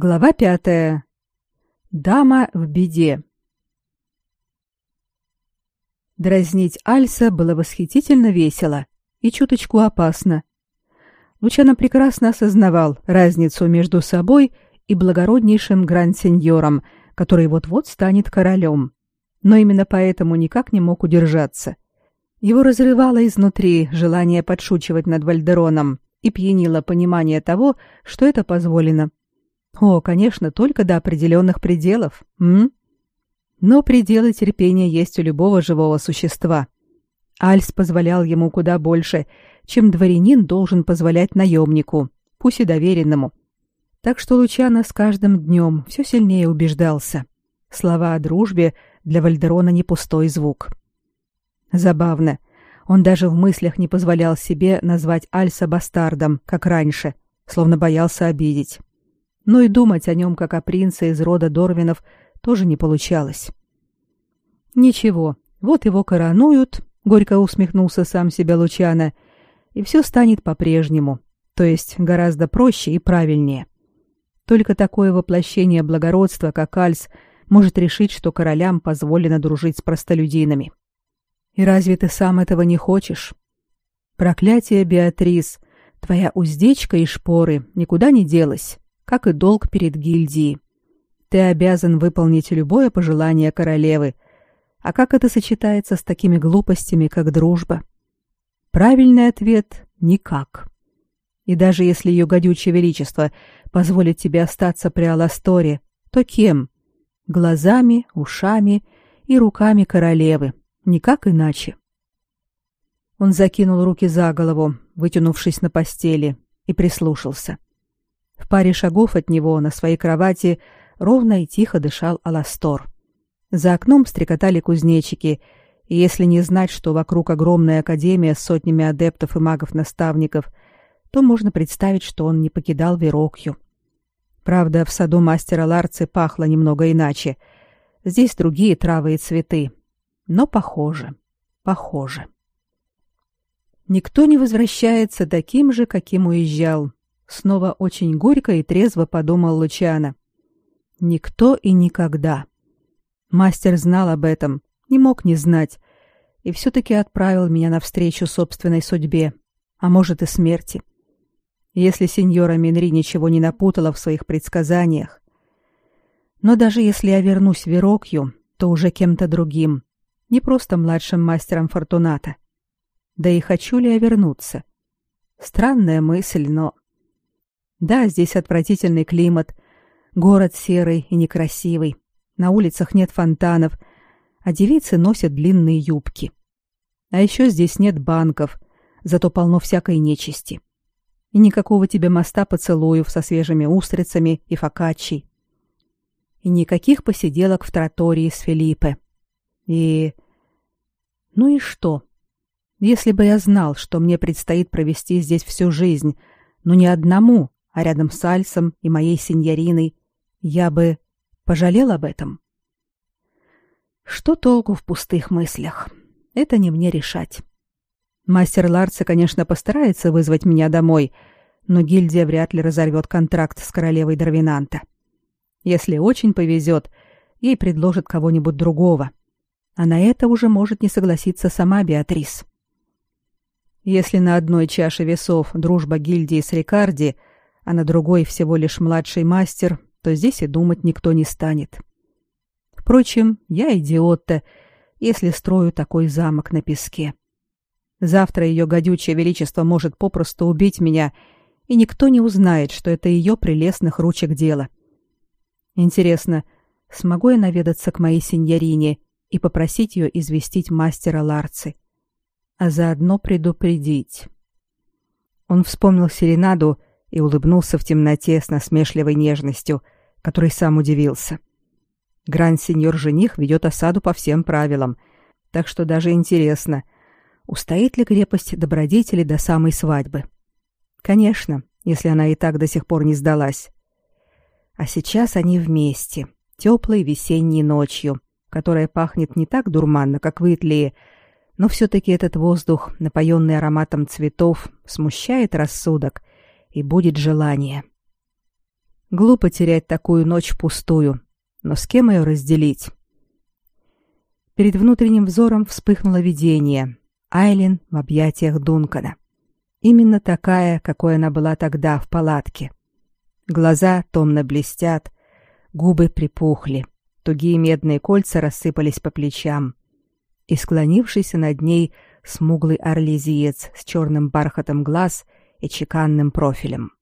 Глава пятая. Дама в беде. Дразнить Альса было восхитительно весело и чуточку опасно. Лучано прекрасно осознавал разницу между собой и благороднейшим гранд-сеньором, который вот-вот станет королем. Но именно поэтому никак не мог удержаться. Его разрывало изнутри желание подшучивать над Вальдероном и пьянило понимание того, что это позволено. О, конечно, только до определенных пределов. М? Но пределы терпения есть у любого живого существа. Альс позволял ему куда больше, чем дворянин должен позволять наемнику, пусть и доверенному. Так что Лучано с каждым днем все сильнее убеждался. Слова о дружбе для Вальдерона не пустой звук. Забавно. Он даже в мыслях не позволял себе назвать Альса бастардом, как раньше, словно боялся обидеть но и думать о нем как о принце из рода Дорвинов тоже не получалось. Ничего, вот его коронуют, горько усмехнулся сам себя Лучано, и все станет по-прежнему, то есть гораздо проще и правильнее. Только такое воплощение благородства, как Альс, может решить, что королям позволено дружить с простолюдинами. И разве ты сам этого не хочешь? Проклятие, Беатрис, твоя уздечка и шпоры никуда не делась как и долг перед гильдией. Ты обязан выполнить любое пожелание королевы. А как это сочетается с такими глупостями, как дружба? Правильный ответ — никак. И даже если ее гадючее величество позволит тебе остаться при Аласторе, то кем? Глазами, ушами и руками королевы. Никак иначе. Он закинул руки за голову, вытянувшись на постели, и прислушался. В паре шагов от него на своей кровати ровно и тихо дышал Аластор. За окном стрекотали кузнечики, и если не знать, что вокруг огромная академия с сотнями адептов и магов-наставников, то можно представить, что он не покидал Верокью. Правда, в саду мастера Ларцы пахло немного иначе. Здесь другие травы и цветы. Но похоже, похоже. Никто не возвращается таким же, каким уезжал, Снова очень горько и трезво подумал Лучано. Никто и никогда. Мастер знал об этом, не мог не знать, и все-таки отправил меня навстречу собственной судьбе, а может и смерти. Если сеньора Минри ничего не напутала в своих предсказаниях. Но даже если я вернусь в Верокью, то уже кем-то другим, не просто младшим мастером Фортуната. Да и хочу ли я вернуться? Странная мысль, но... Да, здесь отвратительный климат, город серый и некрасивый, на улицах нет фонтанов, а девицы носят длинные юбки. А еще здесь нет банков, зато полно всякой нечисти. И никакого тебе моста поцелуев со свежими устрицами и фокаччей. И никаких посиделок в тротории с Филиппе. И... Ну и что? Если бы я знал, что мне предстоит провести здесь всю жизнь, но не одному, а рядом с Альсом и моей сеньориной, я бы пожалел об этом. Что толку в пустых мыслях? Это не мне решать. Мастер Ларца, конечно, постарается вызвать меня домой, но гильдия вряд ли разорвет контракт с королевой Дарвинанта. Если очень повезет, ей предложат кого-нибудь другого. А на это уже может не согласиться сама Беатрис. Если на одной чаше весов дружба гильдии с Рикарди — а на другой всего лишь младший мастер, то здесь и думать никто не станет. Впрочем, я идиот-то, если строю такой замок на песке. Завтра ее гадючее величество может попросту убить меня, и никто не узнает, что это ее прелестных ручек дело. Интересно, смогу я наведаться к моей сеньорине и попросить ее известить мастера Ларцы, а заодно предупредить. Он вспомнил серенаду, и улыбнулся в темноте с насмешливой нежностью, которой сам удивился. Гранд-сеньор-жених ведет осаду по всем правилам, так что даже интересно, устоит ли крепость добродетели до самой свадьбы. Конечно, если она и так до сих пор не сдалась. А сейчас они вместе, теплой весенней ночью, которая пахнет не так дурманно, как в Итлии, но все-таки этот воздух, напоенный ароматом цветов, смущает рассудок и будет желание. Глупо терять такую ночь пустую, но с кем ее разделить? Перед внутренним взором вспыхнуло видение. Айлин в объятиях Дункана. Именно такая, какой она была тогда в палатке. Глаза томно блестят, губы припухли, тугие медные кольца рассыпались по плечам. И склонившийся над ней смуглый орлезиец с черным бархатом глаз и чеканным профилем.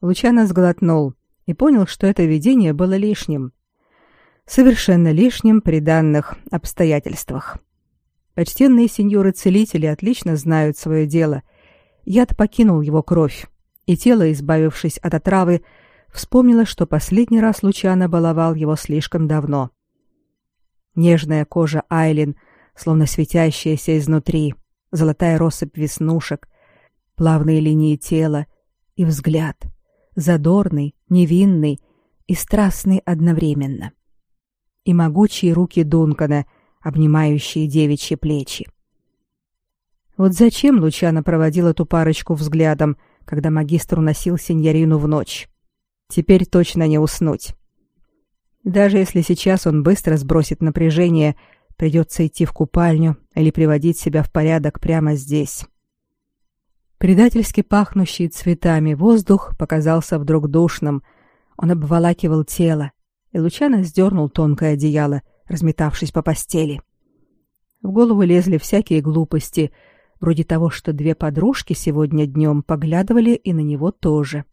Лучано сглотнул и понял, что это видение было лишним. Совершенно лишним при данных обстоятельствах. Почтенные сеньоры-целители отлично знают свое дело. Яд покинул его кровь, и тело, избавившись от отравы, вспомнило, что последний раз Лучано баловал его слишком давно. Нежная кожа Айлин, словно светящаяся изнутри, золотая россыпь веснушек, плавные линии тела и взгляд, задорный, невинный и страстный одновременно. И могучие руки Дункана, обнимающие девичьи плечи. Вот зачем Лучано проводил эту парочку взглядом, когда магистр уносил сеньорину в ночь? Теперь точно не уснуть. Даже если сейчас он быстро сбросит напряжение, придется идти в купальню или приводить себя в порядок прямо здесь. Предательски пахнущий цветами воздух показался вдруг душным. Он обволакивал тело, и Лучано сдернул тонкое одеяло, разметавшись по постели. В голову лезли всякие глупости, вроде того, что две подружки сегодня днем поглядывали и на него тоже.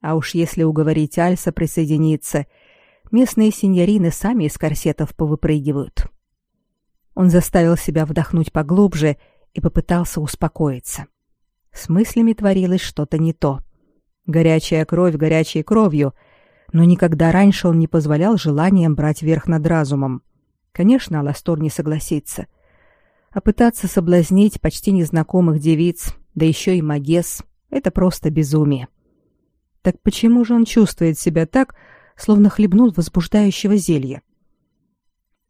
А уж если уговорить Альса присоединиться, местные сеньорины сами из корсетов повыпрыгивают. Он заставил себя вдохнуть поглубже и попытался успокоиться. — с мыслями творилось что-то не то. Горячая кровь горячей кровью, но никогда раньше он не позволял желаниям брать верх над разумом. Конечно, Аластор не согласится. А пытаться соблазнить почти незнакомых девиц, да еще и магес — это просто безумие. Так почему же он чувствует себя так, словно хлебнул возбуждающего зелья?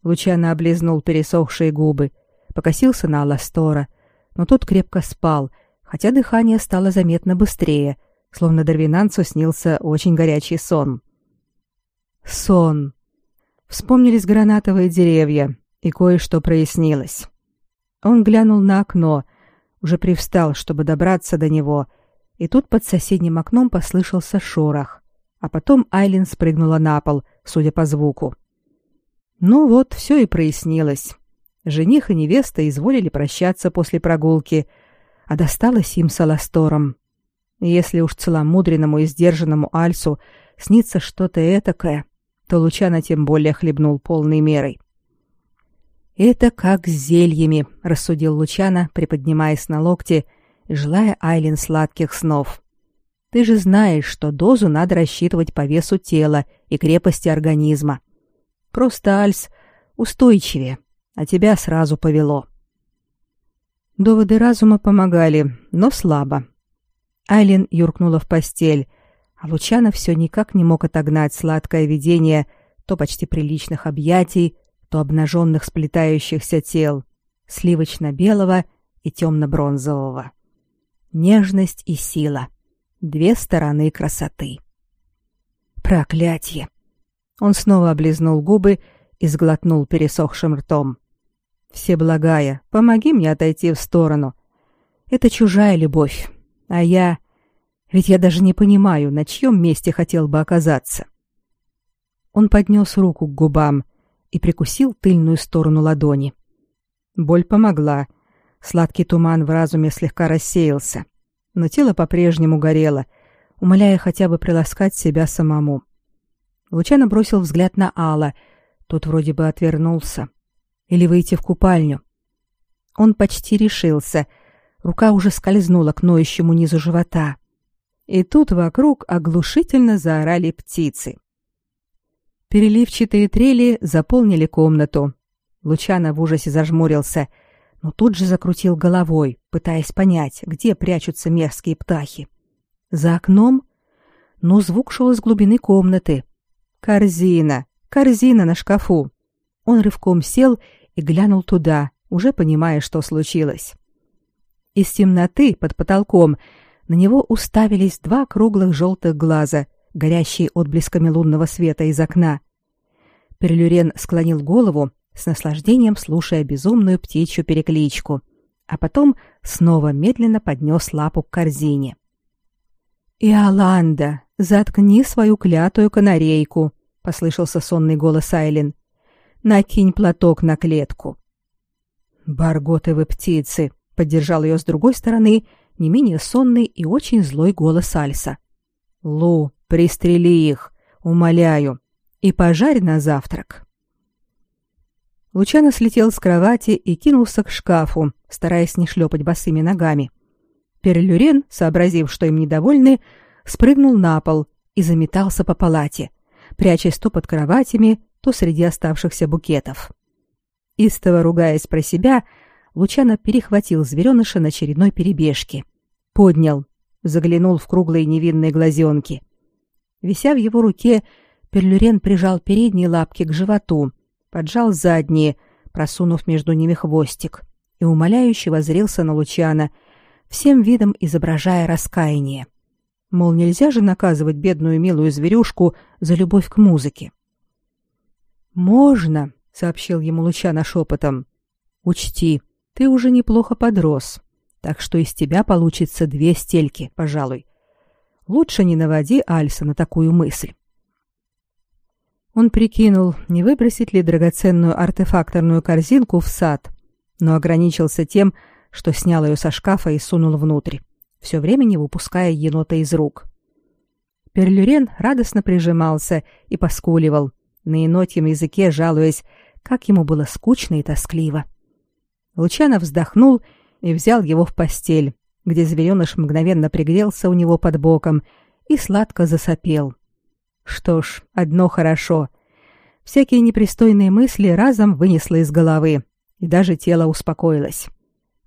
Лучано облизнул пересохшие губы, покосился на Аластора, но тот крепко спал — хотя дыхание стало заметно быстрее, словно Дарвинанцу снился очень горячий сон. Сон. Вспомнились гранатовые деревья, и кое-что прояснилось. Он глянул на окно, уже привстал, чтобы добраться до него, и тут под соседним окном послышался шорох, а потом Айлин спрыгнула на пол, судя по звуку. Ну вот, все и прояснилось. Жених и невеста изволили прощаться после прогулки — а досталось им Саластором. Если уж целомудренному и сдержанному Альсу снится что-то этакое, то Лучано тем более хлебнул полной мерой. «Это как с зельями», — рассудил Лучано, приподнимаясь на локте желая Айлин сладких снов. «Ты же знаешь, что дозу надо рассчитывать по весу тела и крепости организма. Просто Альс устойчивее, а тебя сразу повело». Доводы разума помогали, но слабо. Айлин юркнула в постель, а Лучано все никак не мог отогнать сладкое видение то почти приличных объятий, то обнаженных сплетающихся тел, сливочно-белого и темно-бронзового. Нежность и сила. Две стороны красоты. Проклятье! Он снова облизнул губы и сглотнул пересохшим ртом. Всеблагая, помоги мне отойти в сторону. Это чужая любовь, а я... Ведь я даже не понимаю, на чьем месте хотел бы оказаться. Он поднес руку к губам и прикусил тыльную сторону ладони. Боль помогла. Сладкий туман в разуме слегка рассеялся, но тело по-прежнему горело, умоляя хотя бы приласкать себя самому. Лучано бросил взгляд на Алла. Тот вроде бы отвернулся или выйти в купальню. Он почти решился. Рука уже скользнула к ноющему низу живота. И тут вокруг оглушительно заорали птицы. Переливчатые трели заполнили комнату. Лучано в ужасе зажмурился, но тут же закрутил головой, пытаясь понять, где прячутся мерзкие птахи. За окном? Но звук шел из глубины комнаты. Корзина, корзина на шкафу. Он рывком сел и глянул туда, уже понимая, что случилось. Из темноты под потолком на него уставились два круглых желтых глаза горящие отблесками лунного света из окна. Перлюрен склонил голову, с наслаждением слушая безумную птичью перекличку, а потом снова медленно поднес лапу к корзине. «Иоланда, заткни свою клятую канарейку!» — послышался сонный голос Айлин. «Накинь платок на клетку». «Барготы вы птицы!» — поддержал ее с другой стороны не менее сонный и очень злой голос Альса. «Лу, пристрели их, умоляю, и пожарь на завтрак». Лучано слетел с кровати и кинулся к шкафу, стараясь не шлепать босыми ногами. Перлюрен, сообразив, что им недовольны, спрыгнул на пол и заметался по палате, прячась то под кроватями, то среди оставшихся букетов. Истово ругаясь про себя, Лучано перехватил звереныша на очередной перебежке. Поднял, заглянул в круглые невинные глазенки. Вися в его руке, Перлюрен прижал передние лапки к животу, поджал задние, просунув между ними хвостик, и умоляюще воззрился на Лучана, всем видом изображая раскаяние. Мол, нельзя же наказывать бедную милую зверюшку за любовь к музыке. «Можно», — сообщил ему Лучана шепотом. «Учти, ты уже неплохо подрос, так что из тебя получится две стельки, пожалуй. Лучше не наводи Альса на такую мысль». Он прикинул, не выбросить ли драгоценную артефакторную корзинку в сад, но ограничился тем, что снял ее со шкафа и сунул внутрь, все время не выпуская енота из рук. Перлюрен радостно прижимался и поскуливал, на енотьем языке жалуясь, как ему было скучно и тоскливо. Лучанов вздохнул и взял его в постель, где звереныш мгновенно пригрелся у него под боком и сладко засопел. Что ж, одно хорошо. Всякие непристойные мысли разом вынесло из головы, и даже тело успокоилось.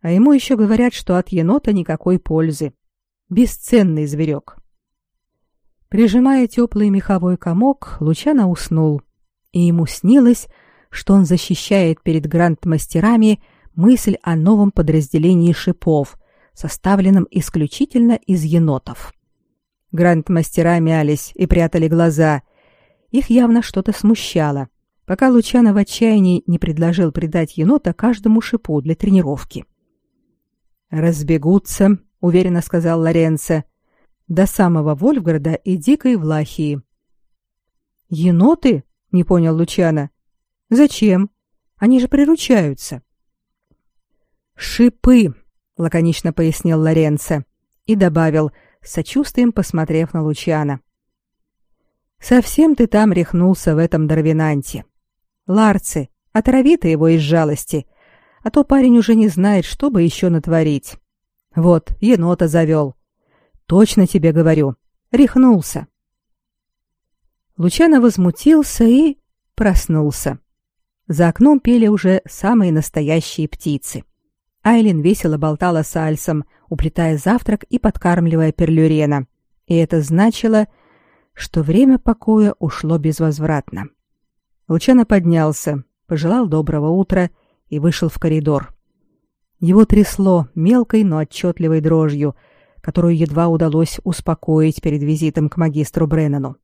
А ему еще говорят, что от енота никакой пользы. Бесценный зверек. Прижимая теплый меховой комок, Лучано уснул, и ему снилось, что он защищает перед гранд-мастерами мысль о новом подразделении шипов, составленном исключительно из енотов. Гранд-мастера мялись и прятали глаза. Их явно что-то смущало, пока Лучано в отчаянии не предложил придать енота каждому шипу для тренировки. «Разбегутся», — уверенно сказал Лоренцо, — «до самого Вольфграда и Дикой Влахии». «Еноты?» — не понял Лучано. «Зачем? Они же приручаются». «Шипы», — лаконично пояснил Лоренцо и добавил — сочувствием посмотрев на Лучана. «Совсем ты там рехнулся в этом Дарвинанте. Ларцы, отрави ты его из жалости, а то парень уже не знает, что бы еще натворить. Вот, енота завел. Точно тебе говорю, рехнулся». Лучано возмутился и проснулся. За окном пели уже самые настоящие птицы. Айлин весело болтала с Альсом, уплетая завтрак и подкармливая Перлюрена. И это значило, что время покоя ушло безвозвратно. Лучано поднялся, пожелал доброго утра и вышел в коридор. Его трясло мелкой, но отчетливой дрожью, которую едва удалось успокоить перед визитом к магистру Бреннану.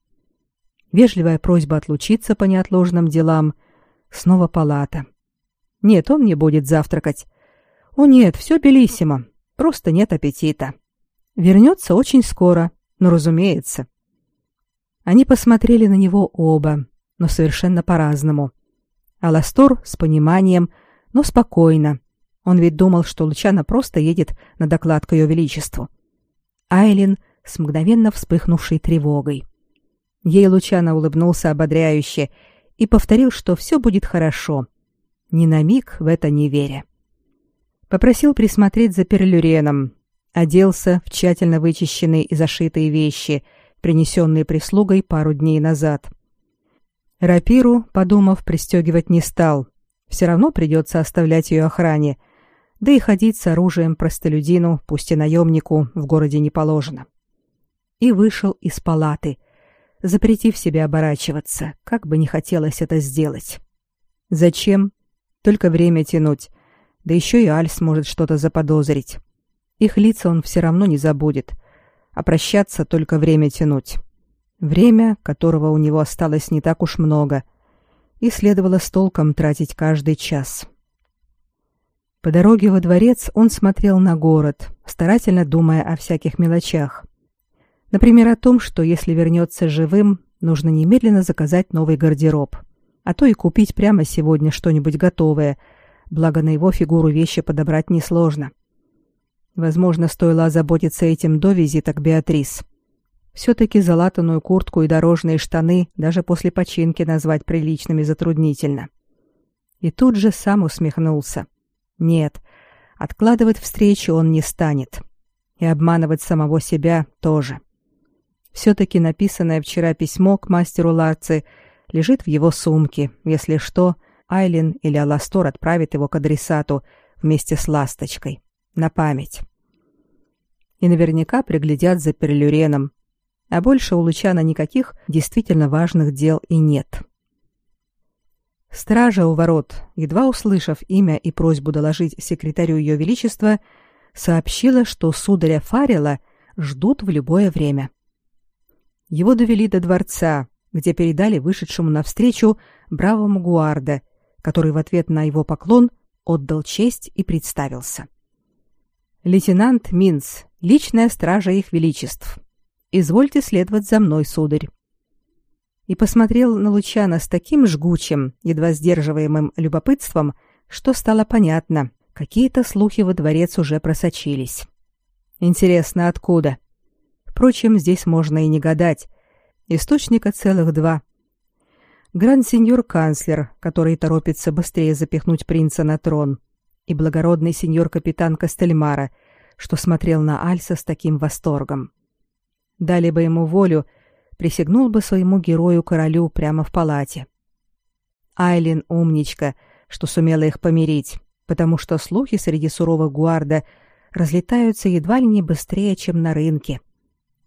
Вежливая просьба отлучиться по неотложным делам, снова палата. Нет, он не будет завтракать, о нет, все белиссимо. Просто нет аппетита. Вернется очень скоро, но разумеется. Они посмотрели на него оба, но совершенно по-разному. Аластор с пониманием, но спокойно. Он ведь думал, что Лучана просто едет на доклад к ее величеству. Айлин с мгновенно вспыхнувшей тревогой. Ей Лучана улыбнулся ободряюще и повторил, что все будет хорошо, ни на миг в это не веря. Попросил присмотреть за Перлюреном. Оделся в тщательно вычищенные и зашитые вещи, принесенные прислугой пару дней назад. Рапиру, подумав, пристегивать не стал. Все равно придется оставлять ее охране, да и ходить с оружием простолюдину, пусть и наемнику, в городе не положено. И вышел из палаты, запретив себе оборачиваться, как бы не хотелось это сделать. Зачем? Только время тянуть, да еще и Альс может что-то заподозрить. Их лица он все равно не забудет, а прощаться только время тянуть. Время, которого у него осталось не так уж много, и следовало с толком тратить каждый час. По дороге во дворец он смотрел на город, старательно думая о всяких мелочах. Например, о том, что если вернется живым, нужно немедленно заказать новый гардероб, а то и купить прямо сегодня что-нибудь готовое, благо на его фигуру вещи подобрать несложно. Возможно, стоило озаботиться этим до визита к Беатрис. Все-таки залатанную куртку и дорожные штаны даже после починки назвать приличными затруднительно. И тут же сам усмехнулся. Нет, откладывать встречу он не станет. И обманывать самого себя тоже. Все-таки написанное вчера письмо к мастеру Ларци лежит в его сумке. Если что, Айлин или Аластор отправит его к адресату вместе с ласточкой. На память. И наверняка приглядят за Перлюреном, а больше у Лучана никаких действительно важных дел и нет. Стража у ворот, едва услышав имя и просьбу доложить секретарю ее величества, сообщила, что сударя Фарила ждут в любое время. Его довели до дворца, где передали вышедшему навстречу бравому гуарда, который в ответ на его поклон отдал честь и представился. Лейтенант Минц, личная стража их величеств. Извольте следовать за мной, сударь. И посмотрел на Лучана с таким жгучим, едва сдерживаемым любопытством, что стало понятно, какие-то слухи во дворец уже просочились. Интересно, откуда? Впрочем, здесь можно и не гадать. Источника целых два. Гранд-сеньор-канцлер, который торопится быстрее запихнуть принца на трон, и благородный сеньор-капитан Кастельмара, что смотрел на Альса с таким восторгом. Дали бы ему волю, присягнул бы своему герою-королю прямо в палате. Айлин умничка, что сумела их помирить, потому что слухи среди суровых гуарда разлетаются едва ли не быстрее, чем на рынке.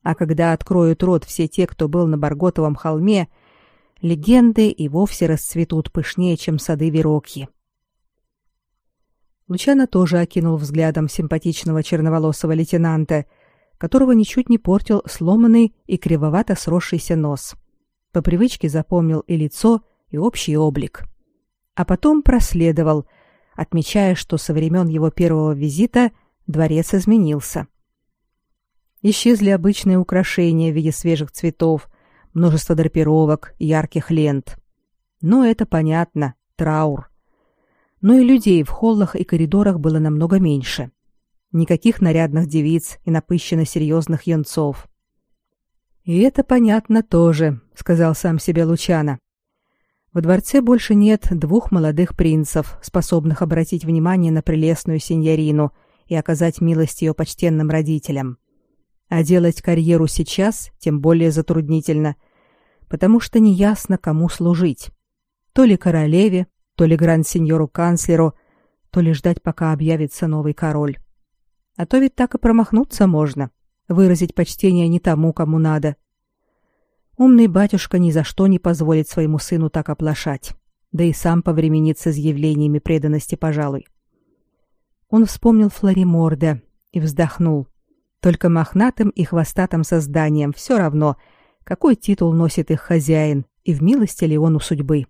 А когда откроют рот все те, кто был на Барготовом холме, легенды и вовсе расцветут пышнее, чем сады Верокьи. Лучано тоже окинул взглядом симпатичного черноволосого лейтенанта — которого ничуть не портил сломанный и кривовато сросшийся нос. По привычке запомнил и лицо, и общий облик. А потом проследовал, отмечая, что со времен его первого визита дворец изменился. Исчезли обычные украшения в виде свежих цветов, множество драпировок, ярких лент. Но это понятно, траур. Но и людей в холлах и коридорах было намного меньше. Никаких нарядных девиц и напыщенно серьезных юнцов. «И это понятно тоже», — сказал сам себе Лучана. «Во дворце больше нет двух молодых принцев, способных обратить внимание на прелестную сеньорину и оказать милость ее почтенным родителям. А делать карьеру сейчас тем более затруднительно, потому что неясно, кому служить. То ли королеве, то ли гранд-сеньору-канцлеру, то ли ждать, пока объявится новый король. А то ведь так и промахнуться можно, выразить почтение не тому, кому надо. Умный батюшка ни за что не позволит своему сыну так оплошать, да и сам повременит с изъявлениями преданности, пожалуй. Он вспомнил Флориморда и вздохнул. Только мохнатым и хвостатым созданием все равно, какой титул носит их хозяин и в милости ли он у судьбы.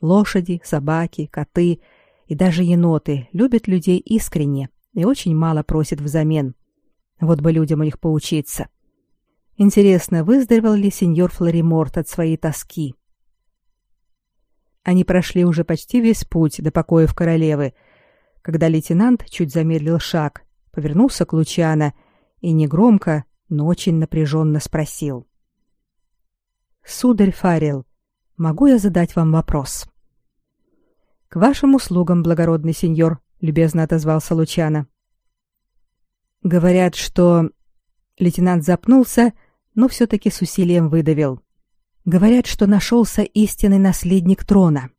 Лошади, собаки, коты и даже еноты любят людей искренне, и очень мало просит взамен. Вот бы людям у них поучиться. Интересно, выздоровел ли сеньор Флориморт от своей тоски? Они прошли уже почти весь путь до покоев королевы, когда лейтенант чуть замедлил шаг, повернулся к Лучана и негромко, но очень напряженно спросил. «Сударь Фарил, могу я задать вам вопрос?» «К вашим услугам, благородный сеньор», любезно отозвался Лучано. Говорят, что лейтенант запнулся, но все таки с усилием выдавил. Говорят, что нашелся истинный наследник трона,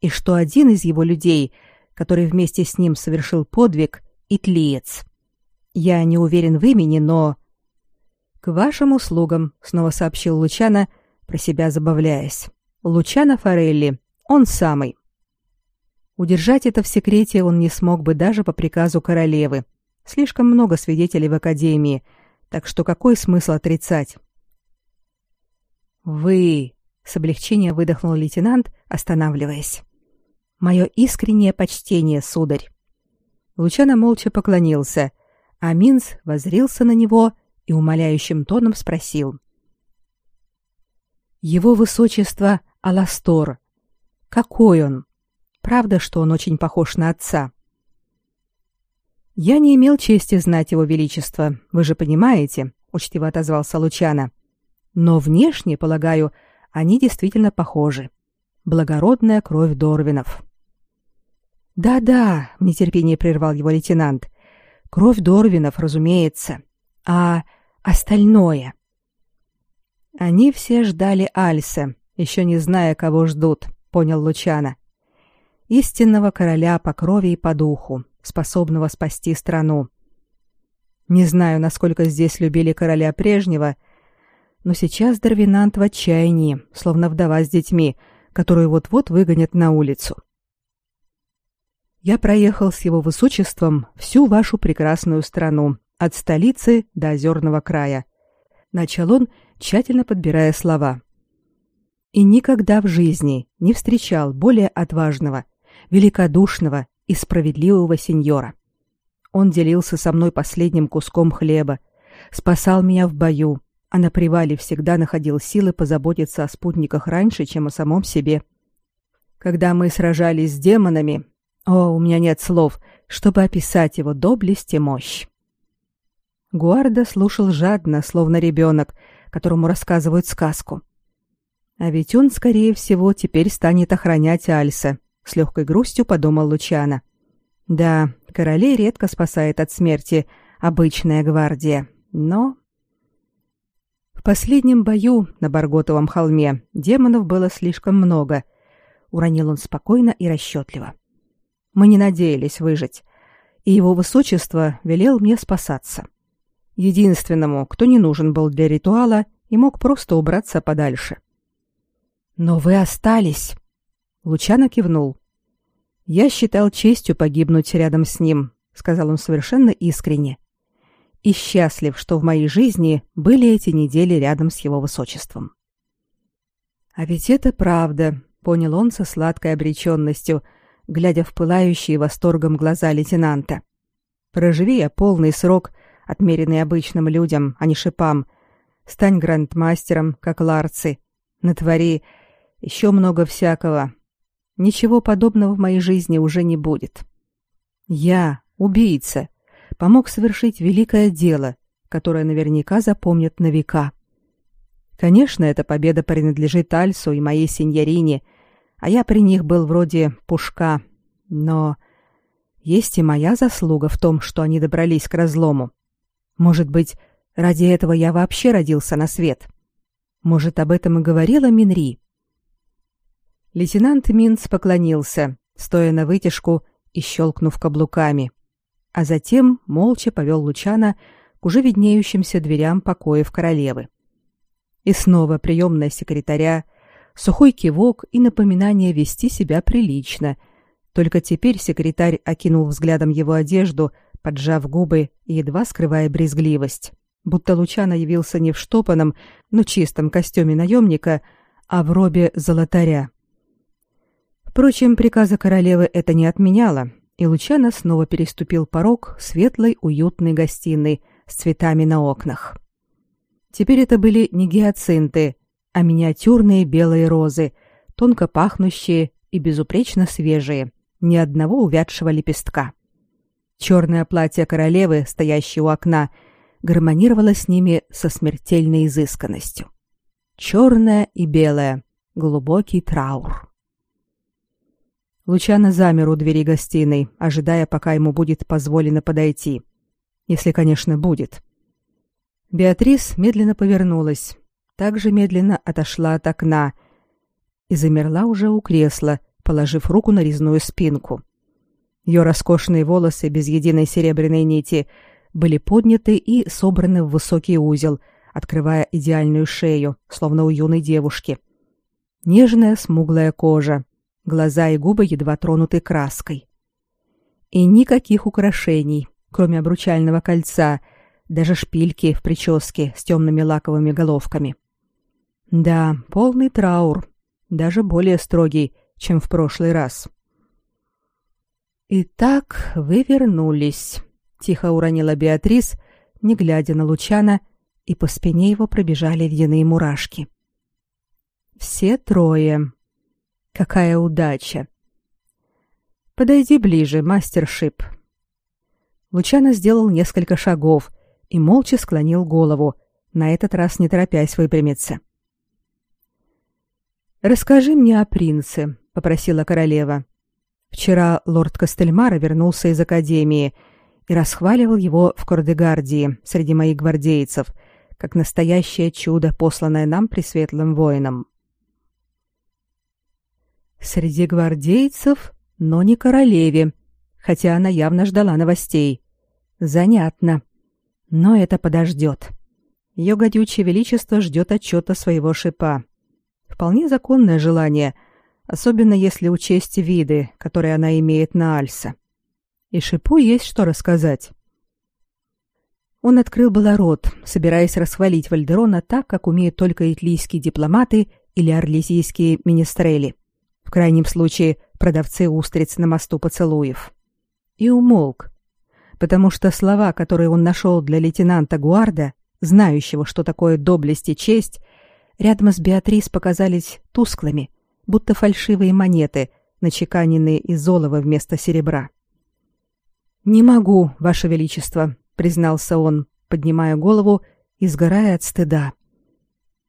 и что один из его людей, который вместе с ним совершил подвиг, итлиец. Я не уверен в имени, но к вашим услугам, снова сообщил Лучано, про себя забавляясь. Лучано Форелли, он самый. Удержать это в секрете он не смог бы даже по приказу королевы. Слишком много свидетелей в академии, так что какой смысл отрицать? Вы, с облегчением выдохнул лейтенант, останавливаясь. Мое искреннее почтение, сударь. Лучано молча поклонился, а Минц воззрился на него и умоляющим тоном спросил: Его высочество Аластор. Какой он? Правда, что он очень похож на отца? Я не имел чести знать его величество, вы же понимаете, учтиво отозвался Лучано. Но внешне, полагаю, они действительно похожи. Благородная кровь Дорвинов. Да-да, в нетерпении прервал его лейтенант. Кровь Дорвинов, разумеется. А остальное? Они все ждали Альса, еще не зная, кого ждут, понял Лучано. Истинного короля по крови и по духу, способного спасти страну. Не знаю, насколько здесь любили короля прежнего, но сейчас Дарвинант в отчаянии, словно вдова с детьми, которую вот-вот выгонят на улицу. Я проехал с его высочеством всю вашу прекрасную страну, от столицы до озерного края. Начал он, тщательно подбирая слова. И никогда в жизни не встречал более отважного, великодушного и справедливого сеньора. Он делился со мной последним куском хлеба, спасал меня в бою, а на привале всегда находил силы позаботиться о спутниках раньше, чем о самом себе. Когда мы сражались с демонами, о, у меня нет слов, чтобы описать его доблесть и мощь. Гуарда слушал жадно, словно ребенок, которому рассказывают сказку. А ведь он, скорее всего, теперь станет охранять Альса, с легкой грустью подумал Лучано. Да, королей редко спасает от смерти обычная гвардия, но в последнем бою на Барготовом холме демонов было слишком много, уронил он спокойно и расчетливо. Мы не надеялись выжить, и его высочество велел мне спасаться. Единственному, кто не нужен был для ритуала и мог просто убраться подальше. Но вы остались. Лучано кивнул. Я считал честью погибнуть рядом с ним, сказал он совершенно искренне. И счастлив, что в моей жизни были эти недели рядом с его высочеством. А ведь это правда, понял он со сладкой обреченностью, глядя в пылающие восторгом глаза лейтенанта. Проживи я полный срок, отмеренный обычным людям, а не шипам. Стань грандмастером, как ларцы. Натвори еще много всякого. Ничего подобного в моей жизни уже не будет. Я, убийца, помог совершить великое дело, которое наверняка запомнят на века. Конечно, эта победа принадлежит Альсу и моей сеньорине — а я при них был вроде пушка. Но есть и моя заслуга в том, что они добрались к разлому. Может быть, ради этого я вообще родился на свет. Может, об этом и говорила Минри. Лейтенант Минц поклонился, стоя на вытяжку и щелкнув каблуками, а затем молча повел Лучана к уже виднеющимся дверям покоев королевы. И снова приемная секретаря — сухой кивок и напоминание вести себя прилично. Только теперь секретарь окинул взглядом его одежду, поджав губы и едва скрывая брезгливость, будто Лучано явился не в штопанном, но чистом костюме наемника, а в робе золотаря. Впрочем, приказа королевы это не отменяло, и Лучано снова переступил порог светлой, уютной гостиной с цветами на окнах. Теперь это были не гиацинты, а миниатюрные белые розы, тонко пахнущие и безупречно свежие, ни одного увядшего лепестка. Черное платье королевы, стоящее у окна, гармонировало с ними со смертельной изысканностью. Черное и белое, глубокий траур. Лучано замер у двери гостиной, ожидая, пока ему будет позволено подойти. Если, конечно, будет. Беатрис медленно повернулась, также медленно отошла от окна и замерла уже у кресла, положив руку на резную спинку. Ее роскошные волосы без единой серебряной нити были подняты и собраны в высокий узел, открывая идеальную шею, словно у юной девушки. Нежная смуглая кожа, глаза и губы едва тронуты краской. И никаких украшений, кроме обручального кольца, даже шпильки в прическе с темными лаковыми головками. Да, полный траур, даже более строгий, чем в прошлый раз. Итак, вы вернулись, тихо уронила Беатрис, не глядя на Лучана, и по спине его пробежали ледяные мурашки. Все трое. Какая удача. Подойди ближе, мастер Шип. Лучано сделал несколько шагов и молча склонил голову, на этот раз не торопясь выпрямиться. Расскажи мне о принце, попросила королева. Вчера лорд Кастельмара вернулся из академии и расхваливал его в Кордегардии среди моих гвардейцев, как настоящее чудо, посланное нам пресветлым воинам. Среди гвардейцев, но не королеве, хотя она явно ждала новостей. Занятно. Но это подождет. Ее гадючее величество ждет отчета своего шипа. Вполне законное желание, особенно если учесть виды, которые она имеет на Альса. И шипу есть что рассказать. Он открыл было рот, собираясь расхвалить Вальдерона так, как умеют только итлийские дипломаты или орлезийские министрели. В крайнем случае, продавцы устриц на мосту поцелуев. И умолк, потому что слова, которые он нашел для лейтенанта Гуарда, знающего, что такое доблесть и честь, рядом с Беатрис показались тусклыми, будто фальшивые монеты, начеканенные из золота вместо серебра. «Не могу, Ваше Величество», — признался он, поднимая голову и сгорая от стыда.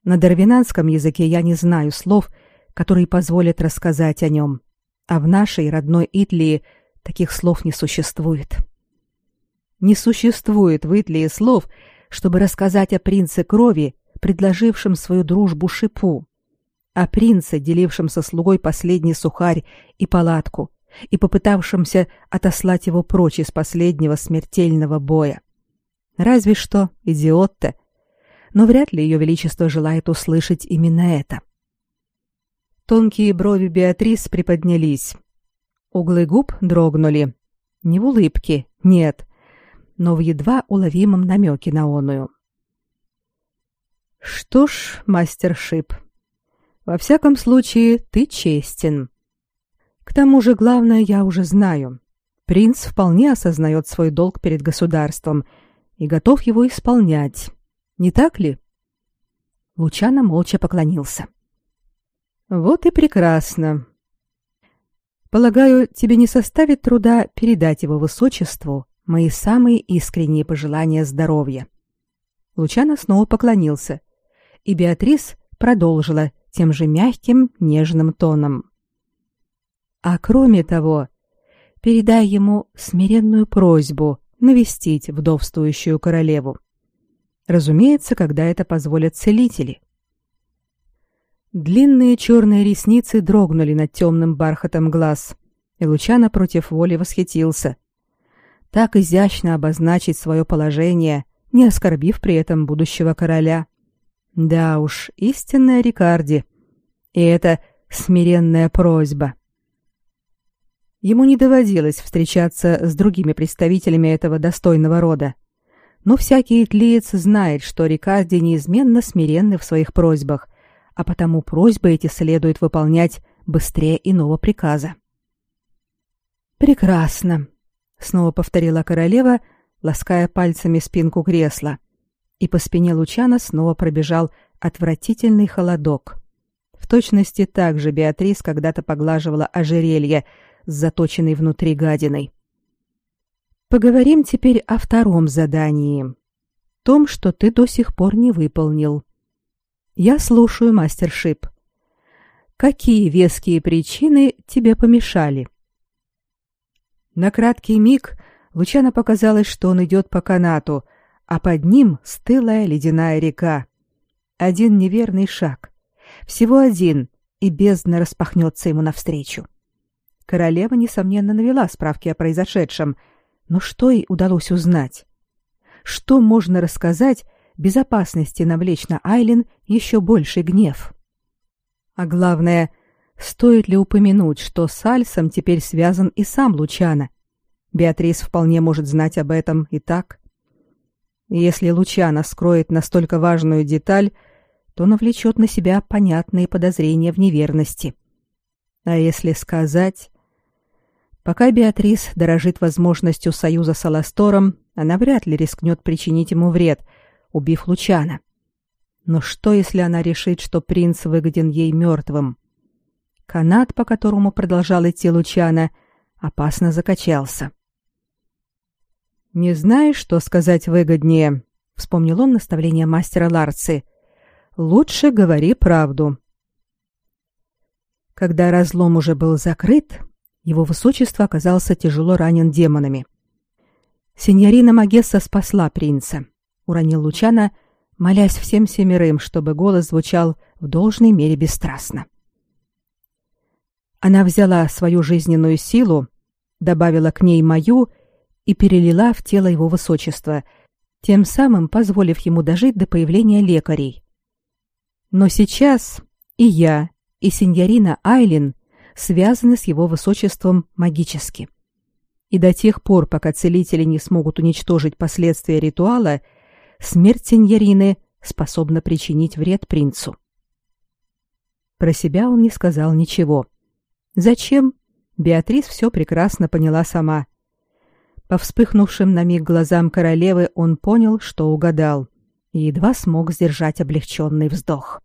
«На дарвинанском языке я не знаю слов, которые позволят рассказать о нем, а в нашей родной Итлии таких слов не существует». Не существует в Итлии слов, чтобы рассказать о принце крови, предложившем свою дружбу Шипу, о принце, делившем со слугой последний сухарь и палатку, и попытавшемся отослать его прочь из последнего смертельного боя. Разве что идиот-то. Но вряд ли ее величество желает услышать именно это. Тонкие брови Беатрис приподнялись. Углы губ дрогнули. Не в улыбке, нет, но в едва уловимом намеке на оную. Что ж, мастер Шип, во всяком случае, ты честен. К тому же главное я уже знаю. Принц вполне осознает свой долг перед государством и готов его исполнять. Не так ли? Лучано молча поклонился. Вот и прекрасно. Полагаю, тебе не составит труда передать его высочеству мои самые искренние пожелания здоровья. Лучано снова поклонился, и Беатрис продолжила тем же мягким, нежным тоном. А кроме того, передай ему смиренную просьбу навестить вдовствующую королеву. Разумеется, когда это позволят целители. Длинные черные ресницы дрогнули над темным бархатом глаз, и Лучано против воли восхитился — так изящно обозначить свое положение, не оскорбив при этом будущего короля. Да уж, истинная Рикарди. И это смиренная просьба. Ему не доводилось встречаться с другими представителями этого достойного рода. Но всякий итлиец знает, что Рикарди неизменно смиренны в своих просьбах, а потому просьбы эти следует выполнять быстрее иного приказа. Прекрасно, снова повторила королева, лаская пальцами спинку кресла. И по спине Лучана снова пробежал отвратительный холодок. В точности так же Беатрис когда-то поглаживала ожерелье с заточенной внутри гадиной. Поговорим теперь о втором задании. Том, что ты до сих пор не выполнил. Я слушаю, мастер Шип. Какие веские причины тебе помешали? На краткий миг Лучано показалось, что он идет по канату, а под ним стылая ледяная река. Один неверный шаг. Всего один, и бездна распахнется ему навстречу. Королева, несомненно, навела справки о произошедшем, но что ей удалось узнать? Что можно рассказать безопасности навлечь на Айлин еще больший гнев? А главное, Стоит ли упомянуть, что с Альсом теперь связан и сам Лучана? Беатрис вполне может знать об этом и так. Если Лучана скроет настолько важную деталь, то навлечет на себя понятные подозрения в неверности. А если сказать... Пока Беатрис дорожит возможностью союза с Аластором, она вряд ли рискнет причинить ему вред, убив Лучана. Но что, если она решит, что принц выгоден ей мертвым? Канат, по которому продолжал идти Лучана, опасно закачался. «Не знаешь, что сказать выгоднее?» — вспомнил он наставление мастера Ларцы. «Лучше говори правду». Когда разлом уже был закрыт, его высочество оказался тяжело ранен демонами. Синьорина Магесса спасла принца, уронил Лучана, молясь всем семерым, чтобы голос звучал в должной мере бесстрастно. Она взяла свою жизненную силу, добавила к ней мою и перелила в тело его высочества, тем самым позволив ему дожить до появления лекарей. Но сейчас и я, и сеньорина Айлин связаны с его высочеством магически. И до тех пор, пока целители не смогут уничтожить последствия ритуала, смерть сеньорины способна причинить вред принцу. Про себя он не сказал ничего. Зачем? Беатрис все прекрасно поняла сама. По вспыхнувшим на миг глазам королевы он понял, что угадал, и едва смог сдержать облегченный вздох.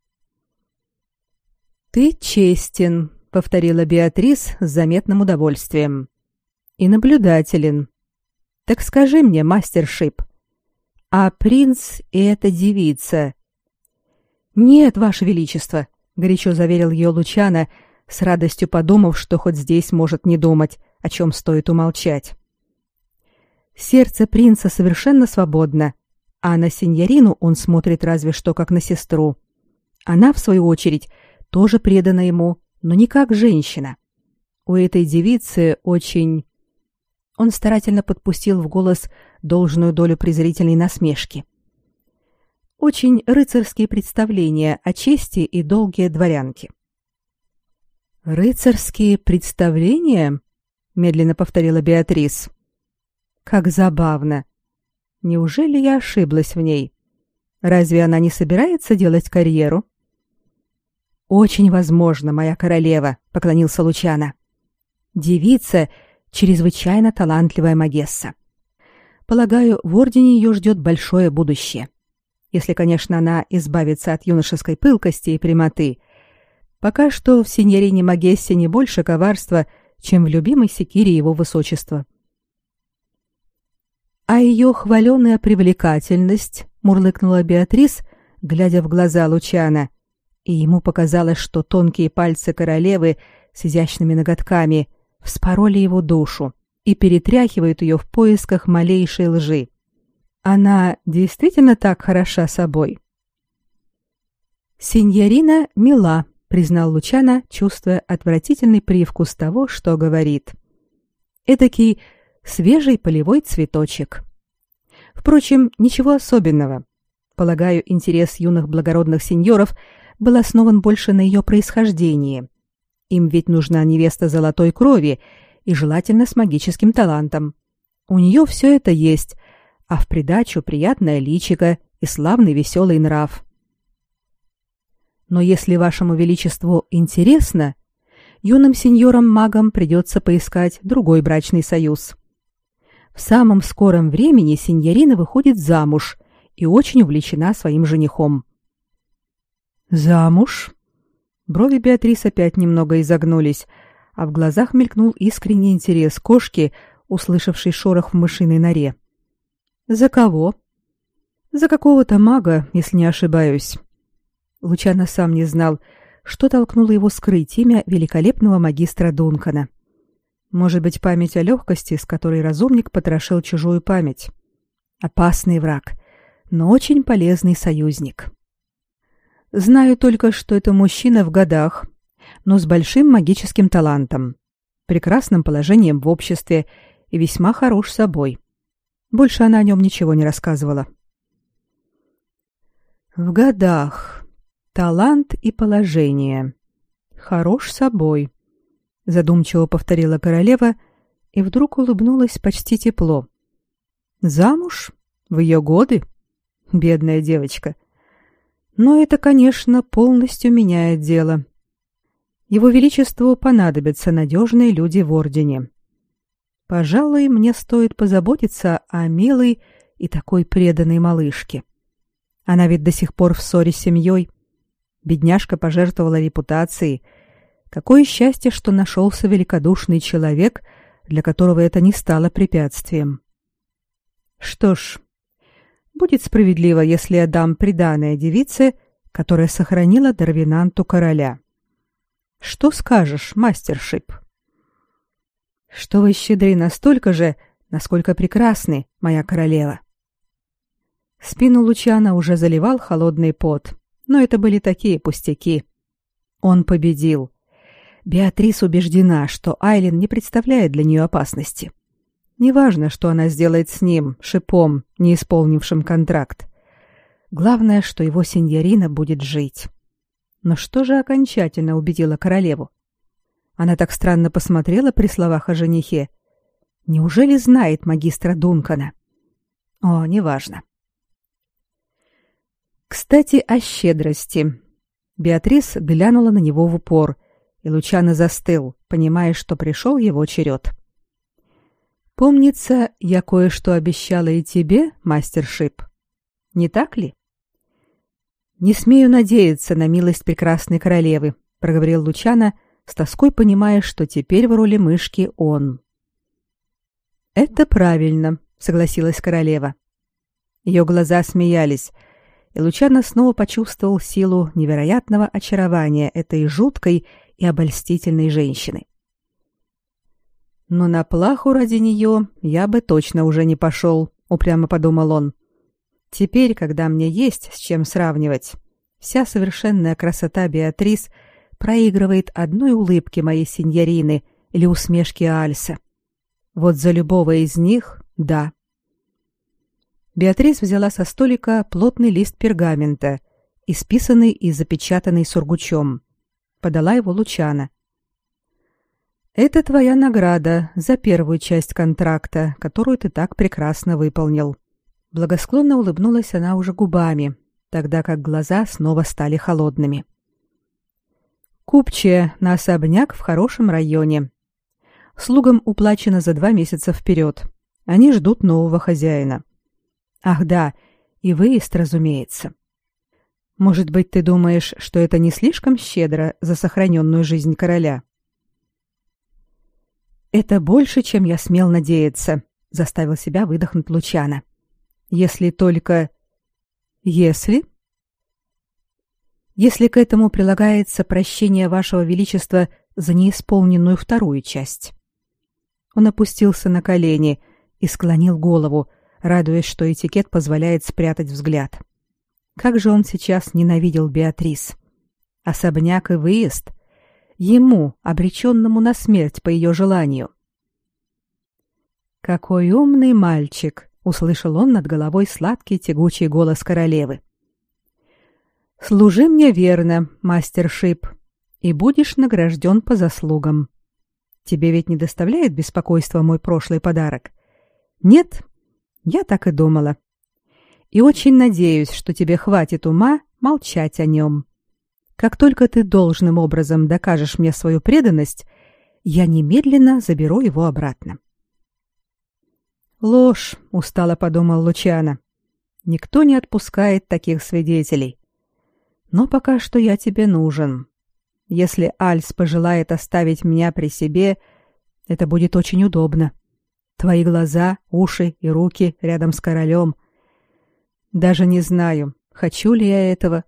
«Ты честен», повторила Беатрис с заметным удовольствием. И наблюдателен. Так скажи мне, мастер Шип, а принц и эта девица? Нет, ваше величество, горячо заверил ее Лучана, с радостью подумав, что хоть здесь может не думать, о чем стоит умолчать. Сердце принца совершенно свободно, а на сеньорину он смотрит разве что как на сестру. Она, в свою очередь, тоже предана ему но не как женщина. У этой девицы очень... Он старательно подпустил в голос должную долю презрительной насмешки. Очень рыцарские представления о чести и долге дворянки. «Рыцарские представления?» — медленно повторила Беатрис. «Как забавно! Неужели я ошиблась в ней? Разве она не собирается делать карьеру?» Очень возможно, моя королева, поклонился Лучана. Девица чрезвычайно талантливая магесса. Полагаю, в ордене ее ждет большое будущее. Если, конечно, она избавится от юношеской пылкости и прямоты. Пока что в синьорине Магессе не больше коварства, чем в любимой секире его высочества. А ее хваленая привлекательность, мурлыкнула Беатрис, глядя в глаза Лучана, и ему показалось, что тонкие пальцы королевы с изящными ноготками вспороли его душу и перетряхивают ее в поисках малейшей лжи. Она действительно так хороша собой. Синьорина мила, признал Лучана, чувствуя отвратительный привкус того, что говорит. Эдакий свежий полевой цветочек. Впрочем, ничего особенного. Полагаю, интерес юных благородных сеньоров – был основан больше на ее происхождении. Им ведь нужна невеста золотой крови и желательно с магическим талантом. У нее все это есть, а в придачу приятное личико и славный веселый нрав. Но если вашему величеству интересно, юным сеньорам-магам придется поискать другой брачный союз. В самом скором времени сеньорина выходит замуж и очень увлечена своим женихом. Замуж? Брови Беатрис опять немного изогнулись, а в глазах мелькнул искренний интерес кошки, услышавшей шорох в мышиной норе. За кого? За какого-то мага, если не ошибаюсь. Лучано сам не знал, что толкнуло его скрыть имя великолепного магистра Дункана. Может быть, память о легкости, с которой разумник потрошил чужую память. Опасный враг, но очень полезный союзник. Знаю только, что это мужчина в годах, но с большим магическим талантом, прекрасным положением в обществе и весьма хорош собой. Больше она о нем ничего не рассказывала. В годах. Талант и положение. Хорош собой. Задумчиво повторила королева и вдруг улыбнулась почти тепло. Замуж? В ее годы? Бедная девочка. Но это, конечно, полностью меняет дело. Его величеству понадобятся надежные люди в ордене. Пожалуй, мне стоит позаботиться о милой и такой преданной малышке. Она ведь до сих пор в ссоре с семьей. Бедняжка пожертвовала репутацией. Какое счастье, что нашелся великодушный человек, для которого это не стало препятствием. Что ж, будет справедливо, если я дам приданое девице, которая сохранила Дарвинанту короля. Что скажешь, мастершип? Что вы щедры настолько же, насколько прекрасны, моя королева. Спину Лучана уже заливал холодный пот, но это были такие пустяки. Он победил. Беатрис убеждена, что Айлин не представляет для нее опасности. — Неважно, что она сделает с ним, шипом, не исполнившим контракт. Главное, что его сеньорина будет жить. Но что же окончательно убедило королеву? Она так странно посмотрела при словах о женихе. Неужели знает магистра Дункана? О, неважно. Кстати, о щедрости. Беатрис глянула на него в упор, и Лучано застыл, понимая, что пришел его черед. — Помнится, я кое-что обещала и тебе, мастер Шип. Не так ли? Не смею надеяться на милость прекрасной королевы, проговорил Лучана, с тоской понимая, что теперь в роли мышки он. Это правильно, согласилась королева. Ее глаза смеялись, и Лучано снова почувствовал силу невероятного очарования этой жуткой и обольстительной женщины. Но на плаху ради нее я бы точно уже не пошел, упрямо подумал он. Теперь, когда мне есть с чем сравнивать, вся совершенная красота Беатрис проигрывает одной улыбке моей сеньорины или усмешки Альса. Вот за любого из них — да. Беатрис взяла со столика плотный лист пергамента, исписанный и запечатанный сургучом. Подала его Лучана. Это твоя награда за первую часть контракта, которую ты так прекрасно выполнил. Благосклонно улыбнулась она уже губами, тогда как глаза снова стали холодными. Купчая на особняк в хорошем районе. Слугам уплачено за два месяца вперед. Они ждут нового хозяина. Ах да, и выезд, разумеется. Может быть, ты думаешь, что это не слишком щедро за сохраненную жизнь короля? Это больше, чем я смел надеяться, заставил себя выдохнуть Лучана. Если только если если к этому прилагается прощение вашего величества за неисполненную вторую часть. Он опустился на колени и склонил голову, радуясь, что этикет позволяет спрятать взгляд. Как же он сейчас ненавидел Беатрис. Особняк и выезд ему, обреченному на смерть по ее желанию. «Какой умный мальчик!» — услышал он над головой сладкий тягучий голос королевы. «Служи мне верно, мастер Шип, и будешь награжден по заслугам. Тебе ведь не доставляет беспокойства мой прошлый подарок? Нет? Я так и думала. И очень надеюсь, что тебе хватит ума молчать о нем. Как только ты должным образом докажешь мне свою преданность, я немедленно заберу его обратно. Ложь, устало подумал Лучано. Никто не отпускает таких свидетелей. Но пока что я тебе нужен. Если Альс пожелает оставить меня при себе, это будет очень удобно. Твои глаза, уши и руки рядом с королем. Даже не знаю, хочу ли я этого.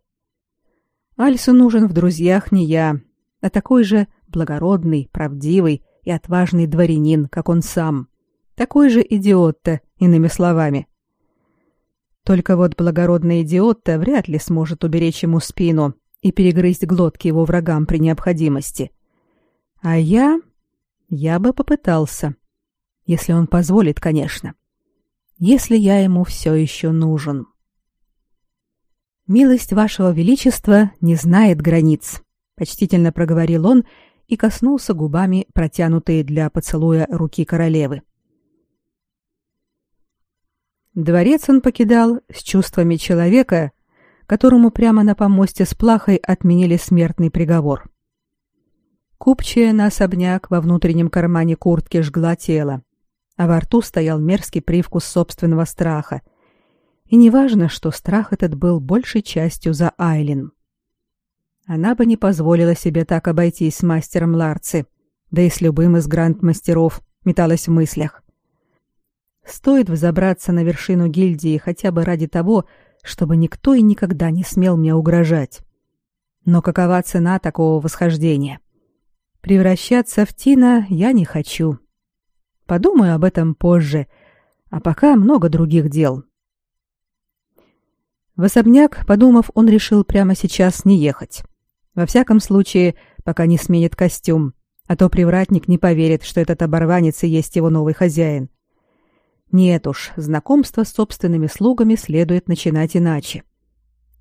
Альсу нужен в друзьях не я, а такой же благородный, правдивый и отважный дворянин, как он сам. Такой же идиот-то, иными словами. Только вот благородный идиот-то вряд ли сможет уберечь ему спину и перегрызть глотки его врагам при необходимости. А я... я бы попытался. Если он позволит, конечно. Если я ему все еще нужен. «Милость вашего величества не знает границ», — почтительно проговорил он и коснулся губами протянутой для поцелуя руки королевы. Дворец он покидал с чувствами человека, которому прямо на помосте с плахой отменили смертный приговор. Купчая на особняк во внутреннем кармане куртки жгла тело, а во рту стоял мерзкий привкус собственного страха. И неважно, что страх этот был большей частью за Айлин. Она бы не позволила себе так обойтись с мастером Ларци, да и с любым из гранд-мастеров, металась в мыслях. Стоит взобраться на вершину гильдии хотя бы ради того, чтобы никто и никогда не смел мне угрожать. Но какова цена такого восхождения? Превращаться в Тина я не хочу. Подумаю об этом позже, а пока много других дел. В особняк, подумав, он решил прямо сейчас не ехать. Во всяком случае, пока не сменит костюм, а то привратник не поверит, что этот оборванец и есть его новый хозяин. Нет уж, знакомство с собственными слугами следует начинать иначе.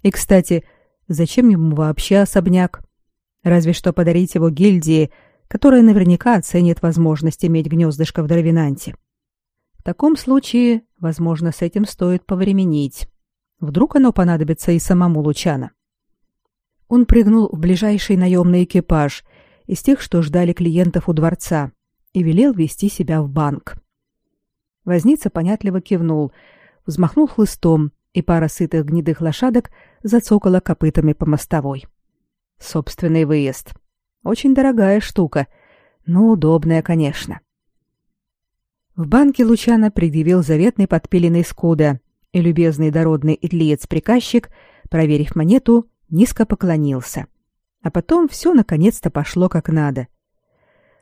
И, кстати, зачем ему вообще особняк? Разве что подарить его гильдии, которая наверняка оценит возможность иметь гнездышко в Дровинанте. В таком случае, возможно, с этим стоит повременить. Вдруг оно понадобится и самому Лучана. Он прыгнул в ближайший наемный экипаж из тех, что ждали клиентов у дворца, и велел вести себя в банк. Возница понятливо кивнул, взмахнул хлыстом, и пара сытых гнедых лошадок зацокала копытами по мостовой. Собственный выезд. Очень дорогая штука, но удобная, конечно. В банке Лучана предъявил заветный подпиленный скуда, и любезный дородный итлиец-приказчик, проверив монету, низко поклонился. А потом все наконец-то пошло как надо.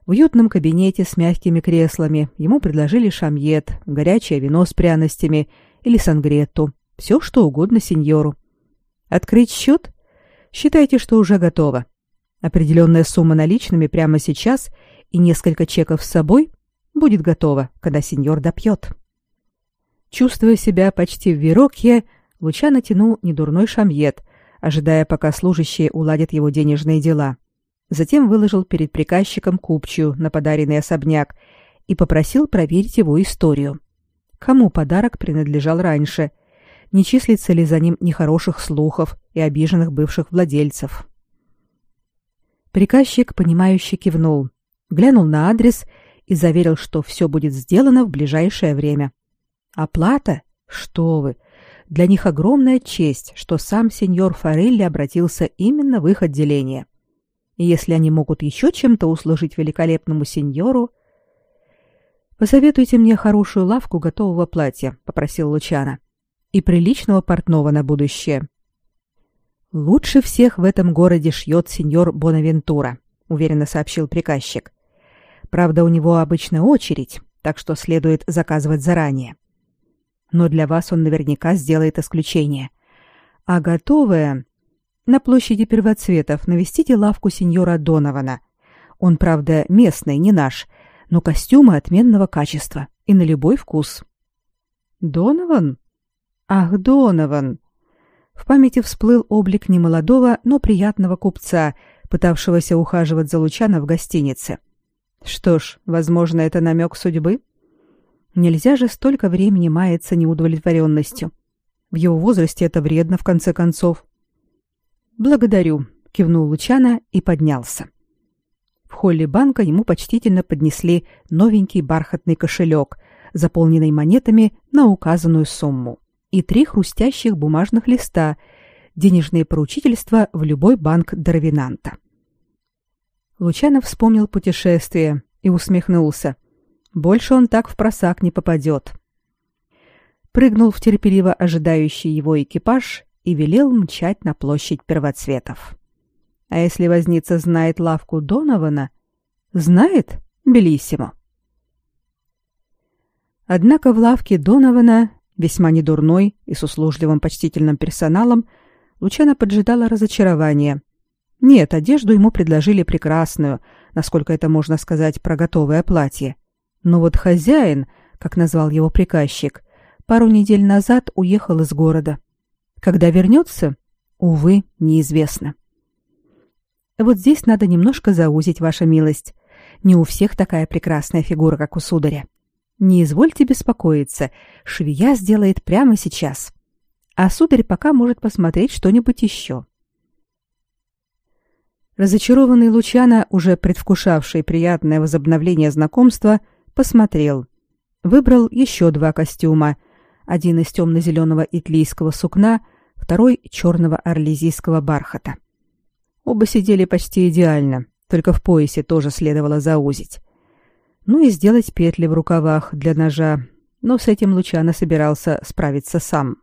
В уютном кабинете с мягкими креслами ему предложили шамьет, горячее вино с пряностями или сангретту, все что угодно сеньору. Открыть счет? Считайте, что уже готово. Определенная сумма наличными прямо сейчас и несколько чеков с собой будет готова, когда сеньор допьет. Чувствуя себя почти в Верокье, Луча натянул недурной шамьет, ожидая, пока служащие уладят его денежные дела. Затем выложил перед приказчиком купчую на подаренный особняк и попросил проверить его историю. Кому подарок принадлежал раньше – не числится ли за ним нехороших слухов и обиженных бывших владельцев. Приказчик, понимающе кивнул, глянул на адрес и заверил, что все будет сделано в ближайшее время. Оплата? Что вы! Для них огромная честь, что сам сеньор Форелли обратился именно в их отделение. И если они могут еще чем-то услужить великолепному сеньору... «Посоветуйте мне хорошую лавку готового платья», — попросил Лучана и приличного портного на будущее. Лучше всех в этом городе шьет сеньор Бонавентура, уверенно сообщил приказчик. Правда, у него обычно очередь, так что следует заказывать заранее. Но для вас он наверняка сделает исключение. А готовое на площади первоцветов навестите лавку сеньора Донована. Он, правда, местный, не наш, но костюмы отменного качества и на любой вкус. Донован? Ах, Донован! В памяти всплыл облик немолодого, но приятного купца, пытавшегося ухаживать за Лучана в гостинице. Что ж, возможно, это намек судьбы? Нельзя же столько времени маяться неудовлетворенностью. В его возрасте это вредно, в конце концов. «Благодарю», — кивнул Лучана и поднялся. В холле банка ему почтительно поднесли новенький бархатный кошелек, заполненный монетами на указанную сумму и три хрустящих бумажных листа, денежные поручительства в любой банк Дарвинанта. Лучанов вспомнил путешествие и усмехнулся. Больше он так в просак не попадет. Прыгнул в терпеливо ожидающий его экипаж и велел мчать на площадь первоцветов. А если возница знает лавку Донована? Знает? Белиссимо. Однако в лавке Донована весьма недурной и с услужливым почтительным персоналом, Лучана поджидала разочарование. Нет, одежду ему предложили прекрасную, насколько это можно сказать про готовое платье. Но вот хозяин, как назвал его приказчик, пару недель назад уехал из города. Когда вернется, увы, неизвестно. Вот здесь надо немножко заузить, ваша милость. Не у всех такая прекрасная фигура, как у сударя. Не извольте беспокоиться, швея сделает прямо сейчас. А сударь пока может посмотреть что-нибудь еще. Разочарованный Лучано, уже предвкушавший приятное возобновление знакомства, посмотрел. Выбрал еще два костюма. Один из темно-зеленого итлийского сукна, второй — черного орлезийского бархата. Оба сидели почти идеально, только в поясе тоже следовало заузить. Ну и сделать петли в рукавах для ножа, но с этим Лучано собирался справиться сам.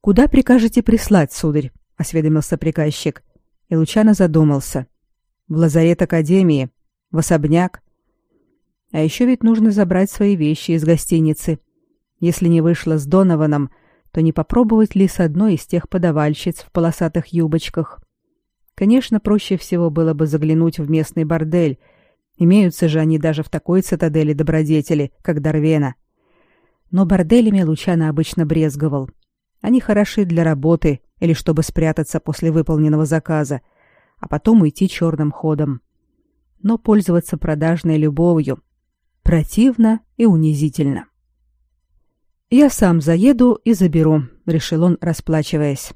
«Куда прикажете прислать, сударь?» — осведомился приказчик. И Лучано задумался. «В лазарет Академии? В особняк? А еще ведь нужно забрать свои вещи из гостиницы. Если не вышло с Донованом, то не попробовать ли с одной из тех подавальщиц в полосатых юбочках? Конечно, проще всего было бы заглянуть в местный бордель. Имеются же они даже в такой цитадели добродетели, как Дарвена. Но борделями Лучано обычно брезговал. Они хороши для работы или чтобы спрятаться после выполненного заказа, а потом уйти черным ходом. Но пользоваться продажной любовью противно и унизительно. «Я сам заеду и заберу», — решил он, расплачиваясь.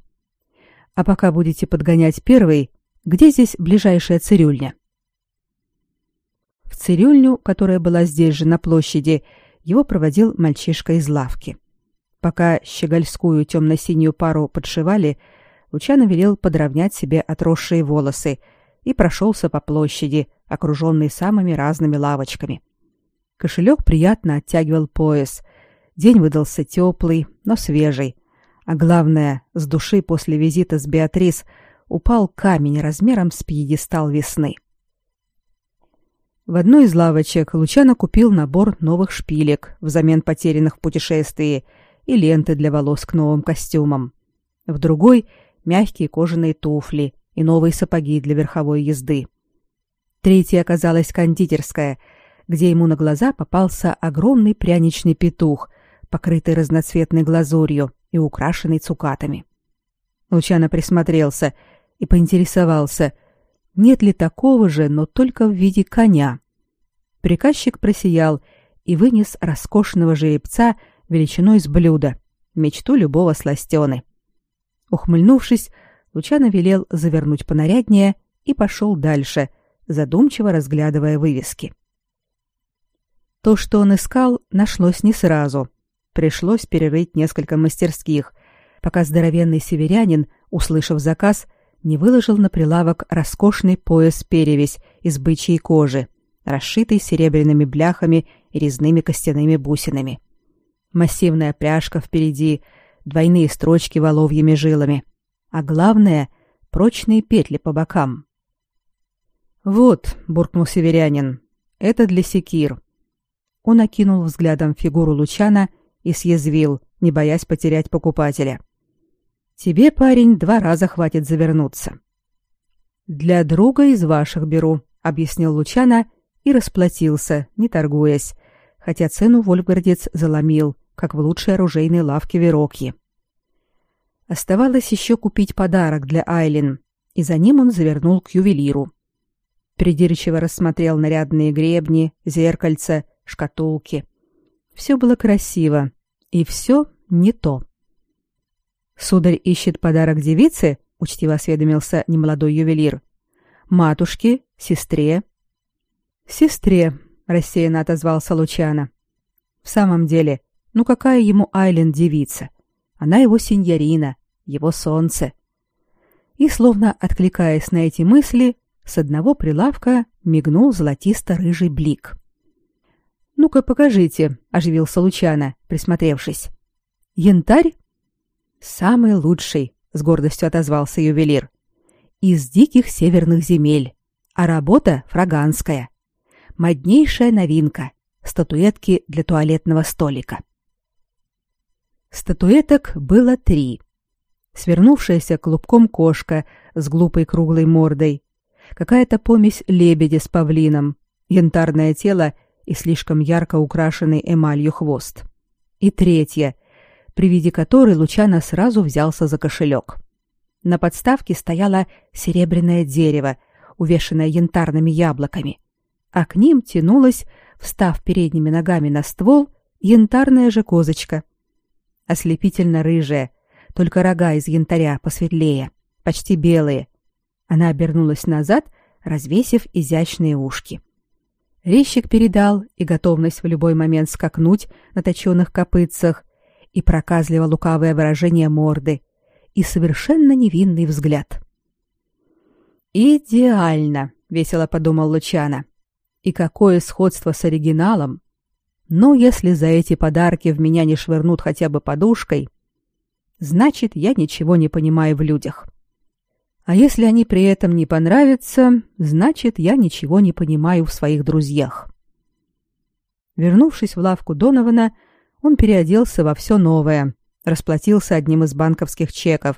«А пока будете подгонять первый, где здесь ближайшая цирюльня?» В цирюльню, которая была здесь же на площади, его проводил мальчишка из лавки. Пока щегольскую темно-синюю пару подшивали, Лучано велел подровнять себе отросшие волосы и прошелся по площади, окруженный самыми разными лавочками. Кошелек приятно оттягивал пояс. День выдался теплый, но свежий. А главное, с души после визита с Беатрис упал камень размером с пьедестал весны. В одной из лавочек Лучано купил набор новых шпилек взамен потерянных в путешествии – и ленты для волос к новым костюмам. В другой — мягкие кожаные туфли и новые сапоги для верховой езды. Третья оказалась кондитерская, где ему на глаза попался огромный пряничный петух, покрытый разноцветной глазурью и украшенный цукатами. Лучано присмотрелся и поинтересовался, нет ли такого же, но только в виде коня. Приказчик просиял и вынес роскошного жеребца величиной с блюда, мечту любого сластены. Ухмыльнувшись, Лучано велел завернуть понаряднее и пошел дальше, задумчиво разглядывая вывески. То, что он искал, нашлось не сразу. Пришлось перерыть несколько мастерских, пока здоровенный северянин, услышав заказ, не выложил на прилавок роскошный пояс-перевесь из бычьей кожи, расшитый серебряными бляхами и резными костяными бусинами массивная пряжка впереди, двойные строчки воловьими жилами, а главное — прочные петли по бокам. «Вот», — буркнул северянин, — «это для секир». Он окинул взглядом фигуру Лучана и съязвил, не боясь потерять покупателя. «Тебе, парень, два раза хватит завернуться». «Для друга из ваших беру», — объяснил Лучана и расплатился, не торгуясь, хотя цену Вольфгардец заломил, как в лучшей оружейной лавке Верокьи. Оставалось еще купить подарок для Айлин, и за ним он завернул к ювелиру. Придирчиво рассмотрел нарядные гребни, зеркальца, шкатулки. Все было красиво, и все не то. «Сударь ищет подарок девице?» — учтиво осведомился немолодой ювелир. «Матушке? Сестре?» «Сестре», — рассеянно отозвался Лучано. «В самом деле, ну какая ему Айлен девица? Она его синьорина, его солнце. И словно откликаясь на эти мысли, с одного прилавка мигнул золотисто-рыжий блик. «Ну-ка, покажите», — оживился Лучано, присмотревшись. «Янтарь?» «Самый лучший», — с гордостью отозвался ювелир. «Из диких северных земель, а работа фраганская. Моднейшая новинка — статуэтки для туалетного столика». Статуэток было три. Свернувшаяся клубком кошка с глупой круглой мордой, какая-то помесь лебедя с павлином, янтарное тело и слишком ярко украшенный эмалью хвост. И третья, при виде которой Лучано сразу взялся за кошелек. На подставке стояло серебряное дерево, увешанное янтарными яблоками, а к ним тянулась, встав передними ногами на ствол, янтарная же козочка — ослепительно рыжая, только рога из янтаря посветлее, почти белые. Она обернулась назад, развесив изящные ушки. Резчик передал и готовность в любой момент скакнуть на точенных копытцах, и проказливо лукавое выражение морды, и совершенно невинный взгляд. «Идеально!» — весело подумал Лучана. «И какое сходство с оригиналом! Но если за эти подарки в меня не швырнут хотя бы подушкой, значит, я ничего не понимаю в людях. А если они при этом не понравятся, значит, я ничего не понимаю в своих друзьях». Вернувшись в лавку Донована, он переоделся во все новое, расплатился одним из банковских чеков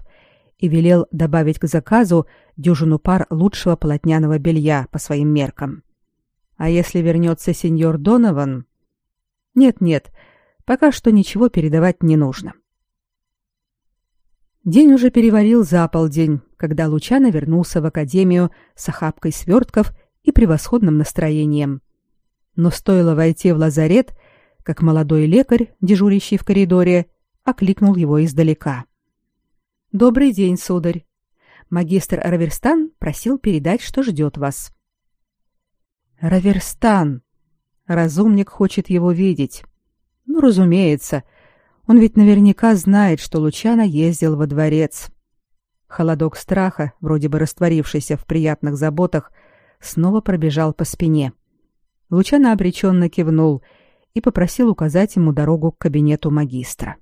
и велел добавить к заказу дюжину пар лучшего полотняного белья по своим меркам. А если вернется сеньор Донован... Нет-нет, пока что ничего передавать не нужно. День уже перевалил за полдень, когда Лучано вернулся в академию с охапкой свертков и превосходным настроением. Но стоило войти в лазарет, как молодой лекарь, дежурящий в коридоре, окликнул его издалека. «Добрый день, сударь. Магистр Раверстан просил передать, что ждет вас». «Раверстан! Разумник хочет его видеть. Ну, разумеется. Он ведь наверняка знает, что Лучано ездил во дворец». Холодок страха, вроде бы растворившийся в приятных заботах, снова пробежал по спине. Лучано обреченно кивнул — и попросил указать ему дорогу к кабинету магистра.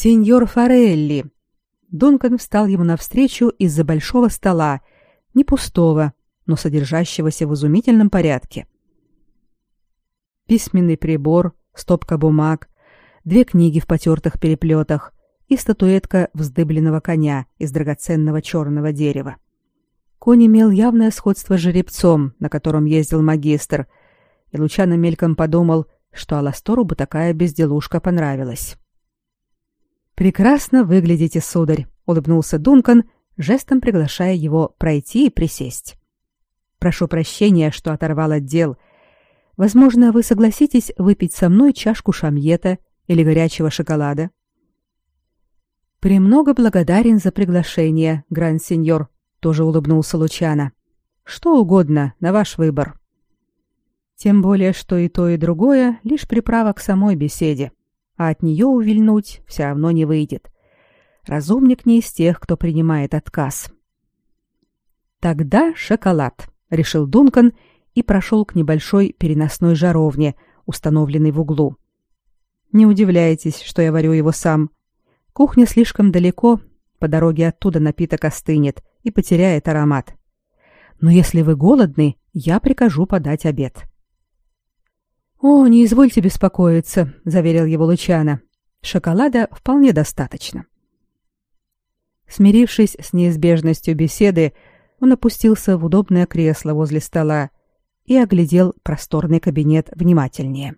Сеньор Форелли, Дункан встал ему навстречу из-за большого стола, не пустого, но содержащегося в изумительном порядке. Письменный прибор, стопка бумаг, две книги в потертых переплетах и статуэтка вздыбленного коня из драгоценного черного дерева. Конь имел явное сходство с жеребцом, на котором ездил магистр, и Лучано мельком подумал, что Аластору бы такая безделушка понравилась. Прекрасно выглядите, сударь, улыбнулся Дункан, жестом приглашая его пройти и присесть. Прошу прощения, что оторвал отдел. Возможно, вы согласитесь выпить со мной чашку шамьета или горячего шоколада. Премного благодарен за приглашение, гранд-сеньор, тоже улыбнулся Лучано. Что угодно, на ваш выбор. Тем более, что и то, и другое лишь приправа к самой беседе а от нее увильнуть все равно не выйдет. Разумник не из тех, кто принимает отказ. Тогда шоколад, решил Дункан и прошел к небольшой переносной жаровне, установленной в углу. Не удивляйтесь, что я варю его сам. Кухня слишком далеко, по дороге оттуда напиток остынет и потеряет аромат. Но если вы голодны, я прикажу подать обед. «О, не извольте беспокоиться», — заверил его Лучано. «Шоколада вполне достаточно». Смирившись с неизбежностью беседы, он опустился в удобное кресло возле стола и оглядел просторный кабинет внимательнее.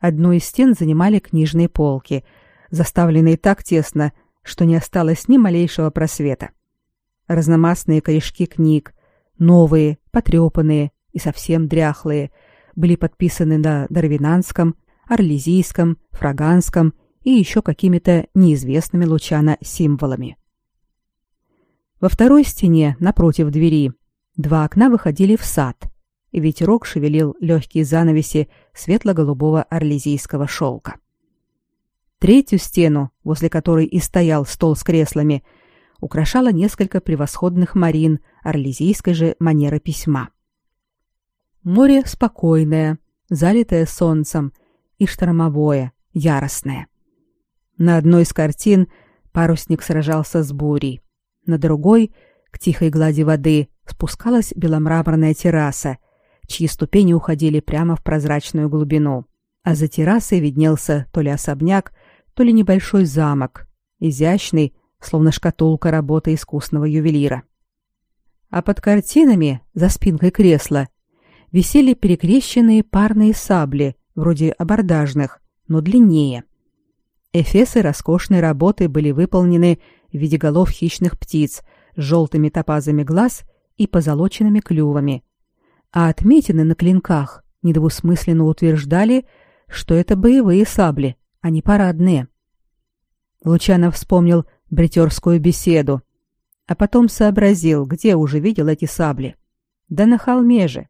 Одну из стен занимали книжные полки, заставленные так тесно, что не осталось ни малейшего просвета. Разномастные корешки книг, новые, потрепанные и совсем дряхлые — были подписаны на дарвинанском, орлезийском, фраганском и еще какими-то неизвестными Лучана символами. Во второй стене, напротив двери, два окна выходили в сад, и ветерок шевелил легкие занавеси светло-голубого орлезийского шелка. Третью стену, возле которой и стоял стол с креслами, украшало несколько превосходных марин орлезийской же манеры письма. Море спокойное, залитое солнцем, и штормовое, яростное. На одной из картин парусник сражался с бурей, на другой, к тихой глади воды, спускалась беломраморная терраса, чьи ступени уходили прямо в прозрачную глубину, а за террасой виднелся то ли особняк, то ли небольшой замок, изящный, словно шкатулка работы искусного ювелира. а под картинами за спинкой кресла висели перекрещенные парные сабли, вроде абордажных, но длиннее. Эфесы роскошной работы были выполнены в виде голов хищных птиц с желтыми топазами глаз и позолоченными клювами, а отметины на клинках недвусмысленно утверждали, что это боевые сабли, а не парадные. Лучанов вспомнил бритерскую беседу, а потом сообразил, где уже видел эти сабли. Да на холме же.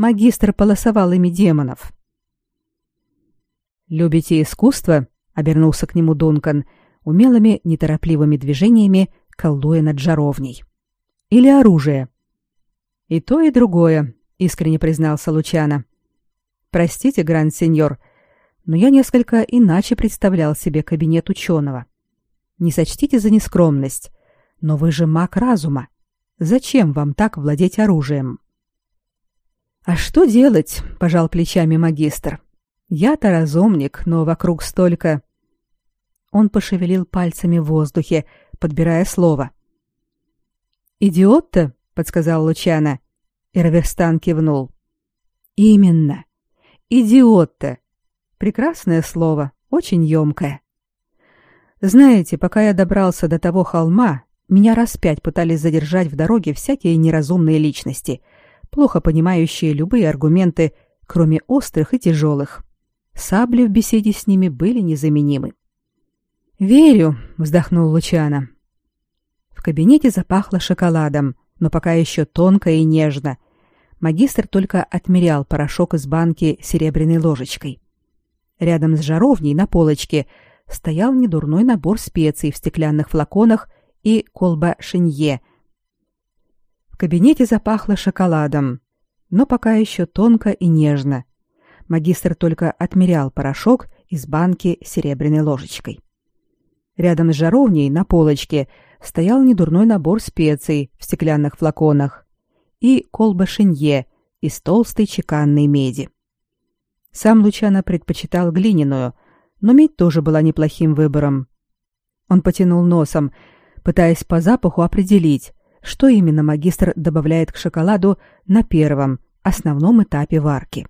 Магистр полосовал ими демонов. «Любите искусство?» — обернулся к нему Дункан, умелыми, неторопливыми движениями колдуя над жаровней. «Или оружие?» «И то, и другое», — искренне признался Лучано. «Простите, гранд-сеньор, но я несколько иначе представлял себе кабинет ученого. Не сочтите за нескромность, но вы же маг разума. Зачем вам так владеть оружием? А что делать? пожал плечами магистр. Я-то разумник, но вокруг столько Он пошевелил пальцами в воздухе, подбирая слово. Идиот-то, подсказал Лучана, и Раверстан кивнул. Именно. Идиот-то. Прекрасное слово, очень ёмкое. Знаете, пока я добрался до того холма, меня раз пять пытались задержать в дороге всякие неразумные личности, плохо понимающие любые аргументы, кроме острых и тяжелых. Сабли в беседе с ними были незаменимы. «Верю», — вздохнул Лучано. В кабинете запахло шоколадом, но пока еще тонко и нежно. Магистр только отмерял порошок из банки серебряной ложечкой. Рядом с жаровней на полочке стоял недурной набор специй в стеклянных флаконах и колба шинье. Кабинете запахло шоколадом, но пока еще тонко и нежно. Магистр только отмерял порошок из банки серебряной ложечкой. Рядом с жаровней на полочке стоял недурной набор специй в стеклянных флаконах и колба шинье из толстой чеканной меди. Сам Лучано предпочитал глиняную, но медь тоже была неплохим выбором. Он потянул носом, пытаясь по запаху определить, что именно магистр добавляет к шоколаду на первом, основном этапе варки.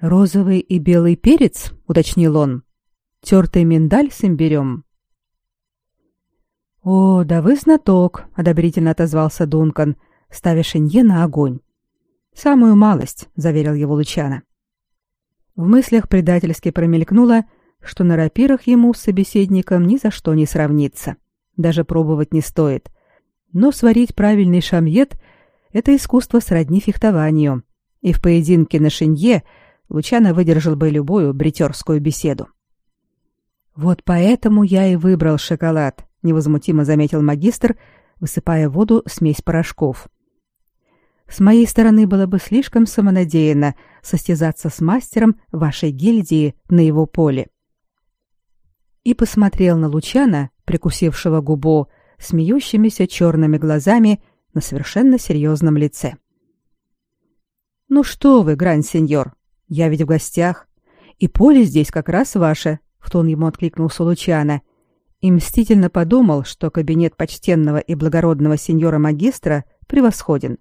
«Розовый и белый перец?» — уточнил он. «Тертый миндаль с имбирем?» «О, да вы знаток», — одобрительно отозвался Дункан, ставя шинье на огонь. «Самую малость», — заверил его Лучано. В мыслях предательски промелькнуло, что на рапирах ему с собеседником ни за что не сравнится. Даже пробовать не стоит. Но сварить правильный шамьет — это искусство сродни фехтованию, и в поединке на шинье Лучано выдержал бы любую бритерскую беседу. «Вот поэтому я и выбрал шоколад», — невозмутимо заметил магистр, высыпая в воду смесь порошков. «С моей стороны было бы слишком самонадеянно состязаться с мастером вашей гильдии на его поле и посмотрел на Лучана, прикусившего губу, смеющимися черными глазами на совершенно серьезном лице. «Ну что вы, гранд-сеньор, я ведь в гостях, и поле здесь как раз ваше», — в тон ему откликнулся Лучана, и мстительно подумал, что кабинет почтенного и благородного сеньора-магистра превосходен.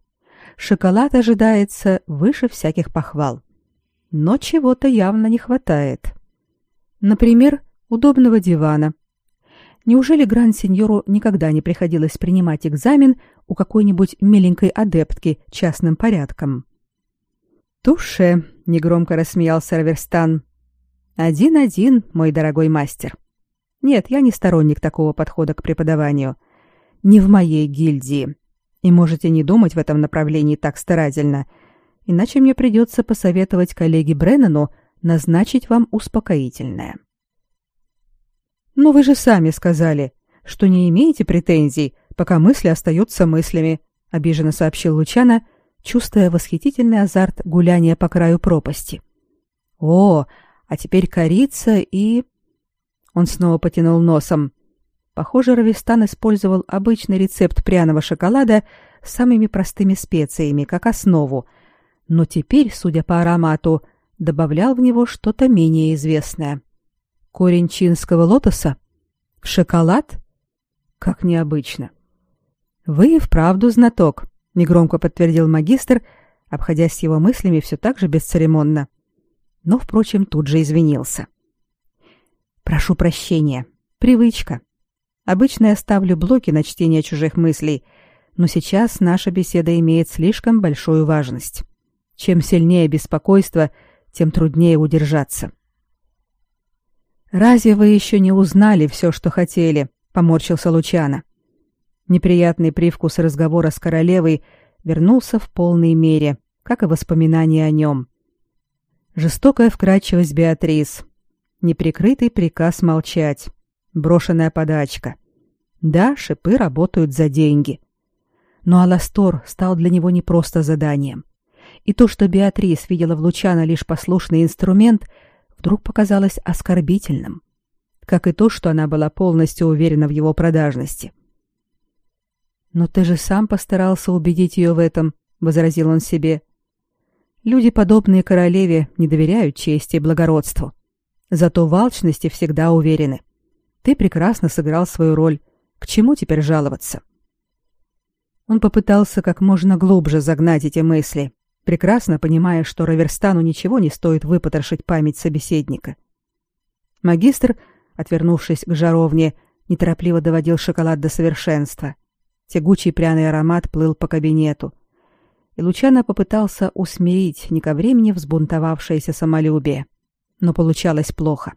Шоколад ожидается выше всяких похвал. Но чего-то явно не хватает. Например, удобного дивана. Неужели гранд-сеньору никогда не приходилось принимать экзамен у какой-нибудь миленькой адептки частным порядком? «Туше», — негромко рассмеялся Раверстан. «Один-один, мой дорогой мастер. Нет, я не сторонник такого подхода к преподаванию. Не в моей гильдии. И можете не думать в этом направлении так старательно, иначе мне придется посоветовать коллеге Бреннану назначить вам успокоительное». Но вы же сами сказали, что не имеете претензий, пока мысли остаются мыслями, обиженно сообщил Лучана, чувствуя восхитительный азарт гуляния по краю пропасти. О, а теперь корица и Он снова потянул носом. Похоже, Равистан использовал обычный рецепт пряного шоколада с самыми простыми специями как основу, но теперь, судя по аромату, добавлял в него что-то менее известное. Корень чинского лотоса? Шоколад? Как необычно. Вы и вправду знаток, негромко подтвердил магистр, обходясь его мыслями все так же бесцеремонно. Но, впрочем, тут же извинился. Прошу прощения. Привычка. Обычно я ставлю блоки на чтение чужих мыслей, но сейчас наша беседа имеет слишком большую важность. Чем сильнее беспокойство, тем труднее удержаться. Разве вы еще не узнали все, что хотели? поморщился Лучано. Неприятный привкус разговора с королевой вернулся в полной мере, как и воспоминания о нем. Жестокая вкрадчивость Беатрис, неприкрытый приказ молчать, брошенная подачка. Да, шипы работают за деньги. Но Аластор стал для него не просто заданием. И то, что Беатрис видела в Лучано лишь послушный инструмент, вдруг показалось оскорбительным. Как и то, что она была полностью уверена в его продажности. «Но ты же сам постарался убедить ее в этом», — возразил он себе. «Люди, подобные королеве, не доверяют чести и благородству. Зато в алчности всегда уверены. Ты прекрасно сыграл свою роль. К чему теперь жаловаться?» Он попытался как можно глубже загнать эти мысли, прекрасно понимая, что Раверстану ничего не стоит выпотрошить память собеседника. Магистр, отвернувшись к жаровне, неторопливо доводил шоколад до совершенства. Тягучий пряный аромат плыл по кабинету. И Лучано попытался усмирить не ко времени взбунтовавшееся самолюбие. Но получалось плохо.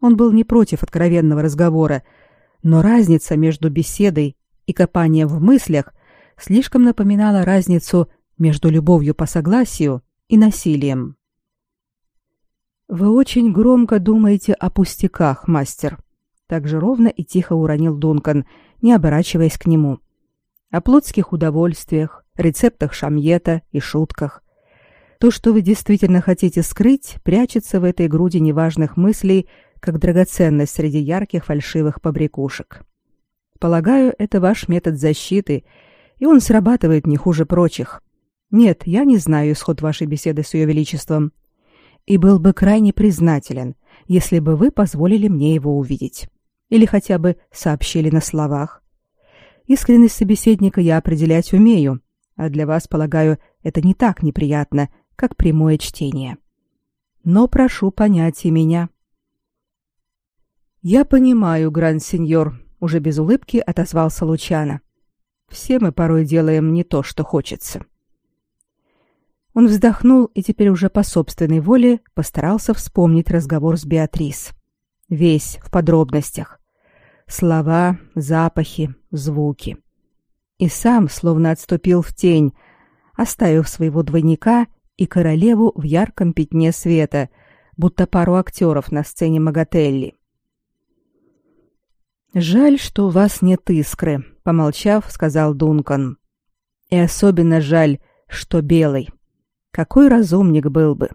Он был не против откровенного разговора, но разница между беседой и копанием в мыслях слишком напоминала разницу между любовью по согласию и насилием. Вы очень громко думаете о пустяках, мастер, так же ровно и тихо уронил Дункан, не оборачиваясь к нему о плотских удовольствиях, рецептах шамьета и шутках. То, что вы действительно хотите скрыть, прячется в этой груди неважных мыслей, как драгоценность среди ярких фальшивых побрякушек. Полагаю, это ваш метод защиты, и он срабатывает не хуже прочих. Нет, я не знаю исход вашей беседы с ее величеством, и был бы крайне признателен, если бы вы позволили мне его увидеть или хотя бы сообщили на словах. Искренность собеседника я определять умею, а для вас, полагаю, это не так неприятно, как прямое чтение. Но прошу понять и меня. Я понимаю, гранд-сеньор, уже без улыбки отозвался Лучано. Все мы порой делаем не то, что хочется. Он вздохнул и теперь уже по собственной воле постарался вспомнить разговор с Беатрис. Весь в подробностях. Слова, запахи, звуки. И сам словно отступил в тень, оставив своего двойника и королеву в ярком пятне света, будто пару актеров на сцене Магателли. «Жаль, что у вас нет искры», — помолчав, сказал Дункан. «И особенно жаль, что белый. Какой разумник был бы!»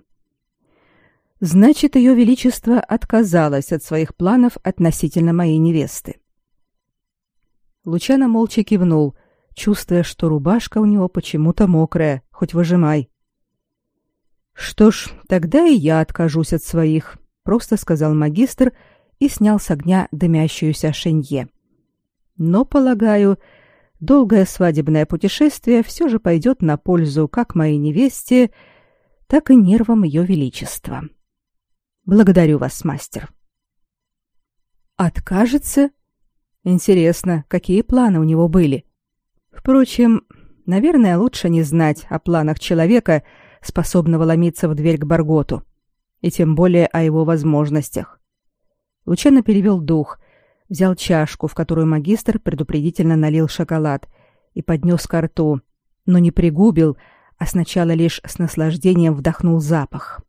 Значит, ее величество отказалось от своих планов относительно моей невесты. Лучано молча кивнул, чувствуя, что рубашка у него почему-то мокрая, хоть выжимай. Что ж, тогда и я откажусь от своих, просто сказал магистр и снял с огня дымящуюся шенье. Но, полагаю, долгое свадебное путешествие все же пойдет на пользу как моей невесте, так и нервам ее величества. Благодарю вас, мастер. Откажется? Интересно, какие планы у него были? Впрочем, наверное, лучше не знать о планах человека, способного ломиться в дверь к Барготу, и тем более о его возможностях. Лучано перевел дух, взял чашку, в которую магистр предупредительно налил шоколад, и поднес ко рту, но не пригубил, а сначала лишь с наслаждением вдохнул запах.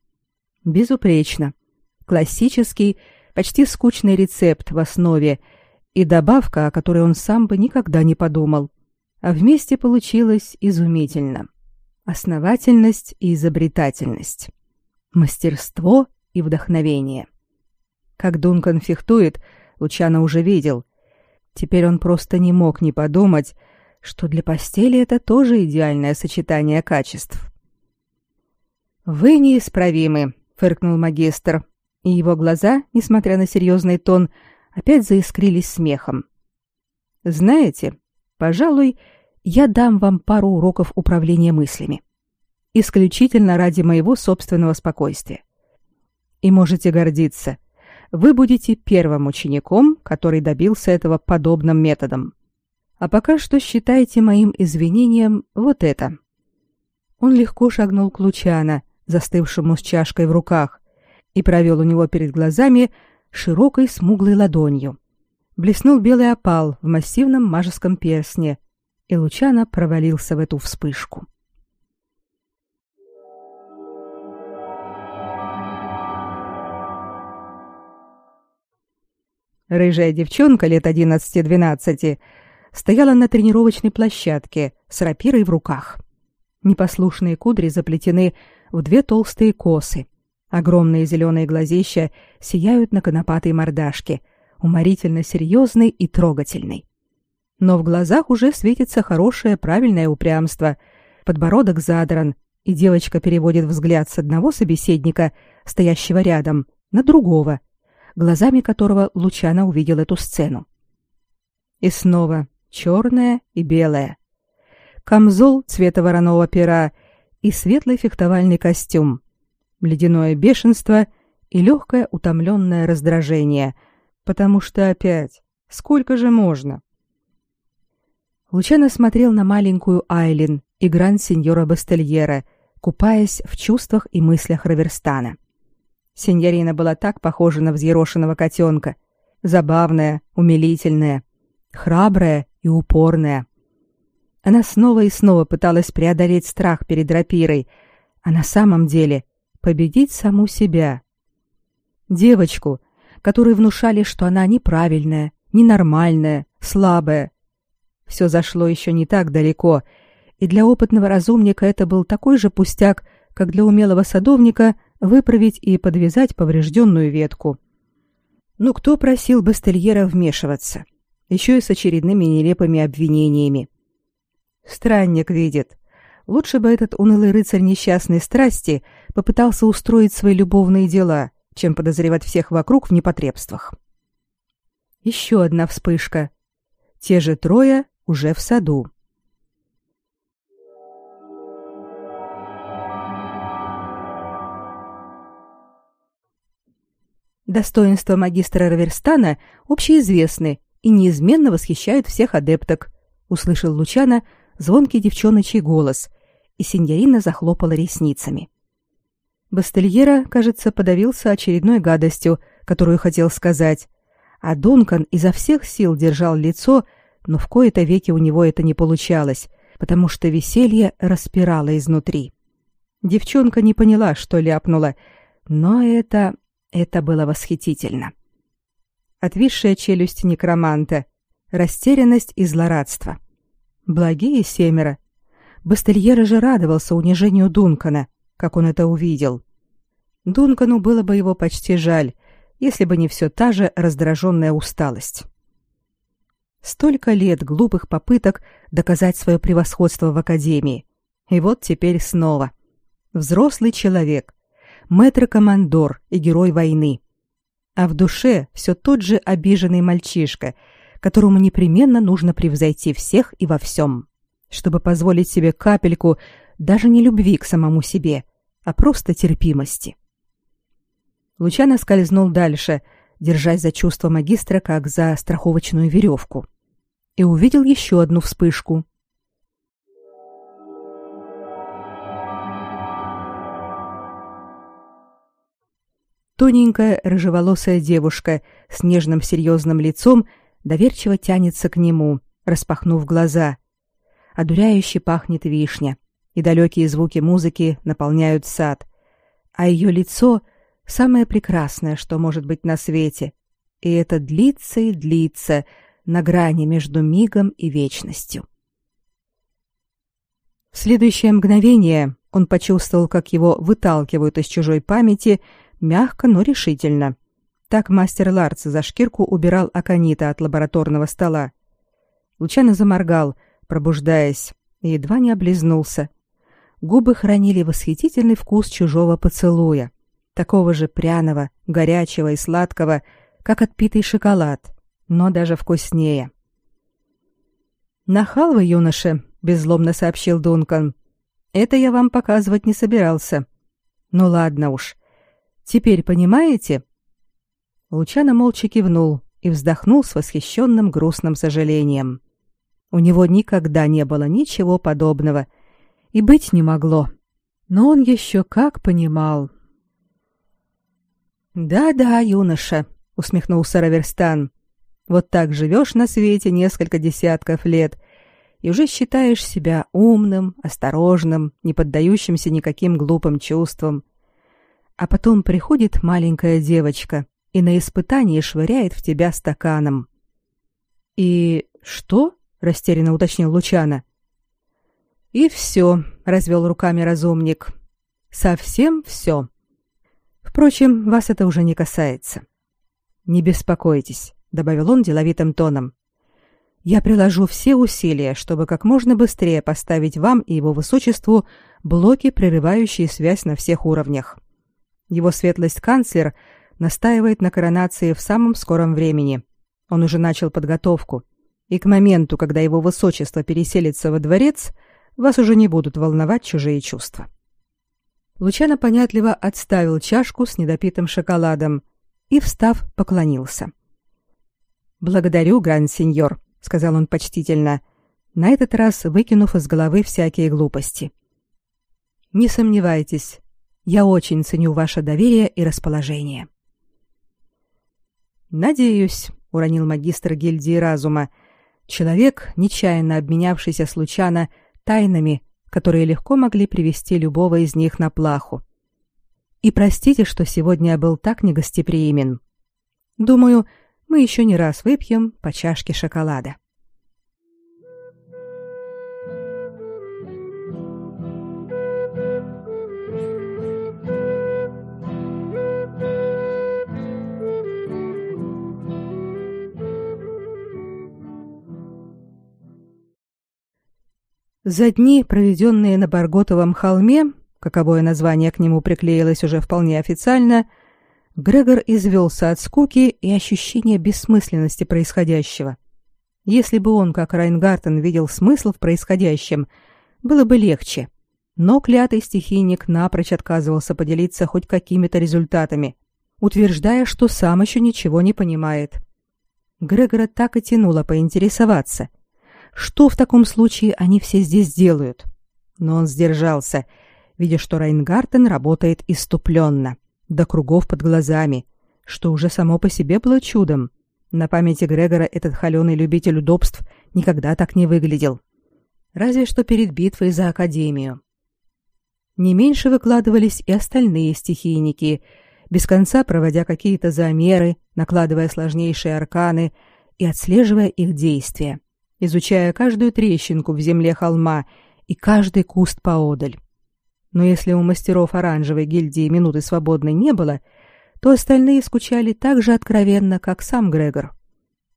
Безупречно классический, почти скучный рецепт в основе и добавка, о которой он сам бы никогда не подумал. А вместе получилось изумительно. Основательность и изобретательность. Мастерство и вдохновение. Как Дункан фехтует, Лучано уже видел. Теперь он просто не мог не подумать, что для постели это тоже идеальное сочетание качеств. «Вы неисправимы», — фыркнул магистр, и его глаза, несмотря на серьезный тон, опять заискрились смехом. Знаете, Пожалуй, я дам вам пару уроков управления мыслями. Исключительно ради моего собственного спокойствия. И можете гордиться. Вы будете первым учеником, который добился этого подобным методом. А пока что считайте моим извинением вот это. Он легко шагнул к Лучана, застывшему с чашкой в руках, и провел у него перед глазами широкой смуглой ладонью. Блеснул белый опал в массивном мажеском перстне, и Лучано провалился в эту вспышку. Рыжая девчонка лет одиннадцати-двенадцати стояла на тренировочной площадке с рапирой в руках. Непослушные кудри заплетены в две толстые косы. Огромные зеленые глазища сияют на конопатой мордашке, уморительно серьезной и трогательной. Но в глазах уже светится хорошее правильное упрямство. Подбородок задран, и девочка переводит взгляд с одного собеседника, стоящего рядом, на другого, глазами которого Лучана увидел эту сцену. И снова черное и белое. Камзол цвета вороного пера и светлый фехтовальный костюм. Ледяное бешенство и легкое утомленное раздражение, потому что опять, сколько же можно? Лучано смотрел на маленькую Айлин и гранд-сеньора Бастельера, купаясь в чувствах и мыслях Раверстана. Сеньорина была так похожа на взъерошенного котенка, забавная, умилительная, храбрая и упорная. Она снова и снова пыталась преодолеть страх перед рапирой, а на самом деле победить саму себя. Девочку, которой внушали, что она неправильная, ненормальная, слабая. Все зашло еще не так далеко, и для опытного разумника это был такой же пустяк, как для умелого садовника выправить и подвязать поврежденную ветку. Ну кто просил Бастельера вмешиваться? Еще и с очередными нелепыми обвинениями. Странник видит. Лучше бы этот унылый рыцарь несчастной страсти попытался устроить свои любовные дела, чем подозревать всех вокруг в непотребствах. Еще одна вспышка. Те же трое уже в саду. Достоинства магистра Раверстана общеизвестны и неизменно восхищают всех адепток, услышал Лучана звонкий девчоночий голос, и синьорина захлопала ресницами. Бастельера, кажется, подавился очередной гадостью, которую хотел сказать, а Дункан изо всех сил держал лицо, но в кои-то веки у него это не получалось, потому что веселье распирало изнутри. Девчонка не поняла, что ляпнула, но это... это было восхитительно. Отвисшая челюсть некроманта, растерянность и злорадство — Благие семеро. Бастельера же радовался унижению Дункана, как он это увидел. Дункану было бы его почти жаль, если бы не все та же раздраженная усталость. Столько лет глупых попыток доказать свое превосходство в академии. И вот теперь снова. Взрослый человек, мэтр-командор и герой войны. А в душе все тот же обиженный мальчишка — которому непременно нужно превзойти всех и во всем, чтобы позволить себе капельку даже не любви к самому себе, а просто терпимости. Лучано скользнул дальше, держась за чувство магистра как за страховочную веревку, и увидел еще одну вспышку. Тоненькая рыжеволосая девушка с нежным серьезным лицом доверчиво тянется к нему, распахнув глаза. Одуряюще пахнет вишня, и далекие звуки музыки наполняют сад. А ее лицо — самое прекрасное, что может быть на свете. И это длится и длится на грани между мигом и вечностью. В следующее мгновение он почувствовал, как его выталкивают из чужой памяти мягко, но решительно. Так мастер Ларц за шкирку убирал аконита от лабораторного стола. Лучано заморгал, пробуждаясь, и едва не облизнулся. Губы хранили восхитительный вкус чужого поцелуя, такого же пряного, горячего и сладкого, как отпитый шоколад, но даже вкуснее. Нахал вы, юноша, беззлобно сообщил Дункан. Это я вам показывать не собирался. Ну ладно уж. Теперь понимаете? Лучано молча кивнул и вздохнул с восхищенным грустным сожалением. У него никогда не было ничего подобного и быть не могло. Но он еще как понимал. «Да-да, юноша», — усмехнулся Раверстан. «Вот так живешь на свете несколько десятков лет и уже считаешь себя умным, осторожным, не поддающимся никаким глупым чувствам. А потом приходит маленькая девочка и на испытание швыряет в тебя стаканом. «И что?» — растерянно уточнил Лучана. «И все», — развел руками разумник. «Совсем все. Впрочем, вас это уже не касается». «Не беспокойтесь», — добавил он деловитым тоном. Я приложу все усилия, чтобы как можно быстрее поставить вам и его высочеству блоки, прерывающие связь на всех уровнях. Его светлость канцлер настаивает на коронации в самом скором времени. Он уже начал подготовку, и к моменту, когда его высочество переселится во дворец, вас уже не будут волновать чужие чувства. Лучано понятливо отставил чашку с недопитым шоколадом и, встав, поклонился. «Благодарю, гранд-сеньор», — сказал он почтительно, на этот раз выкинув из головы всякие глупости. «Не сомневайтесь, я очень ценю ваше доверие и расположение». «Надеюсь», — уронил магистр гильдии разума, человек, нечаянно обменявшийся случайно тайнами, которые легко могли привести любого из них на плаху. «И простите, что сегодня я был так негостеприимен. Думаю, мы еще не раз выпьем по чашке шоколада. За дни, проведенные на Барготовом холме, каковое название к нему приклеилось уже вполне официально, — Грегор извелся от скуки и ощущения бессмысленности происходящего. Если бы он, как Райнгартен, видел смысл в происходящем, было бы легче. Но клятый стихийник напрочь отказывался поделиться хоть какими-то результатами, утверждая, что сам еще ничего не понимает. Грегора так и тянуло поинтересоваться, что в таком случае они все здесь делают. Но он сдержался, видя, что Райнгартен работает иступленно до кругов под глазами, что уже само по себе было чудом. На памяти Грегора этот холеный любитель удобств никогда так не выглядел. Разве что перед битвой за Академию. Не меньше выкладывались и остальные стихийники, без конца проводя какие-то замеры, накладывая сложнейшие арканы и отслеживая их действия, изучая каждую трещинку в земле холма и каждый куст поодаль. Но если у мастеров оранжевой гильдии минуты свободной не было, то остальные скучали так же откровенно, как сам Грегор.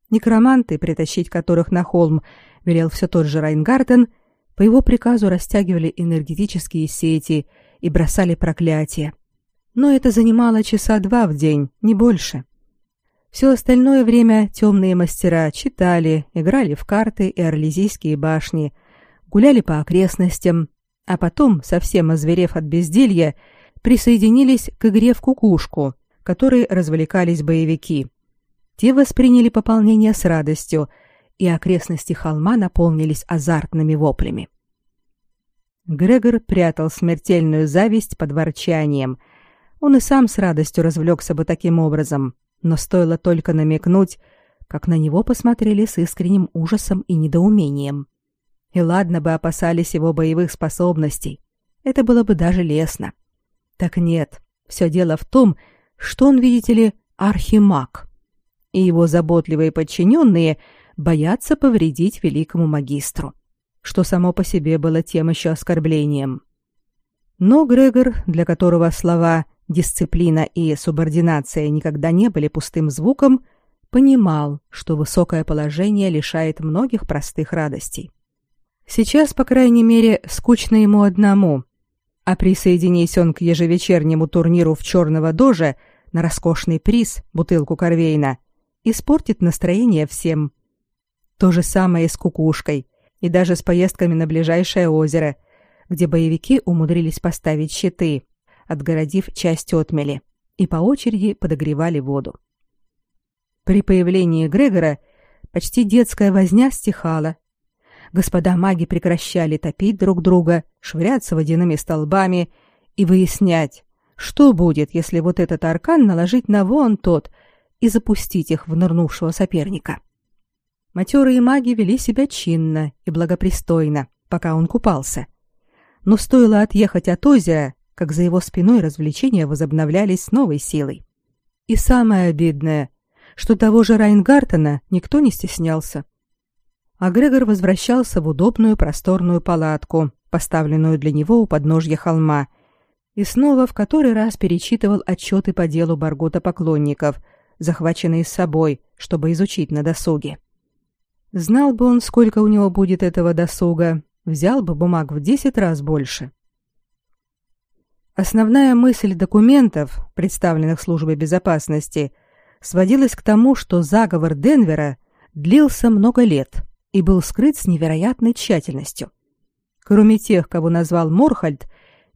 Некроманты, притащить которых на холм велел все тот же Райнгартен, по его приказу растягивали энергетические сети и бросали проклятия. Но это занимало часа два в день, не больше. Все остальное время темные мастера читали, играли в карты и орлезийские башни, гуляли по окрестностям, а потом, совсем озверев от безделья, присоединились к игре в кукушку, которой развлекались боевики. Те восприняли пополнение с радостью, и окрестности холма наполнились азартными воплями. Грегор прятал смертельную зависть под ворчанием. Он и сам с радостью развлекся бы таким образом, но стоило только намекнуть, как на него посмотрели с искренним ужасом и недоумением. И ладно бы опасались его боевых способностей. Это было бы даже лестно. Так нет, все дело в том, что он, видите ли, архимаг. И его заботливые подчиненные боятся повредить великому магистру, что само по себе было тем еще оскорблением. Но Грегор, для которого слова «дисциплина» и «субординация» никогда не были пустым звуком, понимал, что высокое положение лишает многих простых радостей. Сейчас, по крайней мере, скучно ему одному. А присоединись он к ежевечернему турниру в черного дожа на роскошный приз, бутылку корвейна, испортит настроение всем. То же самое и с кукушкой, и даже с поездками на ближайшее озеро, где боевики умудрились поставить щиты, отгородив часть отмели, и по очереди подогревали воду. При появлении Грегора почти детская возня стихала. Господа маги прекращали топить друг друга, швыряться водяными столбами и выяснять, что будет, если вот этот аркан наложить на вон тот и запустить их в нырнувшего соперника. Матерые маги вели себя чинно и благопристойно, пока он купался. Но стоило отъехать от озера, как за его спиной развлечения возобновлялись с новой силой. И самое обидное, что того же Райнгартена никто не стеснялся. А Грегор возвращался в удобную просторную палатку, поставленную для него у подножья холма, и снова в который раз перечитывал отчеты по делу Баргота поклонников, захваченные с собой, чтобы изучить на досуге. Знал бы он, сколько у него будет этого досуга, взял бы бумаг в десять раз больше. Основная мысль документов, представленных службой безопасности, сводилась к тому, что заговор Денвера длился много лет и был скрыт с невероятной тщательностью. Кроме тех, кого назвал Морхальд,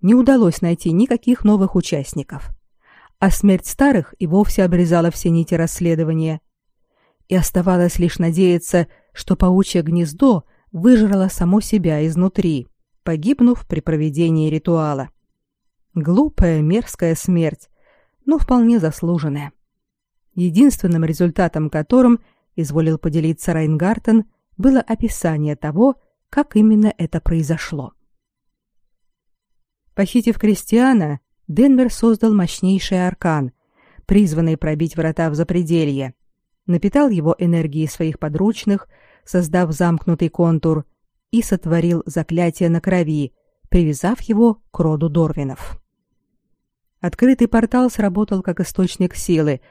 не удалось найти никаких новых участников. А смерть старых и вовсе обрезала все нити расследования. И оставалось лишь надеяться, что паучье гнездо выжрало само себя изнутри, погибнув при проведении ритуала. Глупая, мерзкая смерть, но вполне заслуженная единственным результатом которым, изволил поделиться Райнгартен, было описание того, как именно это произошло. Похитив крестьяна, Денвер создал мощнейший аркан, призванный пробить врата в запределье, напитал его энергией своих подручных, создав замкнутый контур, и сотворил заклятие на крови, привязав его к роду Дорвинов. Открытый портал сработал как источник силы,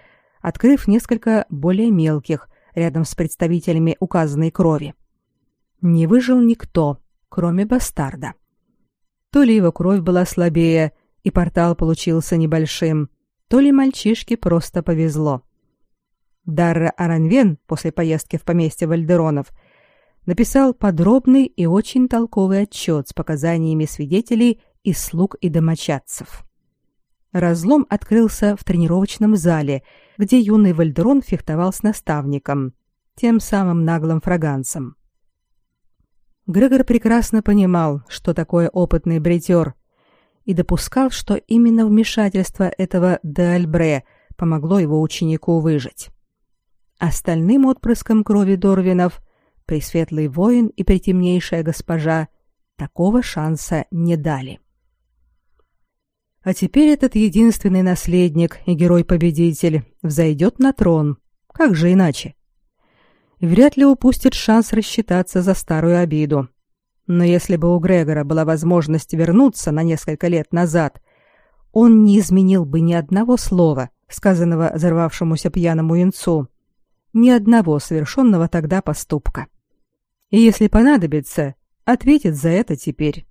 открыв несколько более мелких рядом с представителями указанной крови. Не выжил никто, кроме бастарда. То ли его кровь была слабее, и портал получился небольшим, то ли мальчишке просто повезло. Дарра Аранвен после поездки в поместье Вальдеронов написал подробный и очень толковый отчет с показаниями свидетелей из слуг и домочадцев. Разлом открылся в тренировочном зале – где юный Вальдерон фехтовал с наставником, тем самым наглым фраганцем. Грегор прекрасно понимал, что такое опытный бритер, и допускал, что именно вмешательство этого де помогло его ученику выжить. Остальным отпрыскам крови Дорвинов, пресветлый воин и притемнейшая госпожа, такого шанса не дали. А теперь этот единственный наследник и герой-победитель взойдет на трон. Как же иначе? Вряд ли упустит шанс рассчитаться за старую обиду. Но если бы у Грегора была возможность вернуться на несколько лет назад, он не изменил бы ни одного слова, сказанного взорвавшемуся пьяному юнцу, ни одного совершенного тогда поступка. И если понадобится, ответит за это теперь.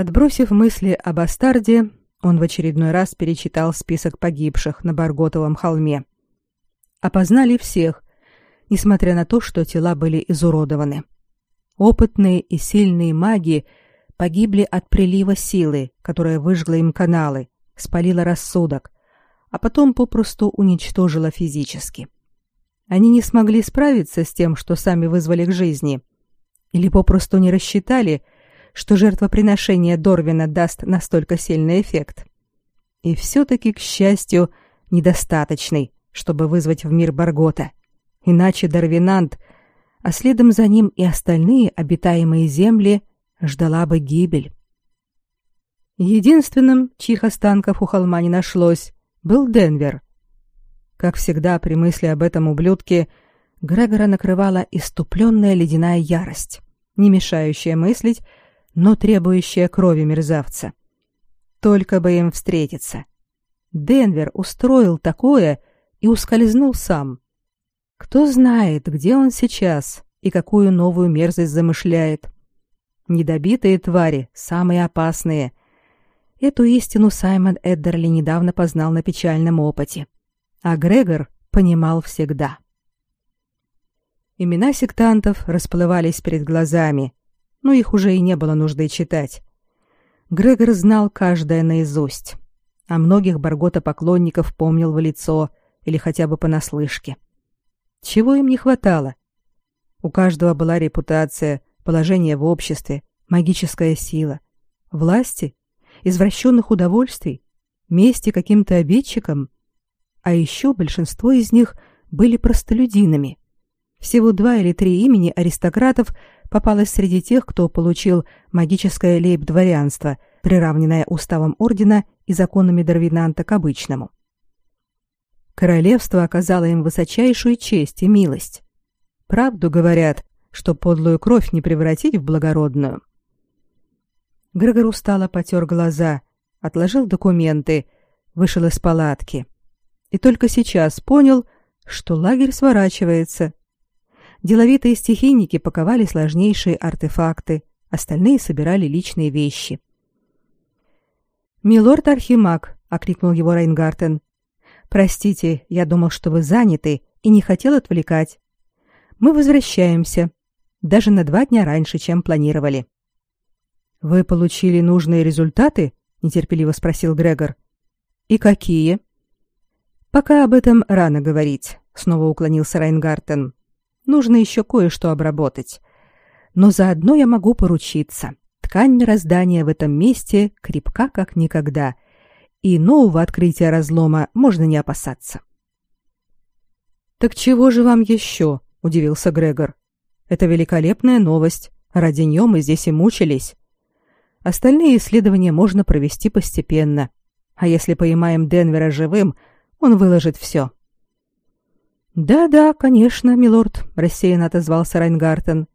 Отбросив мысли о бастарде, он в очередной раз перечитал список погибших на Барготовом холме. Опознали всех, несмотря на то, что тела были изуродованы. Опытные и сильные маги погибли от прилива силы, которая выжгла им каналы, спалила рассудок, а потом попросту уничтожила физически. Они не смогли справиться с тем, что сами вызвали к жизни, или попросту не рассчитали, что жертвоприношение Дорвина даст настолько сильный эффект. И все-таки, к счастью, недостаточный, чтобы вызвать в мир Баргота. Иначе Дарвинант, а следом за ним и остальные обитаемые земли, ждала бы гибель. Единственным, чьих останков у холма не нашлось, был Денвер. Как всегда при мысли об этом ублюдке, Грегора накрывала иступленная ледяная ярость, не мешающая мыслить но требующая крови мерзавца. Только бы им встретиться. Денвер устроил такое и ускользнул сам. Кто знает, где он сейчас и какую новую мерзость замышляет. Недобитые твари, самые опасные. Эту истину Саймон Эддерли недавно познал на печальном опыте. А Грегор понимал всегда. Имена сектантов расплывались перед глазами, но их уже и не было нужды читать. Грегор знал каждое наизусть, а многих Баргота-поклонников помнил в лицо или хотя бы понаслышке. Чего им не хватало? У каждого была репутация, положение в обществе, магическая сила, власти, извращенных удовольствий, мести каким-то обидчикам. А еще большинство из них были простолюдинами. Всего два или три имени аристократов попалось среди тех, кто получил магическое лейб-дворянство, приравненное уставом ордена и законами Дарвинанта к обычному. Королевство оказало им высочайшую честь и милость. Правду говорят, что подлую кровь не превратить в благородную. Грегор устало потер глаза, отложил документы, вышел из палатки. И только сейчас понял, что лагерь сворачивается. Деловитые стихийники паковали сложнейшие артефакты, остальные собирали личные вещи. «Милорд Архимаг», — окликнул его Рейнгартен. «Простите, я думал, что вы заняты и не хотел отвлекать. Мы возвращаемся. Даже на два дня раньше, чем планировали». «Вы получили нужные результаты?» — нетерпеливо спросил Грегор. «И какие?» «Пока об этом рано говорить», — снова уклонился Райнгартен. «Нужно еще кое-что обработать. Но заодно я могу поручиться. Ткань мироздания в этом месте крепка как никогда, и нового открытия разлома можно не опасаться». «Так чего же вам еще?» — удивился Грегор. «Это великолепная новость. Ради нее мы здесь и мучились. Остальные исследования можно провести постепенно. А если поймаем Денвера живым, он выложит все. «Да-да, конечно, милорд», — рассеянно отозвался Райнгартен.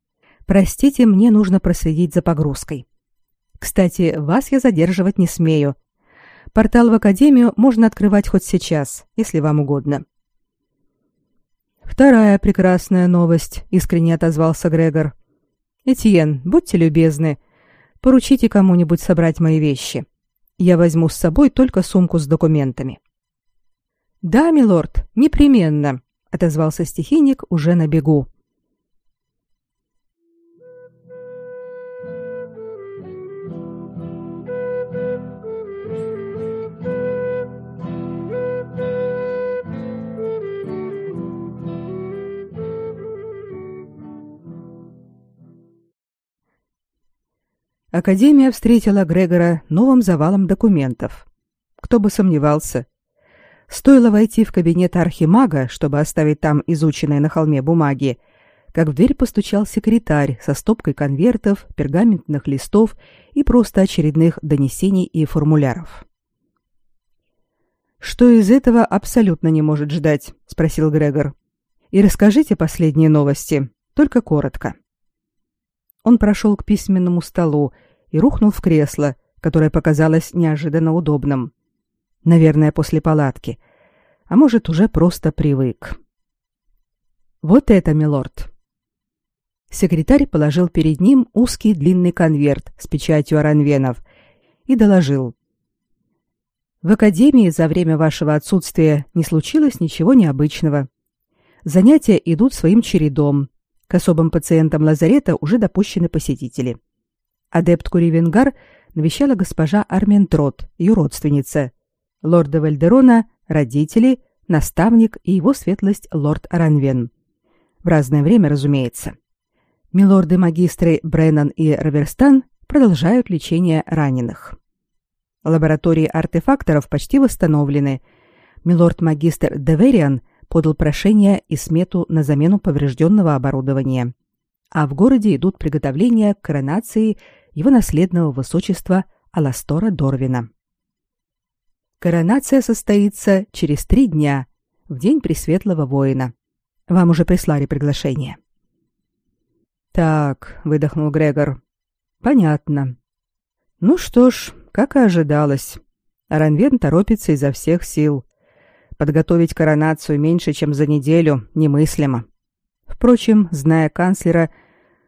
«Простите, мне нужно проследить за погрузкой. Кстати, вас я задерживать не смею. Портал в Академию можно открывать хоть сейчас, если вам угодно». «Вторая прекрасная новость», — искренне отозвался Грегор. «Этьен, будьте любезны, — Поручите кому-нибудь собрать мои вещи. Я возьму с собой только сумку с документами. Да, милорд, непременно, отозвался стихийник уже на бегу. Академия встретила Грегора новым завалом документов. Кто бы сомневался. Стоило войти в кабинет архимага, чтобы оставить там изученные на холме бумаги, как в дверь постучал секретарь со стопкой конвертов, пергаментных листов и просто очередных донесений и формуляров. «Что из этого абсолютно не может ждать?» — спросил Грегор. «И расскажите последние новости, только коротко». Он прошел к письменному столу и рухнул в кресло, которое показалось неожиданно удобным. Наверное, после палатки. А может, уже просто привык. Вот это, милорд. Секретарь положил перед ним узкий длинный конверт с печатью Аранвенов и доложил. В академии за время вашего отсутствия не случилось ничего необычного. Занятия идут своим чередом, к особым пациентам лазарета уже допущены посетители. Адептку Ривенгар навещала госпожа Арментрот, ее родственница. Лорда Вальдерона – родители, наставник и его светлость лорд Аранвен. В разное время, разумеется. Милорды-магистры Бреннан и Раверстан продолжают лечение раненых. Лаборатории артефакторов почти восстановлены. Милорд-магистр Девериан – подал прошение и смету на замену поврежденного оборудования. А в городе идут приготовления к коронации его наследного высочества Аластора Дорвина. Коронация состоится через три дня, в день Пресветлого Воина. Вам уже прислали приглашение. Так, выдохнул Грегор. Понятно. Ну что ж, как и ожидалось. Ранвен торопится изо всех сил. Подготовить коронацию меньше, чем за неделю, немыслимо. Впрочем, зная канцлера,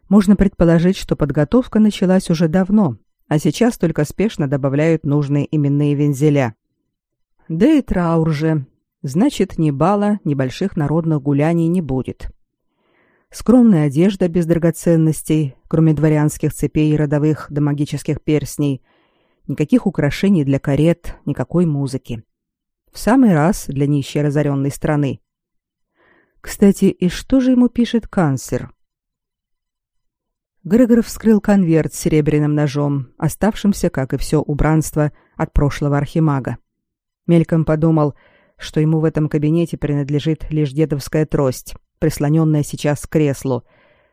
можно предположить, что подготовка началась уже давно, а сейчас только спешно добавляют нужные именные вензеля. Да и траур же. Значит, ни бала, ни больших народных гуляний не будет. скромная одежда без драгоценностей, кроме дворянских цепей и родовых да магических перстней, никаких украшений для карет, никакой музыки. В самый раз для нищей разоренной страны. Кстати, и что же ему пишет канцлер? Грегор вскрыл конверт с серебряным ножом, оставшимся, как и все убранство, от прошлого архимага. Мельком подумал, что ему в этом кабинете принадлежит лишь дедовская трость, прислоненная сейчас к креслу,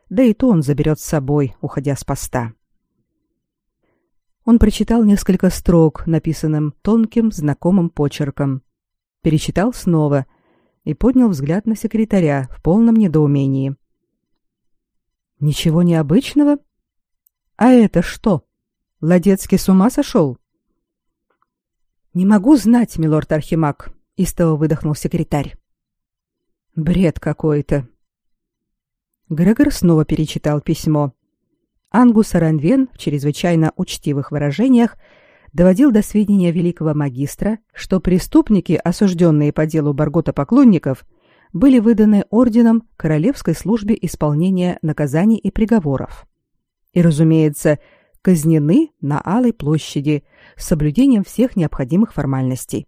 да и то он заберет с собой, уходя с поста. Он прочитал несколько строк, написанным тонким, знакомым почерком. Перечитал снова и поднял взгляд на секретаря в полном недоумении. Ничего необычного? А это что? Ладецкий с ума сошел? Не могу знать, милорд Архимаг, истово выдохнул секретарь. Бред какой-то. Грегор снова перечитал письмо. Ангус Аранвен в чрезвычайно учтивых выражениях доводил до сведения великого магистра, что преступники, осужденные по делу Баргота поклонников, были выданы орденом Королевской службе исполнения наказаний и приговоров. И, разумеется, казнены на Алой площади с соблюдением всех необходимых формальностей.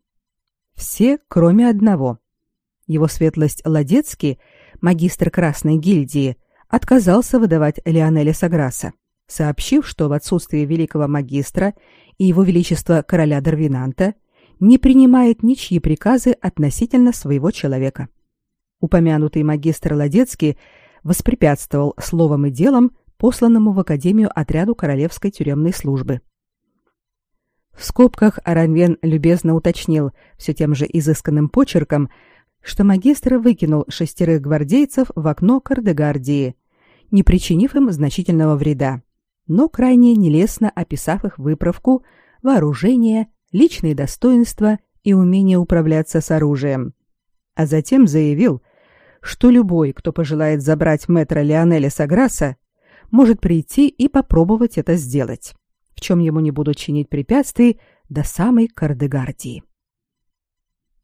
Все, кроме одного. Его светлость Ладецкий, магистр Красной гильдии, отказался выдавать Леонеля Саграса, сообщив, что в отсутствие великого магистра и его величества короля Дарвинанта не принимает ничьи приказы относительно своего человека упомянутый магистр Ладецкий воспрепятствовал словом и делом посланному в Академию отряду Королевской тюремной службы. В скобках Аранвен любезно уточнил все тем же изысканным почерком, что магистр выкинул шестерых гвардейцев в окно Кардегардии, не причинив им значительного вреда, но крайне нелестно описав их выправку, вооружение, личные достоинства и умение управляться с оружием. А затем заявил, что любой, кто пожелает забрать мэтра Леонеля Саграса, может прийти и попробовать это сделать, в чем ему не будут чинить препятствий до самой Кардегардии.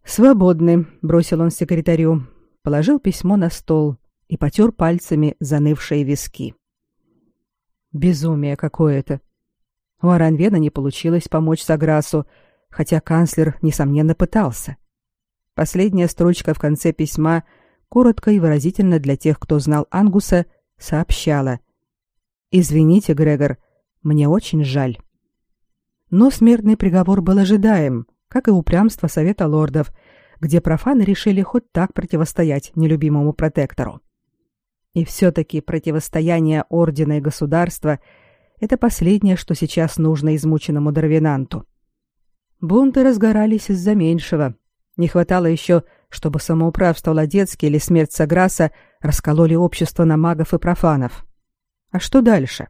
«Свободны», — бросил он секретарю, положил письмо на стол и потер пальцами занывшие виски. Безумие какое-то. У Аранвена не получилось помочь Саграсу, хотя канцлер, несомненно, пытался. Последняя строчка в конце письма — коротко и выразительно для тех, кто знал Ангуса, сообщала: "Извините, Грегор, мне очень жаль". Но смертный приговор был ожидаем, как и упрямство совета лордов, где профаны решили хоть так противостоять нелюбимому протектору. И все таки противостояние ордена и государства это последнее, что сейчас нужно измученному Дарвинанту. Бунты разгорались из-за меньшего. Не хватало еще чтобы самоуправство Ладецки или смерть Саграса раскололи общество на магов и профанов. А что дальше?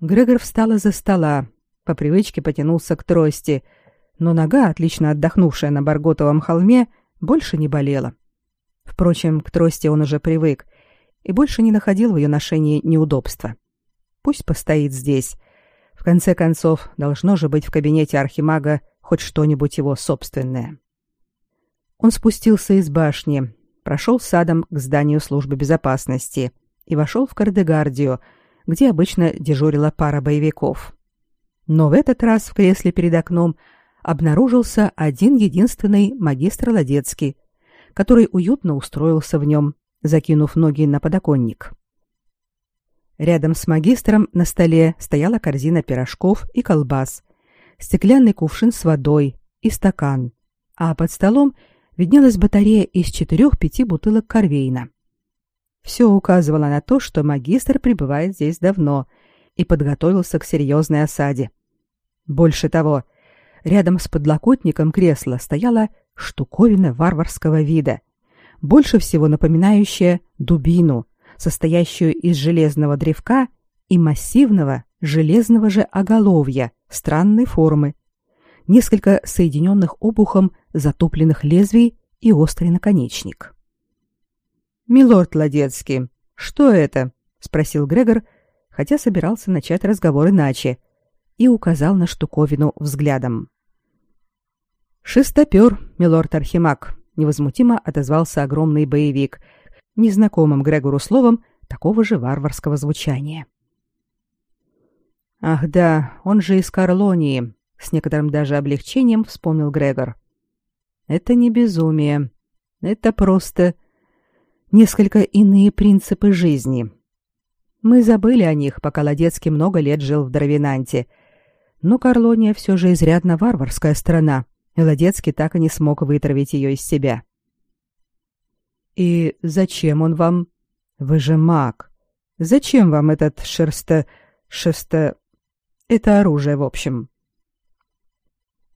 Грегор встал из-за стола, по привычке потянулся к трости, но нога, отлично отдохнувшая на Барготовом холме, больше не болела. Впрочем, к трости он уже привык и больше не находил в ее ношении неудобства. Пусть постоит здесь. В конце концов, должно же быть в кабинете архимага хоть что-нибудь его собственное. Он спустился из башни, прошел садом к зданию службы безопасности и вошел в Кардегардию, где обычно дежурила пара боевиков. Но в этот раз в кресле перед окном обнаружился один единственный магистр Ладецкий, который уютно устроился в нем, закинув ноги на подоконник. Рядом с магистром на столе стояла корзина пирожков и колбас, стеклянный кувшин с водой и стакан, а под столом виднелась батарея из четырех-пяти бутылок корвейна. Все указывало на то, что магистр пребывает здесь давно и подготовился к серьезной осаде. Больше того, рядом с подлокотником кресла стояла штуковина варварского вида, больше всего напоминающая дубину, состоящую из железного древка и массивного железного же оголовья странной формы, несколько соединенных обухом затопленных лезвий и острый наконечник. «Милорд Ладецкий, что это?» — спросил Грегор, хотя собирался начать разговор иначе, и указал на штуковину взглядом. «Шестопер, милорд Архимаг», — невозмутимо отозвался огромный боевик, незнакомым Грегору словом такого же варварского звучания. Ах да, он же из Карлонии, с некоторым даже облегчением вспомнил Грегор. Это не безумие. Это просто несколько иные принципы жизни. Мы забыли о них, пока Ладецкий много лет жил в Дровинанте. Но Карлония все же изрядно варварская страна, и Ладецкий так и не смог вытравить ее из себя. «И зачем он вам? Вы же маг. Зачем вам этот шерсто... шерсто... это оружие, в общем?»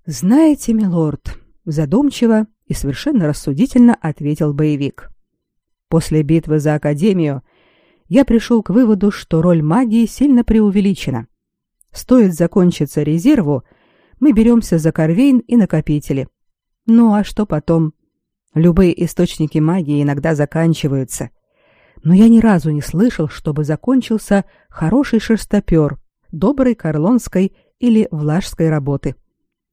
«Знаете, милорд», — задумчиво и совершенно рассудительно ответил боевик. «После битвы за Академию я пришел к выводу, что роль магии сильно преувеличена. Стоит закончиться резерву, мы беремся за корвейн и накопители. Ну а что потом? Любые источники магии иногда заканчиваются. Но я ни разу не слышал, чтобы закончился хороший шерстопер, доброй карлонской или влажской работы.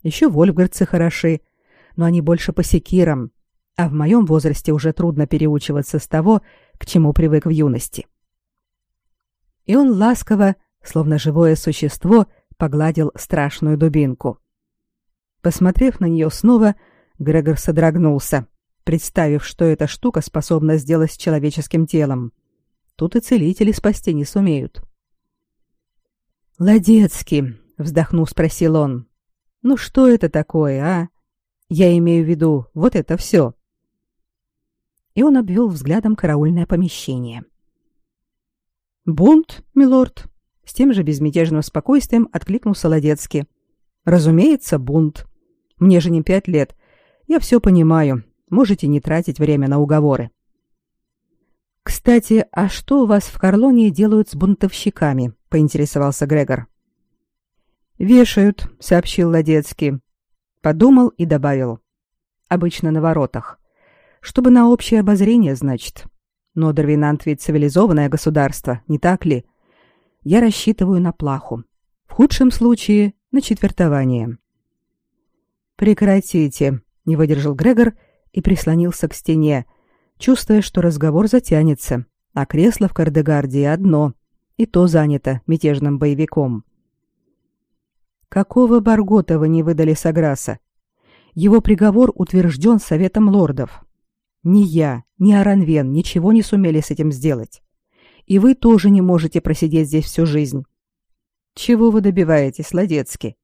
Еще вольфгардцы хороши, но они больше по секирам, а в моем возрасте уже трудно переучиваться с того, к чему привык в юности. И он ласково, словно живое существо, погладил страшную дубинку. Посмотрев на нее снова, Грегор содрогнулся — представив, что эта штука способна сделать с человеческим телом. Тут и целители спасти не сумеют. «Ладецкий», — вздохнув, спросил он, — «ну что это такое, а? Я имею в виду вот это все». И он обвел взглядом караульное помещение. «Бунт, милорд», — с тем же безмятежным спокойствием откликнулся Ладецкий. «Разумеется, бунт. Мне же не пять лет. Я все понимаю, Можете не тратить время на уговоры. Кстати, а что у вас в Карлонии делают с бунтовщиками? поинтересовался Грегор. Вешают, сообщил Ладецкий. Подумал и добавил: обычно на воротах. Чтобы на общее обозрение, значит. Но Дарвинант ведь цивилизованное государство, не так ли? Я рассчитываю на плаху. В худшем случае на четвертование. Прекратите, не выдержал Грегор и прислонился к стене, чувствуя, что разговор затянется, а кресло в Кардегардии одно, и то занято мятежным боевиком. Какого Баргота вы не выдали Саграса? Его приговор утвержден Советом лордов. Ни я, ни Аранвен ничего не сумели с этим сделать. И вы тоже не можете просидеть здесь всю жизнь. Чего вы добиваетесь, Ладецкий?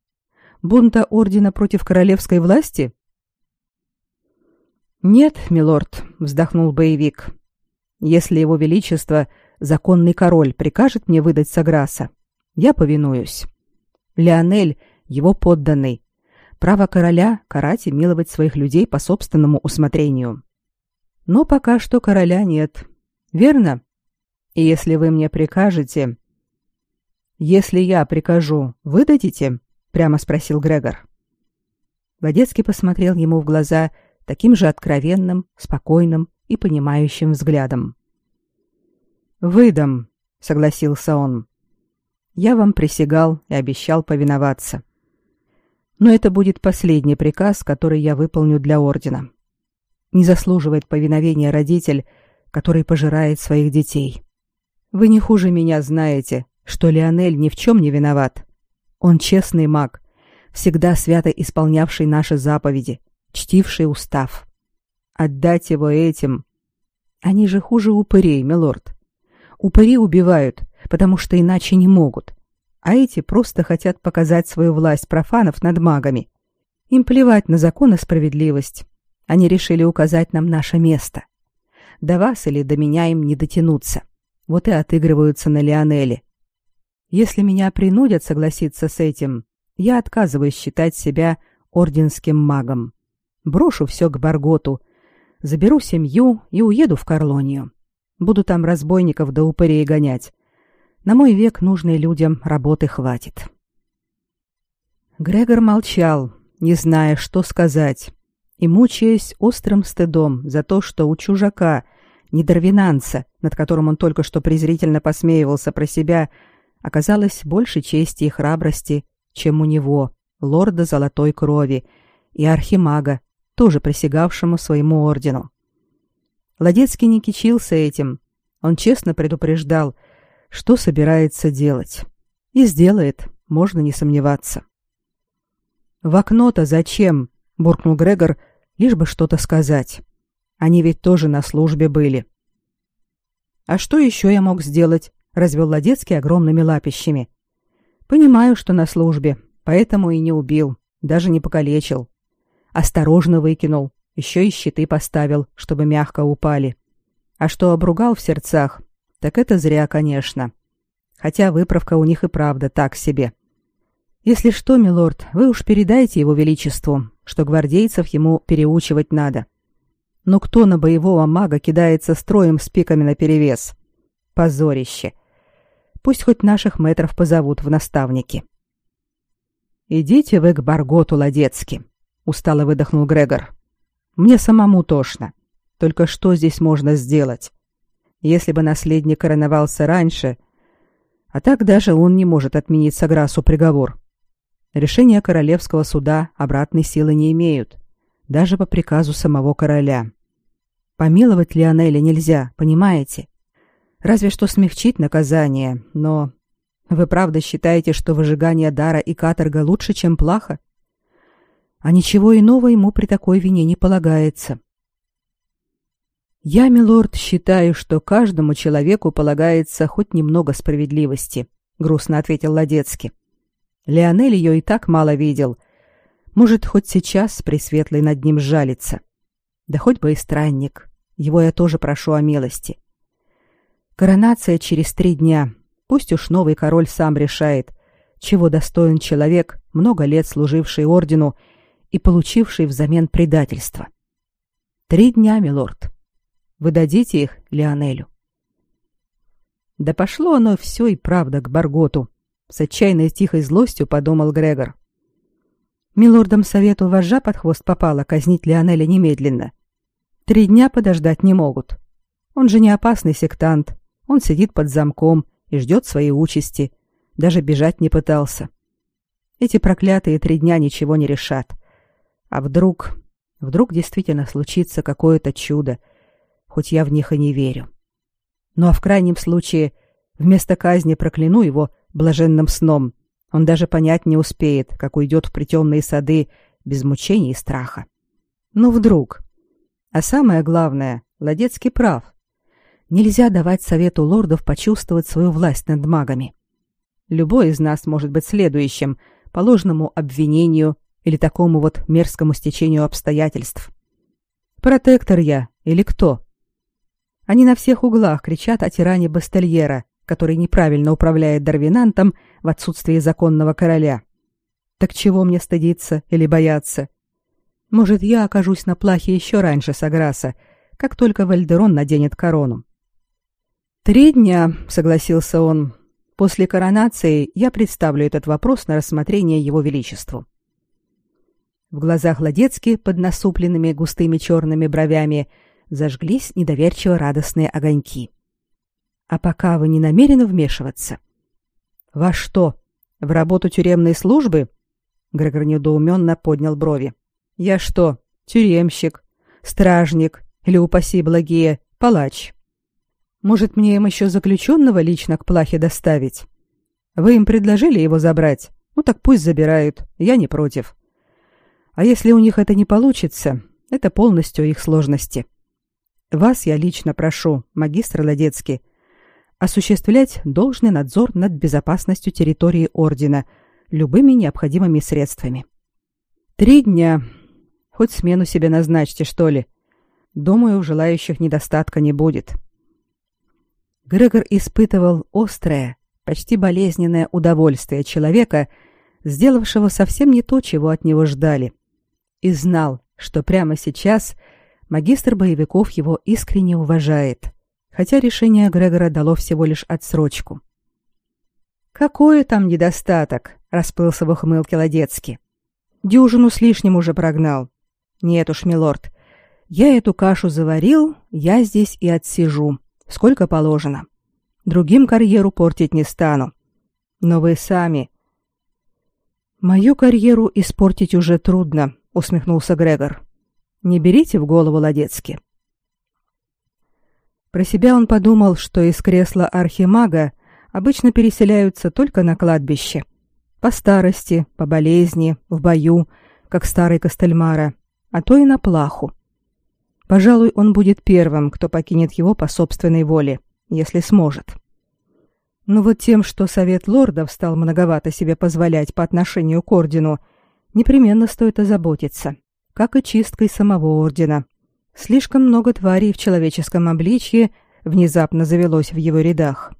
Бунта ордена против королевской власти? Нет, милорд, вздохнул боевик. Если его величество, законный король, прикажет мне выдать Саграса, я повинуюсь. Леонель его подданный. Право короля карать и миловать своих людей по собственному усмотрению. Но пока что короля нет. Верно? И если вы мне прикажете, если я прикажу, выдадите? прямо спросил Грегор. Владецкий посмотрел ему в глаза таким же откровенным, спокойным и понимающим взглядом. «Выдам», — согласился он. «Я вам присягал и обещал повиноваться. Но это будет последний приказ, который я выполню для ордена. Не заслуживает повиновения родитель, который пожирает своих детей. Вы не хуже меня знаете, что Леонель ни в чем не виноват. Он честный маг, всегда свято исполнявший наши заповеди, чтивший устав. Отдать его этим... Они же хуже упырей, милорд. Упыри убивают, потому что иначе не могут. А эти просто хотят показать свою власть профанов над магами. Им плевать на закон и справедливость. Они решили указать нам наше место. До вас или до меня им не дотянуться. Вот и отыгрываются на Лионеле. Если меня принудят согласиться с этим, я отказываюсь считать себя орденским магом. Брошу все к Барготу, заберу семью и уеду в Карлонию. Буду там разбойников до да упырей гонять. На мой век нужной людям работы хватит. Грегор молчал, не зная, что сказать, и мучаясь острым стыдом за то, что у чужака, недорвинанца, над которым он только что презрительно посмеивался про себя, оказалось больше чести и храбрости, чем у него, лорда золотой крови и архимага, тоже присягавшему своему ордену. Ладецкий не кичился этим. Он честно предупреждал, что собирается делать. И сделает, можно не сомневаться. «В окно-то зачем?» — буркнул Грегор, лишь бы что-то сказать. Они ведь тоже на службе были. «А что еще я мог сделать?» — развел Ладецкий огромными лапищами. «Понимаю, что на службе, поэтому и не убил, даже не покалечил. Осторожно выкинул, еще и щиты поставил, чтобы мягко упали. А что обругал в сердцах, так это зря, конечно. Хотя выправка у них и правда так себе. Если что, милорд, вы уж передайте его величеству, что гвардейцев ему переучивать надо. Но кто на боевого мага кидается строем с пиками наперевес? Позорище. Пусть хоть наших мэтров позовут в наставники. «Идите вы к Барготу Ладецки», — устало выдохнул Грегор. Мне самому тошно. Только что здесь можно сделать? Если бы наследник короновался раньше, а так даже он не может отменить Саграсу приговор. Решения королевского суда обратной силы не имеют, даже по приказу самого короля. Помиловать Лионеля нельзя, понимаете? Разве что смягчить наказание, но... Вы правда считаете, что выжигание дара и каторга лучше, чем плаха? а ничего иного ему при такой вине не полагается. Я, милорд, считаю, что каждому человеку полагается хоть немного справедливости, грустно ответил Ладецкий. Леонель ее и так мало видел. Может, хоть сейчас пресветлый над ним жалится. Да хоть бы и странник. Его я тоже прошу о милости. Коронация через три дня. Пусть уж новый король сам решает, чего достоин человек, много лет служивший ордену и получивший взамен предательство. Три дня, милорд. Вы дадите их Леонелю? Да пошло оно все и правда к Барготу, с отчаянной тихой злостью подумал Грегор. Милордам совету вожжа под хвост попало казнить Леонеля немедленно. Три дня подождать не могут. Он же не опасный сектант. Он сидит под замком и ждет своей участи. Даже бежать не пытался. Эти проклятые три дня ничего не решат. А вдруг, вдруг действительно случится какое-то чудо, хоть я в них и не верю. Ну а в крайнем случае, вместо казни прокляну его блаженным сном. Он даже понять не успеет, как уйдет в притемные сады без мучений и страха. Ну вдруг. А самое главное, Ладецкий прав. Нельзя давать совету лордов почувствовать свою власть над магами. Любой из нас может быть следующим по ложному обвинению или такому вот мерзкому стечению обстоятельств. Протектор я или кто? Они на всех углах кричат о тиране Бастельера, который неправильно управляет Дарвинантом в отсутствии законного короля. Так чего мне стыдиться или бояться? Может, я окажусь на плахе еще раньше Саграса, как только Вальдерон наденет корону. «Три дня», — согласился он. «После коронации я представлю этот вопрос на рассмотрение его величеству». В глазах Ладецки под насупленными густыми черными бровями зажглись недоверчиво радостные огоньки. А пока вы не намерены вмешиваться? Во что? В работу тюремной службы? Грегор недоуменно поднял брови. Я что, тюремщик, стражник или, упаси благие, палач? Может, мне им еще заключенного лично к плахе доставить? Вы им предложили его забрать? Ну так пусть забирают, я не против. А если у них это не получится, это полностью их сложности. Вас я лично прошу, магистр Ладецкий, осуществлять должный надзор над безопасностью территории ордена любыми необходимыми средствами. Три дня. Хоть смену себе назначьте, что ли. Думаю, у желающих недостатка не будет. Грегор испытывал острое, почти болезненное удовольствие человека, сделавшего совсем не то, чего от него ждали и знал, что прямо сейчас магистр боевиков его искренне уважает, хотя решение Грегора дало всего лишь отсрочку. «Какой там недостаток?» — расплылся в ухмылке Ладецкий. «Дюжину с лишним уже прогнал. Нет уж, милорд, я эту кашу заварил, я здесь и отсижу, сколько положено. Другим карьеру портить не стану. Но вы сами...» «Мою карьеру испортить уже трудно», усмехнулся Грегор. Не берите в голову Ладецки. Про себя он подумал, что из кресла архимага обычно переселяются только на кладбище. По старости, по болезни, в бою, как старый Костельмара, а то и на плаху. Пожалуй, он будет первым, кто покинет его по собственной воле, если сможет. Но вот тем, что совет лордов стал многовато себе позволять по отношению к ордену, непременно стоит озаботиться, как и чисткой самого ордена. Слишком много тварей в человеческом обличье внезапно завелось в его рядах.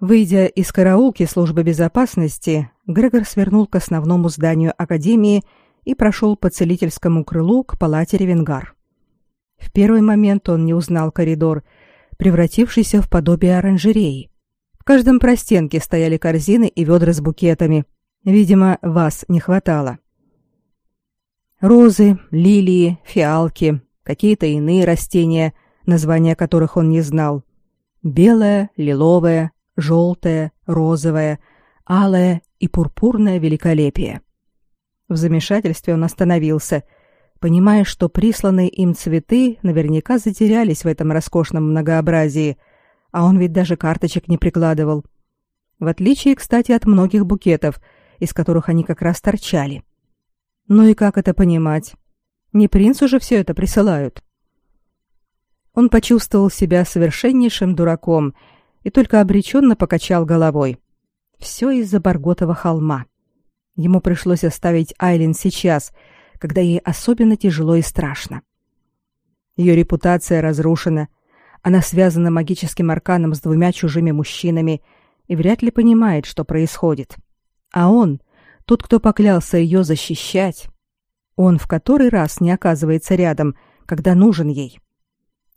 Выйдя из караулки службы безопасности, Грегор свернул к основному зданию академии и прошел по целительскому крылу к палате Ревенгар. В первый момент он не узнал коридор, превратившийся в подобие оранжереи. В каждом простенке стояли корзины и ведра с букетами. Видимо, вас не хватало. Розы, лилии, фиалки, какие-то иные растения, названия которых он не знал. Белое, лиловое, желтое, розовое, алое и пурпурное великолепие. В замешательстве он остановился, понимая, что присланные им цветы наверняка затерялись в этом роскошном многообразии, а он ведь даже карточек не прикладывал. В отличие, кстати, от многих букетов, из которых они как раз торчали. Ну и как это понимать? Не принцу же все это присылают. Он почувствовал себя совершеннейшим дураком и только обреченно покачал головой. Все из-за Барготова холма. Ему пришлось оставить Айлин сейчас, когда ей особенно тяжело и страшно. Ее репутация разрушена, она связана магическим арканом с двумя чужими мужчинами и вряд ли понимает, что происходит. А он, тот, кто поклялся ее защищать, он в который раз не оказывается рядом, когда нужен ей.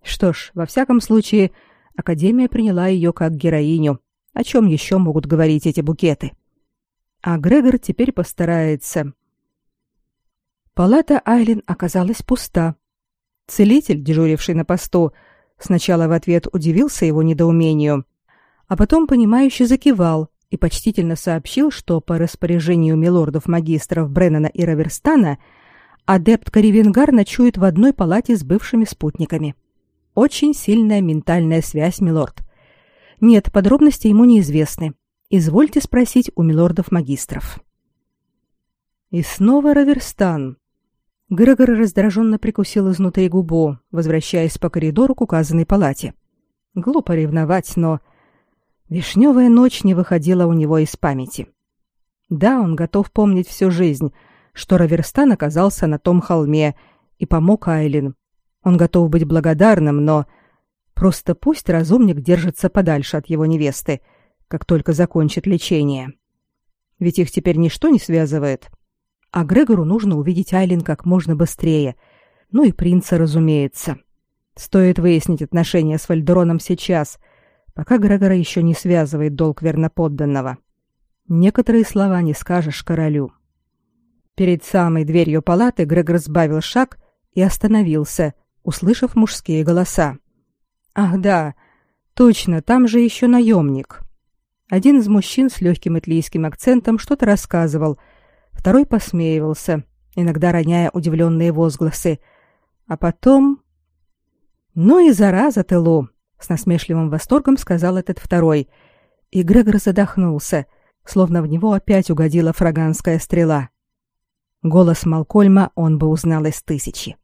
Что ж, во всяком случае, Академия приняла ее как героиню. О чем еще могут говорить эти букеты? А Грегор теперь постарается. Палата Айлин оказалась пуста. Целитель, дежуривший на посту, сначала в ответ удивился его недоумению, а потом понимающе закивал и почтительно сообщил, что по распоряжению милордов-магистров Бреннана и Раверстана адепт Каривенгар ночует в одной палате с бывшими спутниками. — очень сильная ментальная связь, милорд. Нет, подробности ему неизвестны. Извольте спросить у милордов-магистров. И снова Раверстан. Грегор раздраженно прикусил изнутри губу, возвращаясь по коридору к указанной палате. Глупо ревновать, но... Вишневая ночь не выходила у него из памяти. Да, он готов помнить всю жизнь, что Раверстан оказался на том холме и помог Айлин, он готов быть благодарным, но просто пусть разумник держится подальше от его невесты, как только закончит лечение. Ведь их теперь ничто не связывает. А Грегору нужно увидеть Айлин как можно быстрее. Ну и принца, разумеется. Стоит выяснить отношения с Вальдероном сейчас, пока Грегора еще не связывает долг верноподданного. Некоторые слова не скажешь королю. Перед самой дверью палаты Грегор сбавил шаг и остановился, услышав мужские голоса. Ах да, точно, там же еще наемник. Один из мужчин с легким итлийским акцентом что-то рассказывал, второй посмеивался, иногда роняя удивленные возгласы. А потом... «Ну и зараза, Телу!» — с насмешливым восторгом сказал этот второй. И Грегор задохнулся, словно в него опять угодила фраганская стрела. Голос Малкольма он бы узнал из тысячи.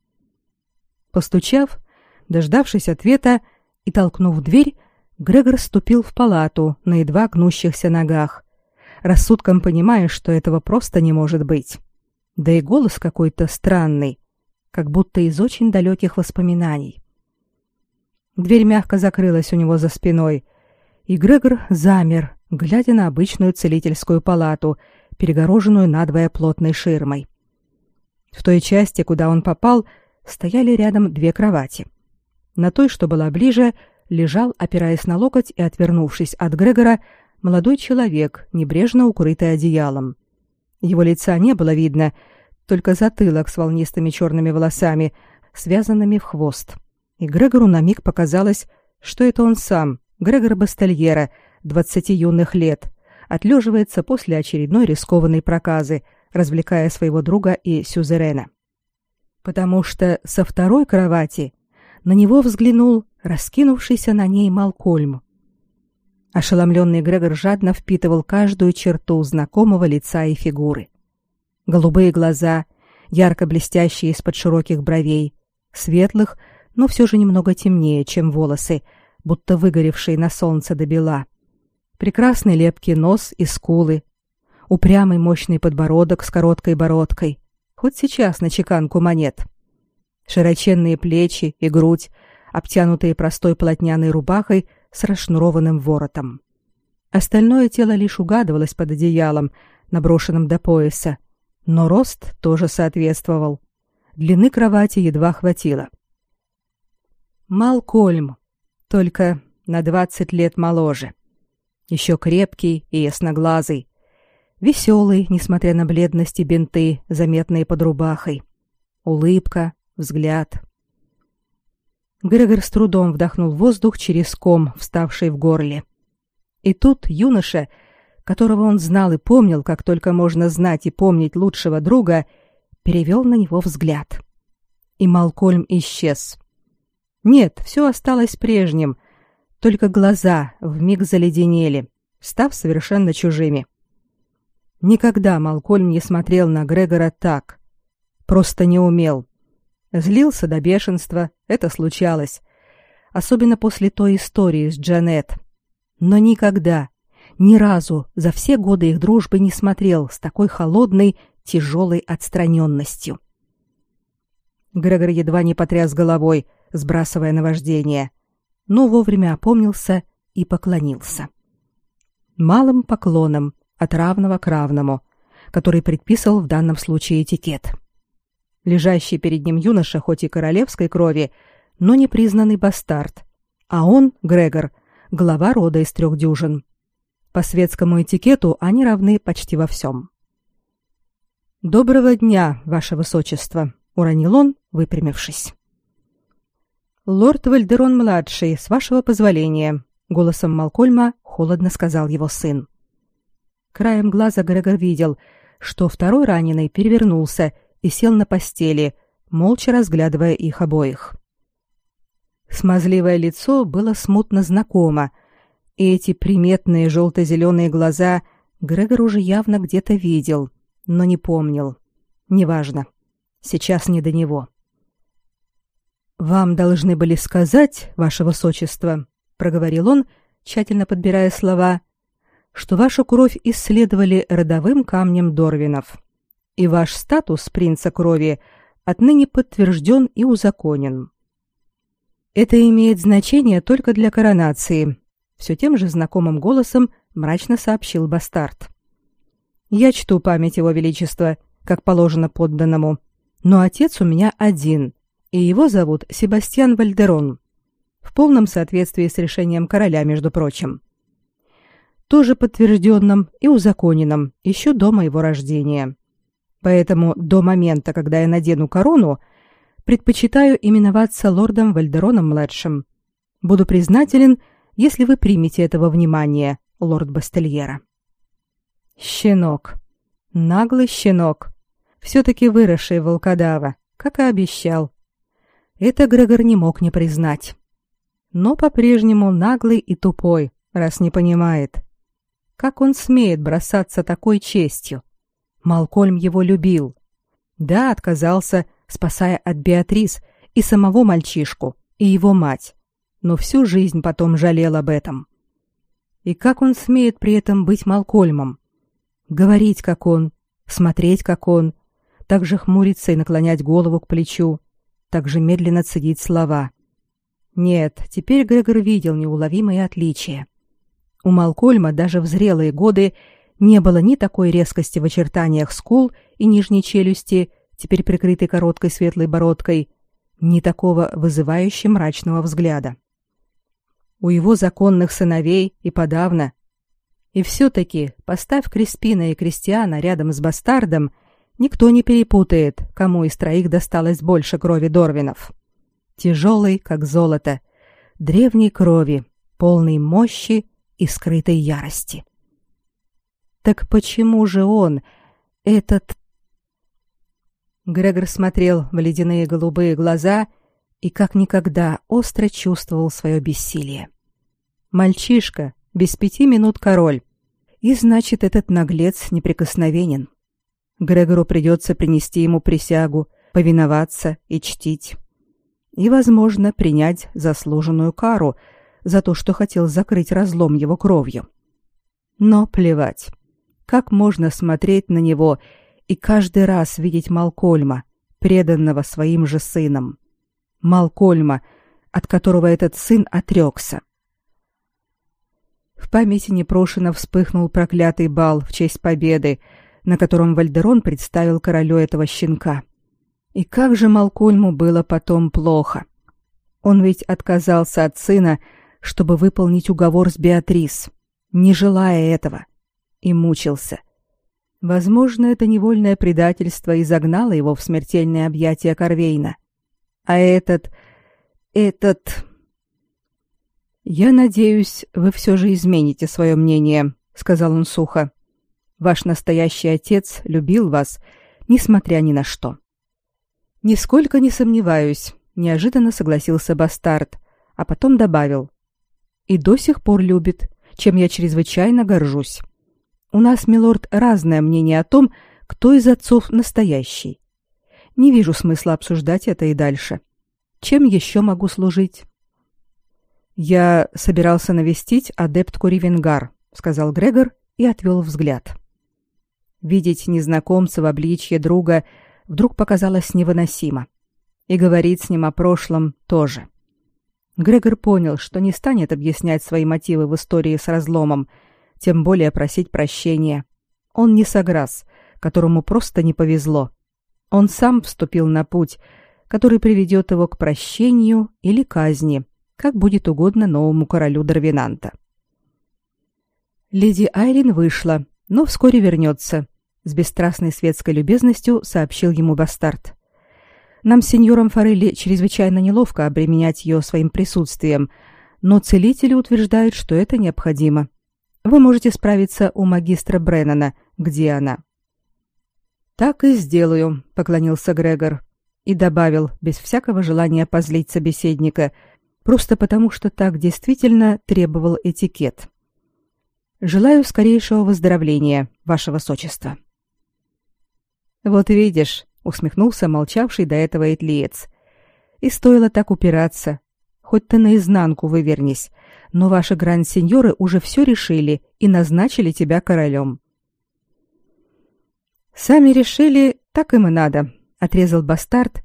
Постучав, дождавшись ответа и толкнув дверь, Грегор ступил в палату на едва гнущихся ногах, рассудком понимая, что этого просто не может быть. Да и голос какой-то странный, как будто из очень далеких воспоминаний. Дверь мягко закрылась у него за спиной, и Грегор замер, глядя на обычную целительскую палату, перегороженную надвое плотной ширмой. В той части, куда он попал, стояли рядом две кровати. На той, что была ближе, лежал, опираясь на локоть и отвернувшись от Грегора, молодой человек, небрежно укрытый одеялом. Его лица не было видно, только затылок с волнистыми черными волосами, связанными в хвост. И Грегору на миг показалось, что это он сам, Грегор Бастельера, двадцати юных лет, отлеживается после очередной рискованной проказы, развлекая своего друга и сюзерена. Потому что со второй кровати на него взглянул раскинувшийся на ней Малкольм. Ошеломленный Грегор жадно впитывал каждую черту знакомого лица и фигуры. Голубые глаза, ярко блестящие из-под широких бровей, светлых, но все же немного темнее, чем волосы, будто выгоревшие на солнце до бела. Прекрасный лепкий нос и скулы, упрямый мощный подбородок с короткой бородкой, хоть сейчас на чеканку монет. Широченные плечи и грудь, обтянутые простой полотняной рубахой с расшнурованным воротом. Остальное тело лишь угадывалось под одеялом, наброшенным до пояса, но рост тоже соответствовал. Длины кровати едва хватило. Малкольм, только на двадцать лет моложе. Еще крепкий и ясноглазый, веселый, несмотря на бледность и бинты, заметные под рубахой. Улыбка, взгляд. Грегор с трудом вдохнул воздух через ком, вставший в горле. И тут юноша, которого он знал и помнил, как только можно знать и помнить лучшего друга, перевел на него взгляд. И Малкольм исчез. Нет, все осталось прежним, только глаза вмиг заледенели, став совершенно чужими. Никогда Малкольм не смотрел на Грегора так. Просто не умел. Злился до бешенства, это случалось. Особенно после той истории с Джанет. Но никогда, ни разу за все годы их дружбы не смотрел с такой холодной, тяжелой отстраненностью. Грегор едва не потряс головой, сбрасывая наваждение, но вовремя опомнился и поклонился. Малым поклоном от равного к равному, который предписал в данном случае этикет. — Лежащий перед ним юноша хоть и королевской крови, но не признанный бастард. А он, Грегор, глава рода из трех дюжин. По светскому этикету они равны почти во всем. «Доброго дня, ваше высочество», — уронил он, выпрямившись. «Лорд Вальдерон-младший, с вашего позволения», — голосом Малкольма холодно сказал его сын. Краем глаза Грегор видел, что второй раненый перевернулся и сел на постели, молча разглядывая их обоих. Смазливое лицо было смутно знакомо, и эти приметные желто-зеленые глаза Грегор уже явно где-то видел, но не помнил. Неважно. Сейчас не до него. «Вам должны были сказать, ваше высочество», — проговорил он, тщательно подбирая слова, — «что вашу кровь исследовали родовым камнем Дорвинов и ваш статус принца крови отныне подтвержден и узаконен. Это имеет значение только для коронации, все тем же знакомым голосом мрачно сообщил бастард. Я чту память его величества, как положено подданному, но отец у меня один, и его зовут Себастьян Вальдерон, в полном соответствии с решением короля, между прочим. Тоже подтвержденным и узаконенным еще до моего рождения. Поэтому до момента, когда я надену корону, предпочитаю именоваться лордом Вальдероном-младшим. Буду признателен, если вы примете этого внимания, лорд Бастельера. Щенок. Наглый щенок. Все-таки выросший волкодава, как и обещал. Это Грегор не мог не признать. Но по-прежнему наглый и тупой, раз не понимает. Как он смеет бросаться такой честью? Малкольм его любил. Да, отказался, спасая от Беатрис и самого мальчишку, и его мать. Но всю жизнь потом жалел об этом. И как он смеет при этом быть Малкольмом? Говорить, как он, смотреть, как он, так же хмуриться и наклонять голову к плечу, так же медленно цедить слова. Нет, теперь Грегор видел неуловимые отличия. У Малкольма даже в зрелые годы не было ни такой резкости в очертаниях скул и нижней челюсти, теперь прикрытой короткой светлой бородкой, ни такого вызывающего мрачного взгляда. У его законных сыновей и подавно. И все-таки, поставь Креспина и Кристиана рядом с бастардом, Никто не перепутает, кому из троих досталось больше крови Дорвинов. Тяжелый, как золото, древней крови, полной мощи и скрытой ярости. Так почему же он, этот... Грегор смотрел в ледяные голубые глаза и как никогда остро чувствовал свое бессилие. Мальчишка, без пяти минут король. И значит, этот наглец неприкосновенен. Грегору придется принести ему присягу, повиноваться и чтить. И, возможно, принять заслуженную кару за то, что хотел закрыть разлом его кровью. Но плевать. Как можно смотреть на него и каждый раз видеть Малкольма, преданного своим же сыном? Малкольма, от которого этот сын отрекся. В памяти непрошено вспыхнул проклятый бал в честь победы, на котором Вальдерон представил королю этого щенка. И как же Малкольму было потом плохо. Он ведь отказался от сына, чтобы выполнить уговор с Беатрис, не желая этого, и мучился. Возможно, это невольное предательство и загнало его в смертельное объятие Корвейна. А этот... этот... «Я надеюсь, вы все же измените свое мнение», — сказал он сухо. «Ваш настоящий отец любил вас, несмотря ни на что». «Нисколько не сомневаюсь», — неожиданно согласился Бастард, а потом добавил. «И до сих пор любит, чем я чрезвычайно горжусь. У нас, милорд, разное мнение о том, кто из отцов настоящий. Не вижу смысла обсуждать это и дальше. Чем еще могу служить?» «Я собирался навестить адептку Ривенгар», — сказал Грегор и отвел взгляд. Видеть незнакомца в обличье друга вдруг показалось невыносимо. И говорить с ним о прошлом тоже. Грегор понял, что не станет объяснять свои мотивы в истории с разломом, тем более просить прощения. Он не Саграс, которому просто не повезло. Он сам вступил на путь, который приведет его к прощению или казни — как будет угодно новому королю Дарвинанта. Леди Айрин вышла, но вскоре вернется. С бесстрастной светской любезностью сообщил ему бастард. Нам с сеньором Форелли чрезвычайно неловко обременять ее своим присутствием, но целители утверждают, что это необходимо. Вы можете справиться у магистра Бреннана, где она. Так и сделаю, поклонился Грегор и добавил, без всякого желания позлить собеседника, просто потому, что так действительно требовал этикет. Желаю скорейшего выздоровления, ваше высочество. Вот видишь, усмехнулся молчавший до этого этлиец. И стоило так упираться. Хоть ты наизнанку вывернись, но ваши гранд-сеньоры уже все решили и назначили тебя королем. Сами решили, так им и надо, отрезал бастард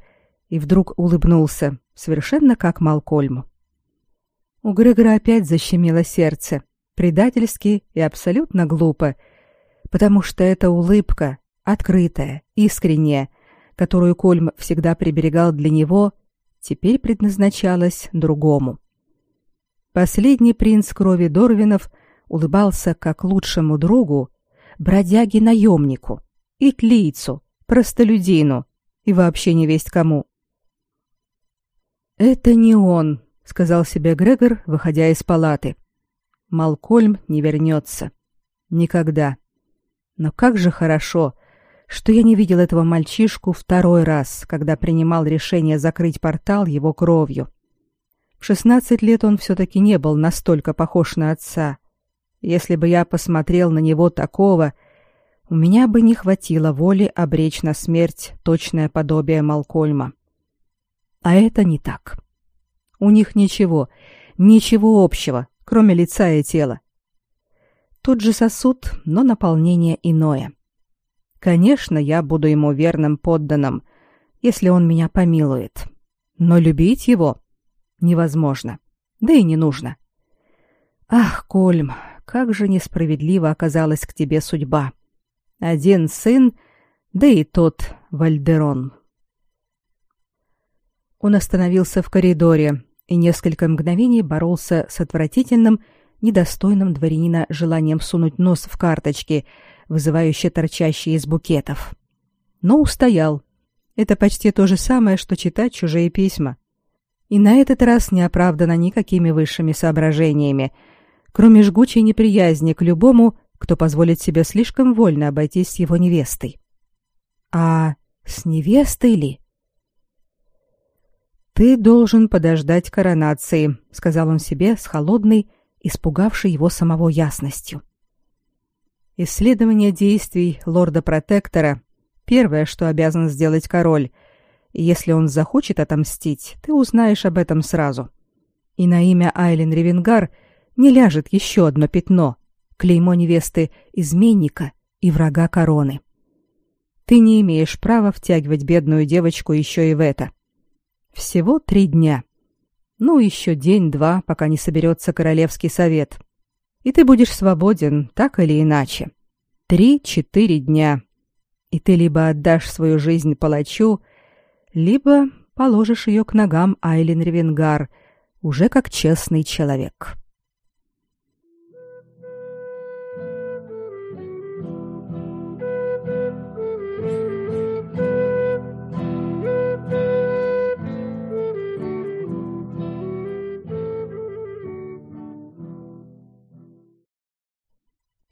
и вдруг улыбнулся, совершенно как Малкольму. У Грегора опять защемило сердце, предательски и абсолютно глупо, потому что эта улыбка, открытая, искренняя, которую Кольм всегда приберегал для него, теперь предназначалась другому. Последний принц крови Дорвинов улыбался как лучшему другу, бродяге-наемнику, итлийцу, простолюдину и вообще не весть кому. Это не он, сказал себе Грегор, выходя из палаты. Малкольм не вернется. Никогда. Но как же хорошо, что я не видел этого мальчишку второй раз, когда принимал решение закрыть портал его кровью. В шестнадцать лет он все-таки не был настолько похож на отца. Если бы я посмотрел на него такого, у меня бы не хватило воли обречь на смерть точное подобие Малкольма. А это не так. У них ничего, ничего общего, кроме лица и тела. Тот же сосуд, но наполнение иное. Конечно, я буду ему верным подданным, если он меня помилует. Но любить его невозможно. Да и не нужно. Ах, Кольм, как же несправедливо оказалась к тебе судьба. Один сын, да и тот Вальдерон. Он остановился в коридоре, и несколько мгновений боролся с отвратительным, недостойным дворянина желанием сунуть нос в карточки, вызывающие торчащие из букетов. но устоял. Это почти то же самое, что читать чужие письма. И на этот раз не оправдано никакими высшими соображениями, кроме жгучей неприязни к любому, кто позволит себе слишком вольно обойтись с его невестой. А с невестой ли? Ты должен подождать коронации, сказал он себе с холодной, испугавшей его самого ясностью. Исследование действий лорда-протектора первое, что обязан сделать король. Если он захочет отомстить, ты узнаешь об этом сразу. И на имя Айлен Ревенгар не ляжет еще одно пятно, клеймо невесты изменника и врага короны. Ты не имеешь права втягивать бедную девочку еще и в это. Всего три дня. Ну, еще день-два, пока не соберется королевский совет. И ты будешь свободен, так или иначе. Три-четыре дня. И ты либо отдашь свою жизнь палачу, либо положишь ее к ногам Айлин Ревенгар, уже как честный человек.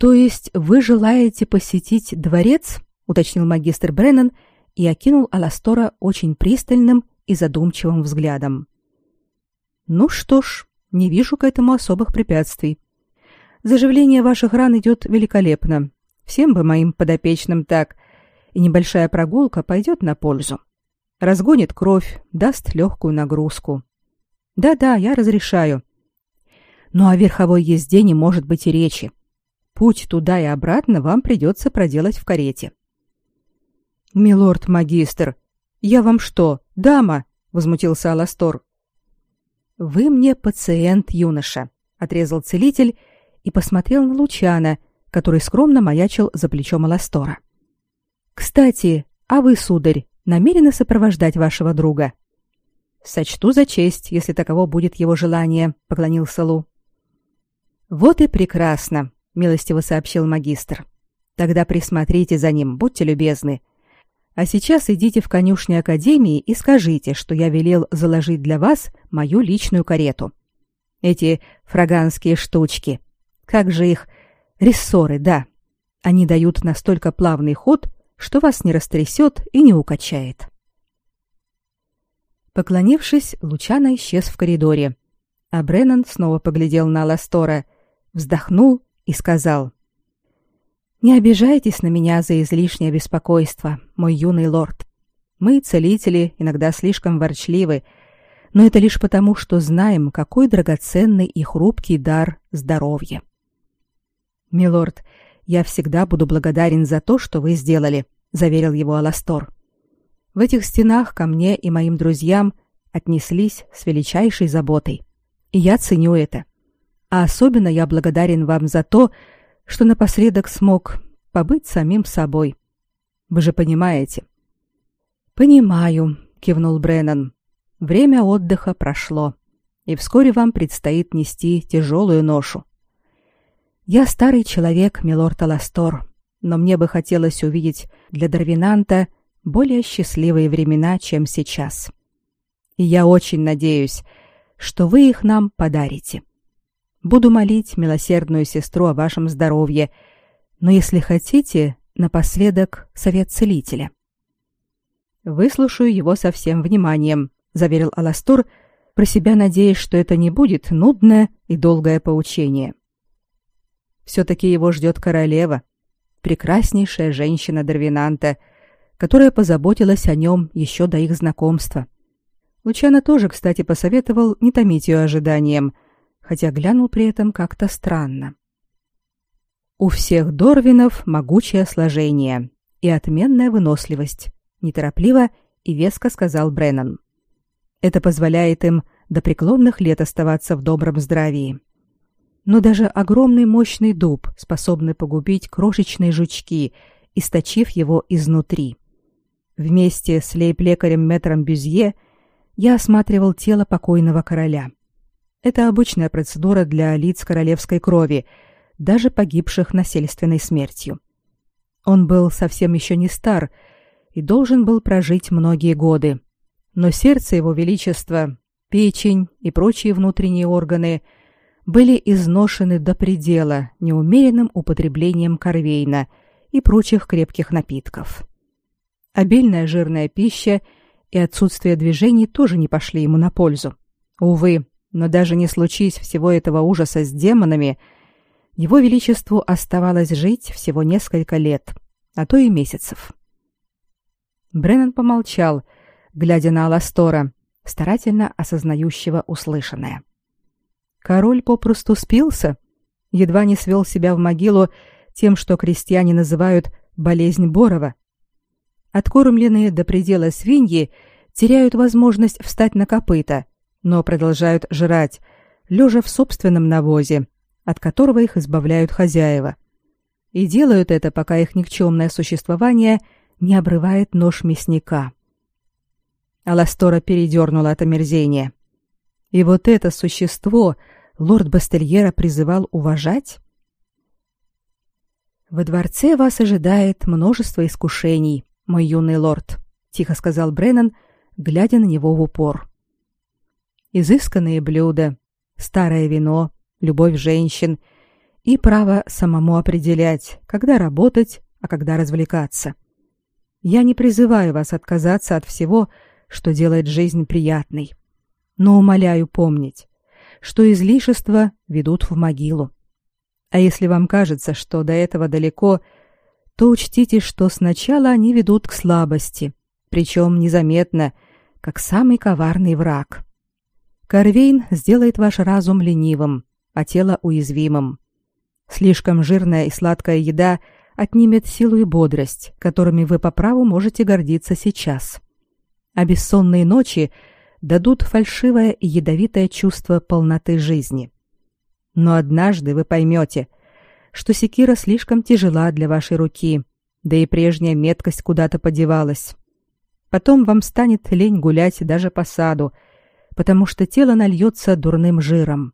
То есть вы желаете посетить дворец? уточнил магистр Бреннан и окинул Аластора очень пристальным и задумчивым взглядом. Ну что ж, не вижу к этому особых препятствий. Заживление ваших ран идет великолепно. Всем бы моим подопечным так, и небольшая прогулка пойдет на пользу. Разгонит кровь, даст легкую нагрузку. Да-да, я разрешаю. Но о верховой езде не может быть и речи. Путь туда и обратно вам придется проделать в карете. Милорд-магистр, я вам что, дама? возмутился Аластор. Вы мне пациент, юноша, отрезал целитель и посмотрел на Лучана, который скромно маячил за плечом Аластора. Кстати, а вы, сударь, намерены сопровождать вашего друга? Сочту за честь, если таково будет его желание, поклонился Лу. Вот и прекрасно, милостиво сообщил магистр. Тогда присмотрите за ним, будьте любезны. А сейчас идите в конюшню академии и скажите, что я велел заложить для вас мою личную карету. Эти фраганские штучки. Как же их рессоры, да. Они дают настолько плавный ход, что вас не растрясет и не укачает. Поклонившись, Лучано исчез в коридоре, а Бреннан снова поглядел на Ластора, вздохнул и сказал: "Не обижайтесь на меня за излишнее беспокойство, мой юный лорд. Мы, целители, иногда слишком ворчливы, но это лишь потому, что знаем, какой драгоценный и хрупкий дар здоровье. Милорд, я всегда буду благодарен за то, что вы сделали", заверил его Аластор. "В этих стенах ко мне и моим друзьям отнеслись с величайшей заботой, и я ценю это. А особенно я благодарен вам за то, что напоследок смог побыть самим собой. Вы же понимаете. Понимаю, кивнул Бреннан. Время отдыха прошло, и вскоре вам предстоит нести тяжелую ношу. Я старый человек, милорд Аластор, но мне бы хотелось увидеть для Дарвинанта более счастливые времена, чем сейчас. И я очень надеюсь, что вы их нам подарите. Буду молить милосердную сестру о вашем здоровье, но если хотите, напоследок совет целителя. Выслушаю его со всем вниманием, заверил Аластор, про себя надеясь, что это не будет нудное и долгое поучение. все таки его ждет королева, прекраснейшая женщина Дарвинанта, которая позаботилась о нем еще до их знакомства. Лучано тоже, кстати, посоветовал не томить ее ожиданием — хотя глянул при этом как-то странно. У всех Дорвинов могучее сложение и отменная выносливость, неторопливо и веско сказал Бреннан. Это позволяет им до преклонных лет оставаться в добром здравии. Но даже огромный мощный дуб способный погубить крошечные жучки, источив его изнутри. Вместе с лейб-лекарем Метром Бюзье я осматривал тело покойного короля. Это обычная процедура для лиц королевской крови, даже погибших насильственной смертью. Он был совсем еще не стар, и должен был прожить многие годы. Но сердце его величества, печень и прочие внутренние органы были изношены до предела неумеренным употреблением корвейна и прочих крепких напитков. Обильная жирная пища и отсутствие движений тоже не пошли ему на пользу. Увы, но даже не случись всего этого ужаса с демонами, его величеству оставалось жить всего несколько лет, а то и месяцев. Бреннан помолчал, глядя на Аластора, старательно осознающего услышанное. Король попросту спился, едва не свел себя в могилу тем, что крестьяне называют «болезнь Борова». Откормленные до предела свиньи теряют возможность встать на копыта, но продолжают жрать, лежа в собственном навозе, от которого их избавляют хозяева. И делают это, пока их никчемное существование не обрывает нож мясника. Аластора передернула от омерзения. И вот это существо лорд Бастельера призывал уважать? «Во дворце вас ожидает множество искушений, мой юный лорд», — тихо сказал Бреннан, глядя на него в упор. «Изысканные блюда, старое вино, любовь женщин и право самому определять, когда работать, а когда развлекаться. Я не призываю вас отказаться от всего, что делает жизнь приятной, но умоляю помнить, что излишества ведут в могилу. А если вам кажется, что до этого далеко, то учтите, что сначала они ведут к слабости, причем незаметно, как самый коварный враг. Корвейн сделает ваш разум ленивым, а тело уязвимым. Слишком жирная и сладкая еда отнимет силу и бодрость, которыми вы по праву можете гордиться сейчас. А бессонные ночи дадут фальшивое и ядовитое чувство полноты жизни. Но однажды вы поймете, что секира слишком тяжела для вашей руки, да и прежняя меткость куда-то подевалась. Потом вам станет лень гулять даже по саду, потому что тело нальется дурным жиром.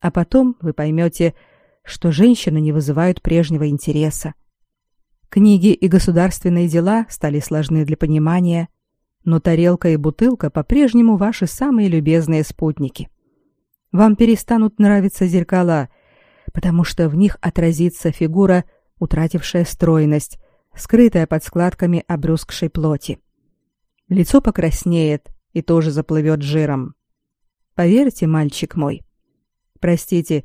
А потом вы поймете, что женщины не вызывают прежнего интереса. Книги и государственные дела стали сложны для понимания, но тарелка и бутылка по-прежнему ваши самые любезные спутники. Вам перестанут нравиться зеркала, потому что в них отразится фигура, утратившая стройность, скрытая под складками обрюзгшей плоти. Лицо покраснеет и тоже заплывет жиром. Поверьте, мальчик мой, Простите,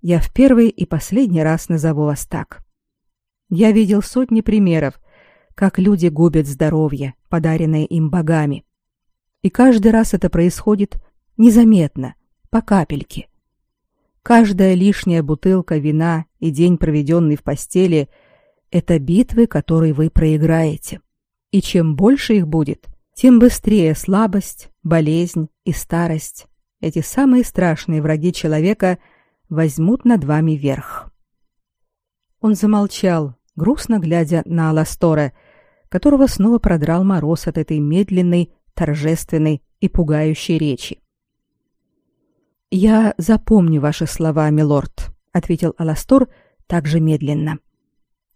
я в первый и последний раз назову вас так. Я видел сотни примеров, как люди губят здоровье, подаренное им богами. И каждый раз это происходит незаметно, по капельке. Каждая лишняя бутылка вина и день, проведенный в постели, это битвы, которые вы проиграете. И чем больше их будет, тем быстрее слабость, болезнь и старость эти самые страшные враги человека возьмут над вами верх. Он замолчал, грустно глядя на Аластора, которого снова продрал мороз от этой медленной, торжественной и пугающей речи. «Я запомню ваши слова, милорд», — ответил Аластор также медленно.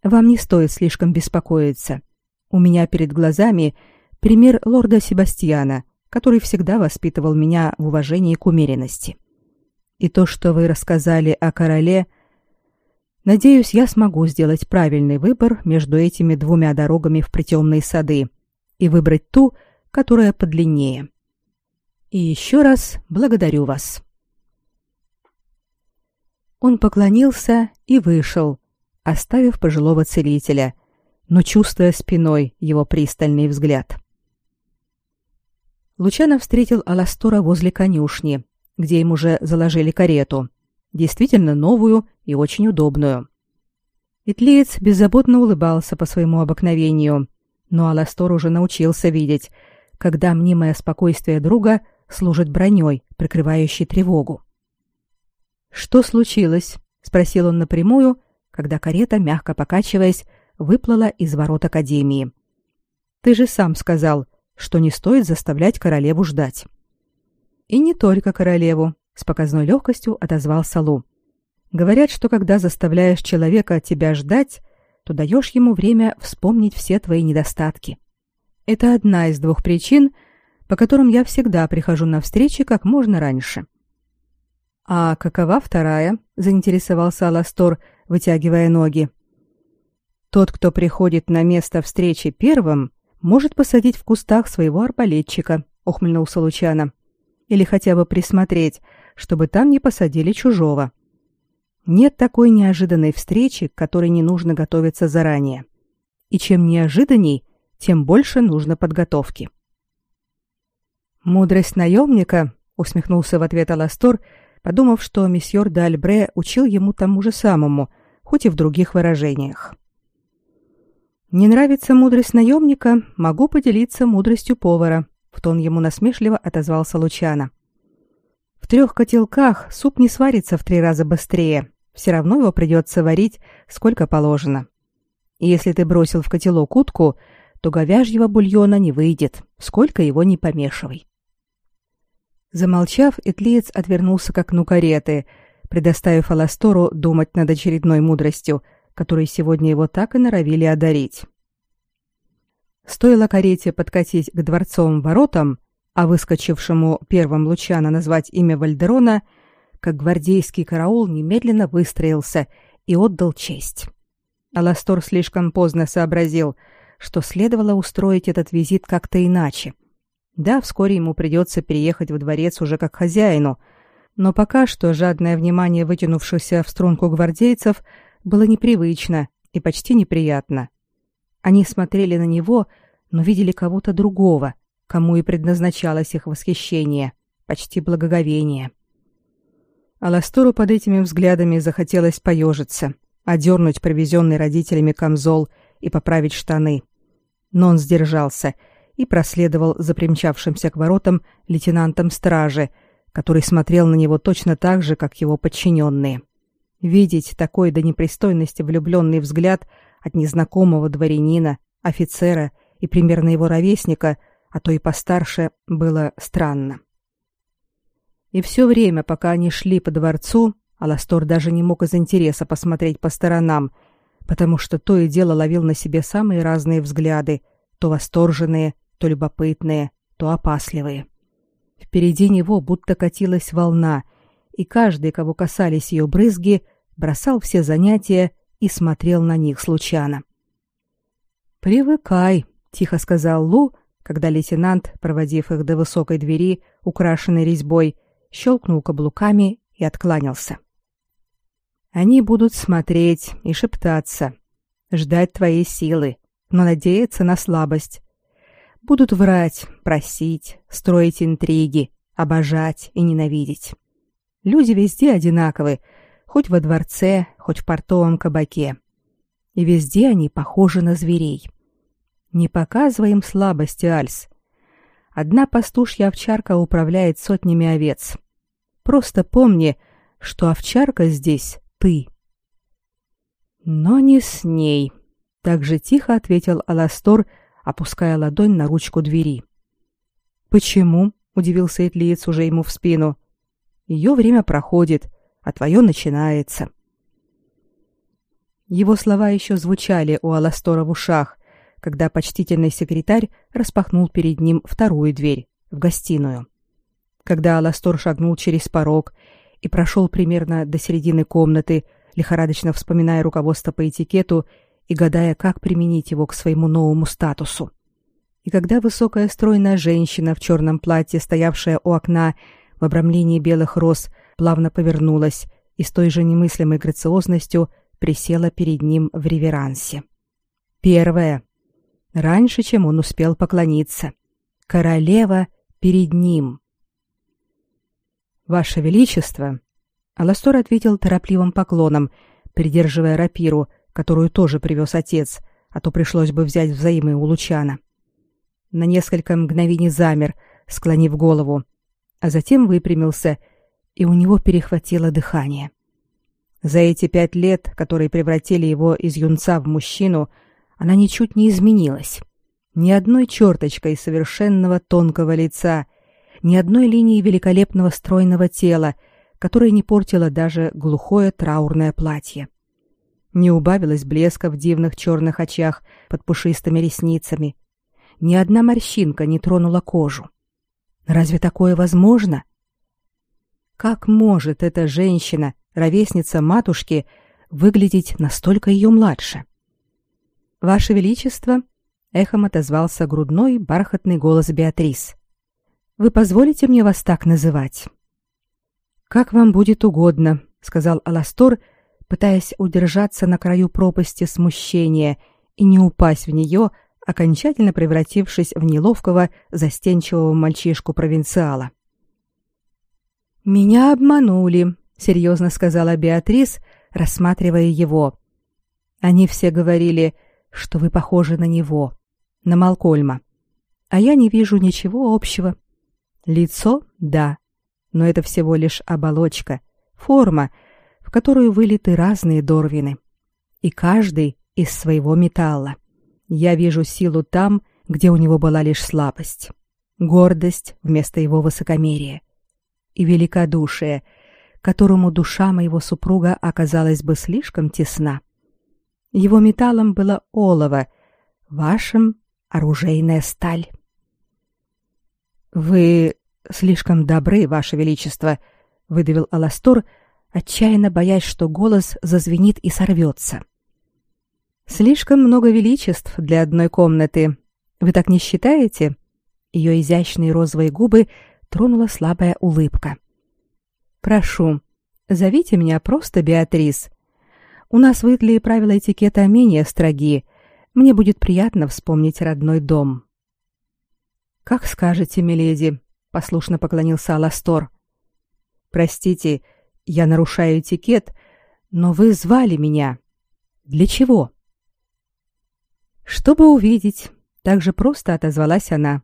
«Вам не стоит слишком беспокоиться. У меня перед глазами пример лорда Себастьяна, который всегда воспитывал меня в уважении к умеренности. И то, что вы рассказали о короле, надеюсь, я смогу сделать правильный выбор между этими двумя дорогами в притемные сады и выбрать ту, которая подлиннее. И еще раз благодарю вас. Он поклонился и вышел, оставив пожилого целителя, но чувствуя спиной его пристальный взгляд. Лучано встретил Аластора возле конюшни, где им уже заложили карету. Действительно новую и очень удобную. Итлеец беззаботно улыбался по своему обыкновению, но Аластор уже научился видеть, когда мнимое спокойствие друга служит броней, прикрывающей тревогу. «Что случилось?» — спросил он напрямую, когда карета, мягко покачиваясь, выплыла из ворот Академии. «Ты же сам сказал, что не стоит заставлять королеву ждать. И не только королеву, с показной легкостью отозвался Лу. Говорят, что когда заставляешь человека тебя ждать, то даешь ему время вспомнить все твои недостатки. Это одна из двух причин, по которым я всегда прихожу на встречи как можно раньше. А какова вторая? заинтересовался Аластор, вытягивая ноги. Тот, кто приходит на место встречи первым, может посадить в кустах своего арбалетчика, ухмыльнулся Лучано. Или хотя бы присмотреть, чтобы там не посадили чужого. Нет такой неожиданной встречи, к которой не нужно готовиться заранее. И чем неожиданней, тем больше нужно подготовки. Мудрость наемника, усмехнулся в ответ Аластор, подумав, что месье Д'Альбре учил ему тому же самому, хоть и в других выражениях. Не нравится мудрость наемника, могу поделиться мудростью повара, в тон ему насмешливо отозвался Лучано. В трех котелках суп не сварится в три раза быстрее. Все равно его придется варить сколько положено. И если ты бросил в котелок утку, то говяжьего бульона не выйдет, сколько его ни помешивай. Замолчав, Этлиец отвернулся к окну кареты, предоставив Аластору думать над очередной мудростью, которой сегодня его так и норовили одарить. Стоило карете подкатить к дворцовым воротам, а выскочившему первым Лучана назвать имя Вальдерона, как гвардейский караул немедленно выстроился и отдал честь. Аластор слишком поздно сообразил, что следовало устроить этот визит как-то иначе. Да, вскоре ему придется переехать в дворец уже как хозяину, но пока что жадное внимание вытянувшихся в струнку гвардейцев было непривычно и почти неприятно. Они смотрели на него, но видели кого-то другого, кому и предназначалось их восхищение, почти благоговение. Аластору под этими взглядами захотелось поежиться, одернуть привезенный родителями камзол и поправить штаны. Но он сдержался и проследовал за примчавшимся к воротам лейтенантом стражи, который смотрел на него точно так же, как его подчиненные. Видеть такой до непристойности влюбленный взгляд от незнакомого дворянина, офицера и примерно его ровесника, а то и постарше, было странно. И все время, пока они шли по дворцу, Аластор даже не мог из интереса посмотреть по сторонам, потому что то и дело ловил на себе самые разные взгляды, то восторженные, то любопытные, то опасливые. Впереди него будто катилась волна, и каждый, кого касались ее брызги, бросал все занятия и смотрел на них случайно. «Привыкай», — тихо сказал Лу, когда лейтенант, проводив их до высокой двери, украшенной резьбой, щелкнул каблуками и откланялся. «Они будут смотреть и шептаться, ждать твоей силы, но надеяться на слабость. Будут врать, просить, строить интриги, обожать и ненавидеть. Люди везде одинаковы, хоть во дворце, хоть в портовом кабаке. И везде они похожи на зверей. Не показывай им слабости, Альс. Одна пастушья овчарка управляет сотнями овец. Просто помни, что овчарка здесь ты. Но не с ней, так же тихо ответил Аластор, опуская ладонь на ручку двери. Почему? удивился Этлиец уже ему в спину. Ее время проходит, а твое начинается. Его слова еще звучали у Аластора в ушах, когда почтительный секретарь распахнул перед ним вторую дверь в гостиную. Когда Аластор шагнул через порог и прошел примерно до середины комнаты, лихорадочно вспоминая руководство по этикету и гадая, как применить его к своему новому статусу. И когда высокая стройная женщина в черном платье, стоявшая у окна в обрамлении белых роз, плавно повернулась и с той же немыслимой грациозностью присела перед ним в реверансе. Первое. Раньше, чем он успел поклониться. Королева перед ним. Ваше величество, Аластор ответил торопливым поклоном, придерживая рапиру, которую тоже привез отец, а то пришлось бы взять взаймы у Лучана. На несколько мгновений замер, склонив голову, а затем выпрямился и у него перехватило дыхание. За эти пять лет, которые превратили его из юнца в мужчину, она ничуть не изменилась. Ни одной черточкой совершенного тонкого лица, ни одной линии великолепного стройного тела, которое не портило даже глухое траурное платье. Не убавилось блеска в дивных черных очах под пушистыми ресницами. ни одна морщинка не тронула кожу. Разве такое возможно? Как может эта женщина, ровесница матушки, выглядеть настолько ее младше? Ваше величество, эхом отозвался грудной бархатный голос Беатрис. Вы позволите мне вас так называть? Как вам будет угодно, сказал Аластор, пытаясь удержаться на краю пропасти смущения и не упасть в нее, окончательно превратившись в неловкого, застенчивого мальчишку-провинциала. «Меня обманули», — серьезно сказала Беатрис, рассматривая его. «Они все говорили, что вы похожи на него, на Малкольма. А я не вижу ничего общего. Лицо — да, но это всего лишь оболочка, форма, в которую вылиты разные Дорвины. И каждый из своего металла. Я вижу силу там, где у него была лишь слабость, гордость вместо его высокомерия и великодушие, которому душа моего супруга оказалась бы слишком тесна. Его металлом было олово, вашим — оружейная сталь. «Вы слишком добры, ваше величество», — выдавил Аластор, отчаянно боясь, что голос зазвенит и сорвется. Слишком много величеств для одной комнаты. Вы так не считаете? Ее изящные розовые губы тронула слабая улыбка. Прошу, зовите меня просто Беатрис. У нас в Итлии правила этикета менее строги. Мне будет приятно вспомнить родной дом. Как скажете, миледи, послушно поклонился Аластор. Простите, я нарушаю этикет, но вы звали меня. Для чего? Чтобы увидеть, так же просто отозвалась она.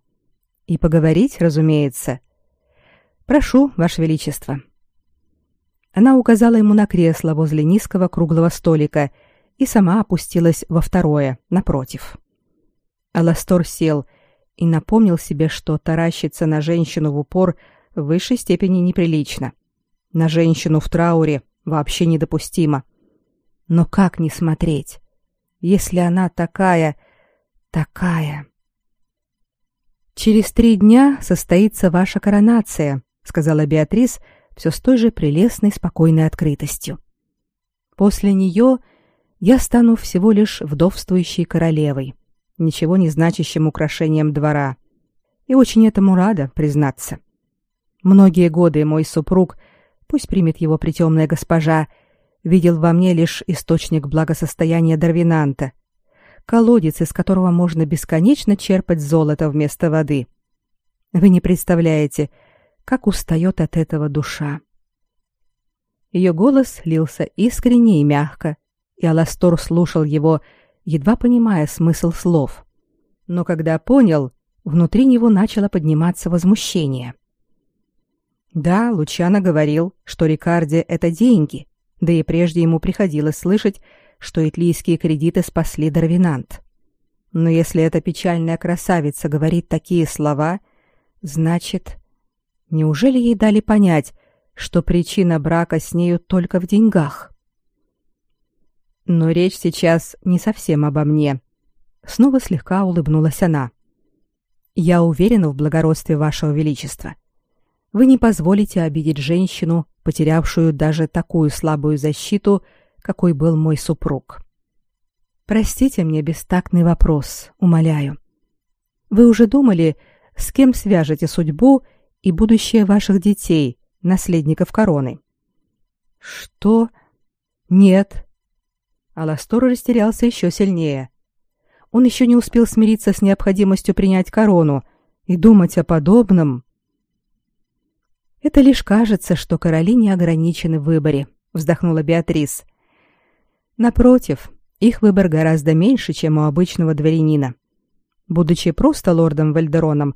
И поговорить, разумеется. Прошу, ваше величество. Она указала ему на кресло возле низкого круглого столика и сама опустилась во второе, напротив. Аластор сел и напомнил себе, что таращиться на женщину в упор в высшей степени неприлично. На женщину в трауре вообще недопустимо. Но как не смотреть? если она такая, такая. Через три дня состоится ваша коронация, сказала Беатрис все с той же прелестной спокойной открытостью. После нее я стану всего лишь вдовствующей королевой, ничего не значащим украшением двора. И очень этому рада, признаться. Многие годы мой супруг, пусть примет его притемная госпожа, видел во мне лишь источник благосостояния Дарвинанта, колодец, из которого можно бесконечно черпать золото вместо воды. Вы не представляете, как устает от этого душа. Ее голос лился искренне и мягко, и Аластор слушал его, едва понимая смысл слов. Но когда понял, внутри него начало подниматься возмущение. Да, Лучано говорил, что Рикарде это деньги, да и прежде ему приходилось слышать, что итлийские кредиты спасли Дарвинант. Но если эта печальная красавица говорит такие слова, значит, неужели ей дали понять, что причина брака с нею только в деньгах? Но речь сейчас не совсем обо мне. Снова слегка улыбнулась она. Я уверена в благородстве вашего величества. Вы не позволите обидеть женщину, потерявшую даже такую слабую защиту, какой был мой супруг. Простите мне бестактный вопрос, умоляю. Вы уже думали, с кем свяжете судьбу и будущее ваших детей, наследников короны? Что? Нет. Аластор растерялся еще сильнее. Он еще не успел смириться с необходимостью принять корону и думать о подобном. Это лишь кажется, что короли не ограничены в выборе, вздохнула Беатрис. Напротив, их выбор гораздо меньше, чем у обычного дворянина. Будучи просто лордом Вальдероном,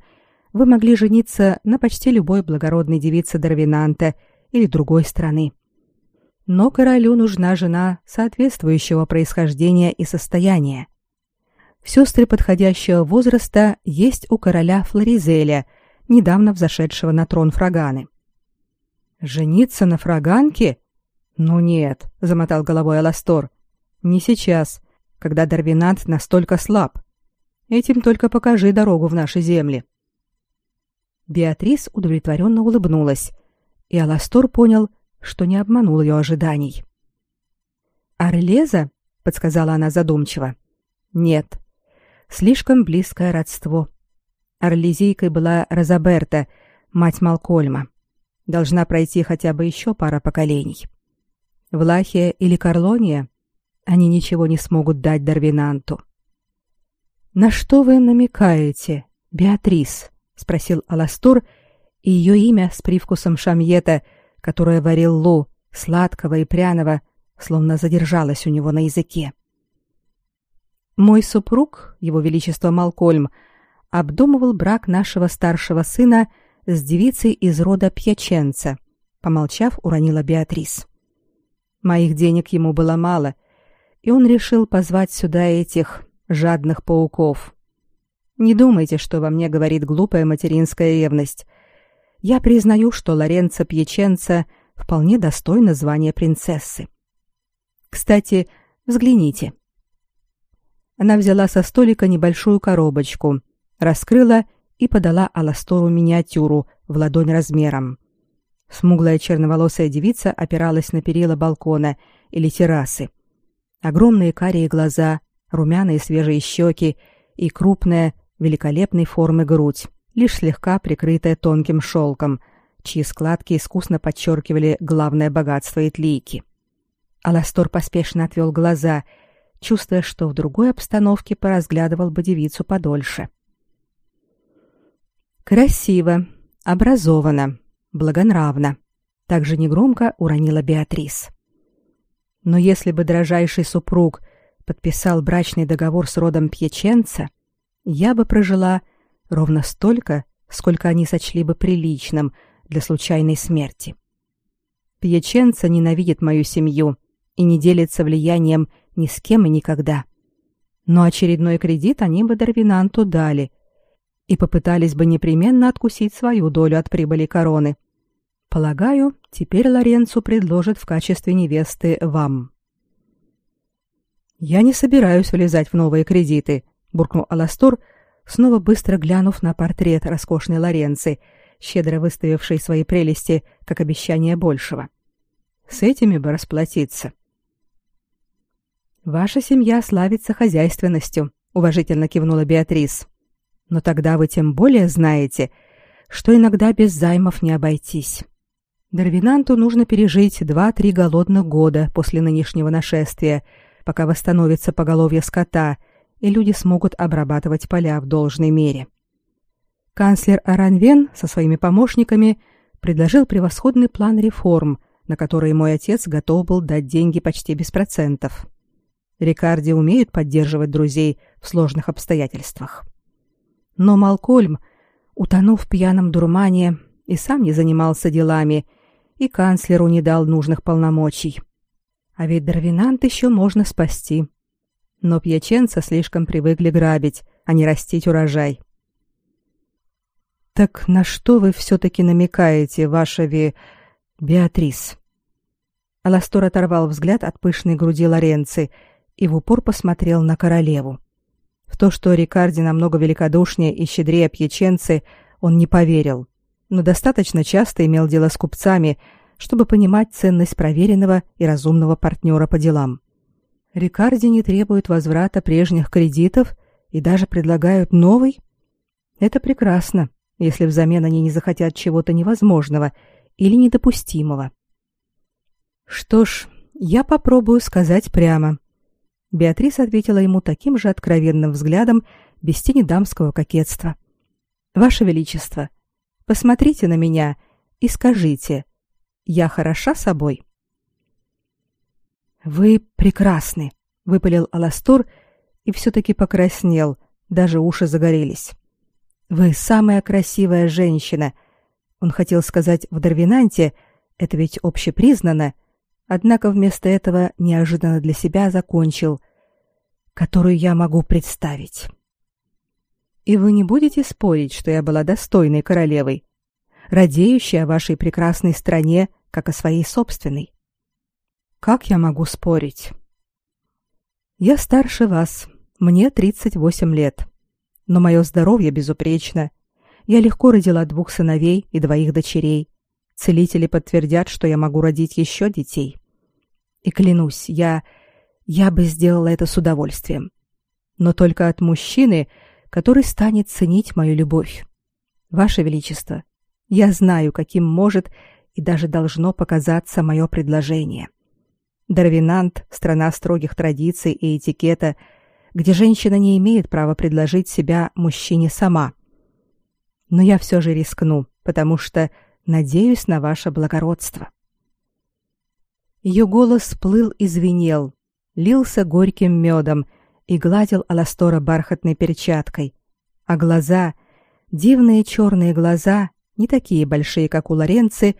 вы могли жениться на почти любой благородной девице Дарвинанта или другой страны. Но королю нужна жена соответствующего происхождения и состояния. Сестры подходящего возраста есть у короля Флоризеля, недавно взошедшего на трон Фраганы. Жениться на фраганке? Ну нет, замотал головой Аластор. Не сейчас, когда Дарвинант настолько слаб. Этим только покажи дорогу в наши земли. Беатрис удовлетворенно улыбнулась, и Аластор понял, что не обманул ее ожиданий. «Орлеза?» — подсказала она задумчиво. «Нет. Слишком близкое родство. Орлезийкой была Розаберта, мать Малкольма. Должна пройти хотя бы еще пара поколений. Влахия или Карлония? Они ничего не смогут дать Дарвинанту». «На что вы намекаете, Беатрис?» — спросил Аластор, и ее имя с привкусом шамьета, которое варил Лу, сладкого и пряного, словно задержалось у него на языке. Мой супруг, его величество Малкольм, обдумывал брак нашего старшего сына с девицей из рода Пьяченца, помолчав, уронила Беатрис. Моих денег ему было мало, и он решил позвать сюда этих жадных пауков. Не думайте, что во мне говорит глупая материнская ревность. Я признаю, что Лоренцо Пьяченца вполне достойна звания принцессы. Кстати, взгляните. Она взяла со столика небольшую коробочку, раскрыла и подала Аластору миниатюру в ладонь размером. Смуглая черноволосая девица опиралась на перила балкона или террасы. Огромные карие глаза, румяные свежие щеки и крупная, великолепной формы грудь, лишь слегка прикрытая тонким шелком, чьи складки искусно подчеркивали главное богатство Итлийки. Аластор поспешно отвел глаза, чувствуя, что в другой обстановке поразглядывал бы девицу подольше. «Красиво, образованно, благонравно», — также негромко уронила Беатрис. «Но если бы дрожайший супруг подписал брачный договор с родом Пьяченца, я бы прожила ровно столько, сколько они сочли бы приличным для случайной смерти. Пьяченца ненавидит мою семью и не делится влиянием ни с кем и никогда. Но очередной кредит они бы Дарвинанту дали и попытались бы непременно откусить свою долю от прибыли короны. Полагаю, теперь Лоренцу предложат в качестве невесты вам. Я не собираюсь влезать в новые кредиты, буркнул Аластор, снова быстро глянув на портрет роскошной Лоренцы, щедро выставившей свои прелести как обещание большего. С этими бы расплатиться. Ваша семья славится хозяйственностью, уважительно кивнула Беатрис. Но тогда вы тем более знаете, что иногда без займов не обойтись. Дарвинанту нужно пережить два-три голодных года после нынешнего нашествия, пока восстановится поголовье скота, и люди смогут обрабатывать поля в должной мере. Канцлер Аранвен со своими помощниками предложил превосходный план реформ, на который мой отец готов был дать деньги почти без процентов. Рикарди умеют поддерживать друзей в сложных обстоятельствах. Но Малкольм, утонув в пьяном дурмане, и сам не занимался делами, и канцлеру не дал нужных полномочий. А ведь Дарвинант еще можно спасти. Но пьяченца слишком привыкли грабить, а не растить урожай. Так на что вы все-таки намекаете, ваша ви... Беатрис? Аластор оторвал взгляд от пышной груди Лоренци и в упор посмотрел на королеву. В то, что Рикарди намного великодушнее и щедрее пьяченцы, он не поверил, но достаточно часто имел дело с купцами, чтобы понимать ценность проверенного и разумного партнера по делам. Рикарди не требуют возврата прежних кредитов и даже предлагают новый. Это прекрасно, если взамен они не захотят чего-то невозможного или недопустимого. Что ж, я попробую сказать прямо. Беатрис ответила ему таким же откровенным взглядом, без тени дамского кокетства. Ваше величество, посмотрите на меня и скажите, я хороша собой. Вы прекрасны, выпалил Аластор и все таки покраснел, даже уши загорелись. Вы самая красивая женщина. Он хотел сказать в Дарвинанте, это ведь общепризнано, однако вместо этого неожиданно для себя закончил, которую я могу представить. И вы не будете спорить, что я была достойной королевой, радеющей о вашей прекрасной стране, как о своей собственной. Как я могу спорить? Я старше вас, мне 38 лет. но мое здоровье безупречно. Я легко родила двух сыновей и двоих дочерей. Целители подтвердят, что я могу родить еще детей. И клянусь, я... я бы сделала это с удовольствием. Но только от мужчины, который станет ценить мою любовь. Ваше Величество, я знаю, каким может и даже должно показаться мое предложение. Дарвинант — страна строгих традиций и этикета, где женщина не имеет права предложить себя мужчине сама. Но я все же рискну, потому что надеюсь на ваше благородство. Ее голос плыл и звенел, лился горьким медом и гладил Аластора бархатной перчаткой, а глаза, дивные черные глаза, не такие большие, как у Лоренцы,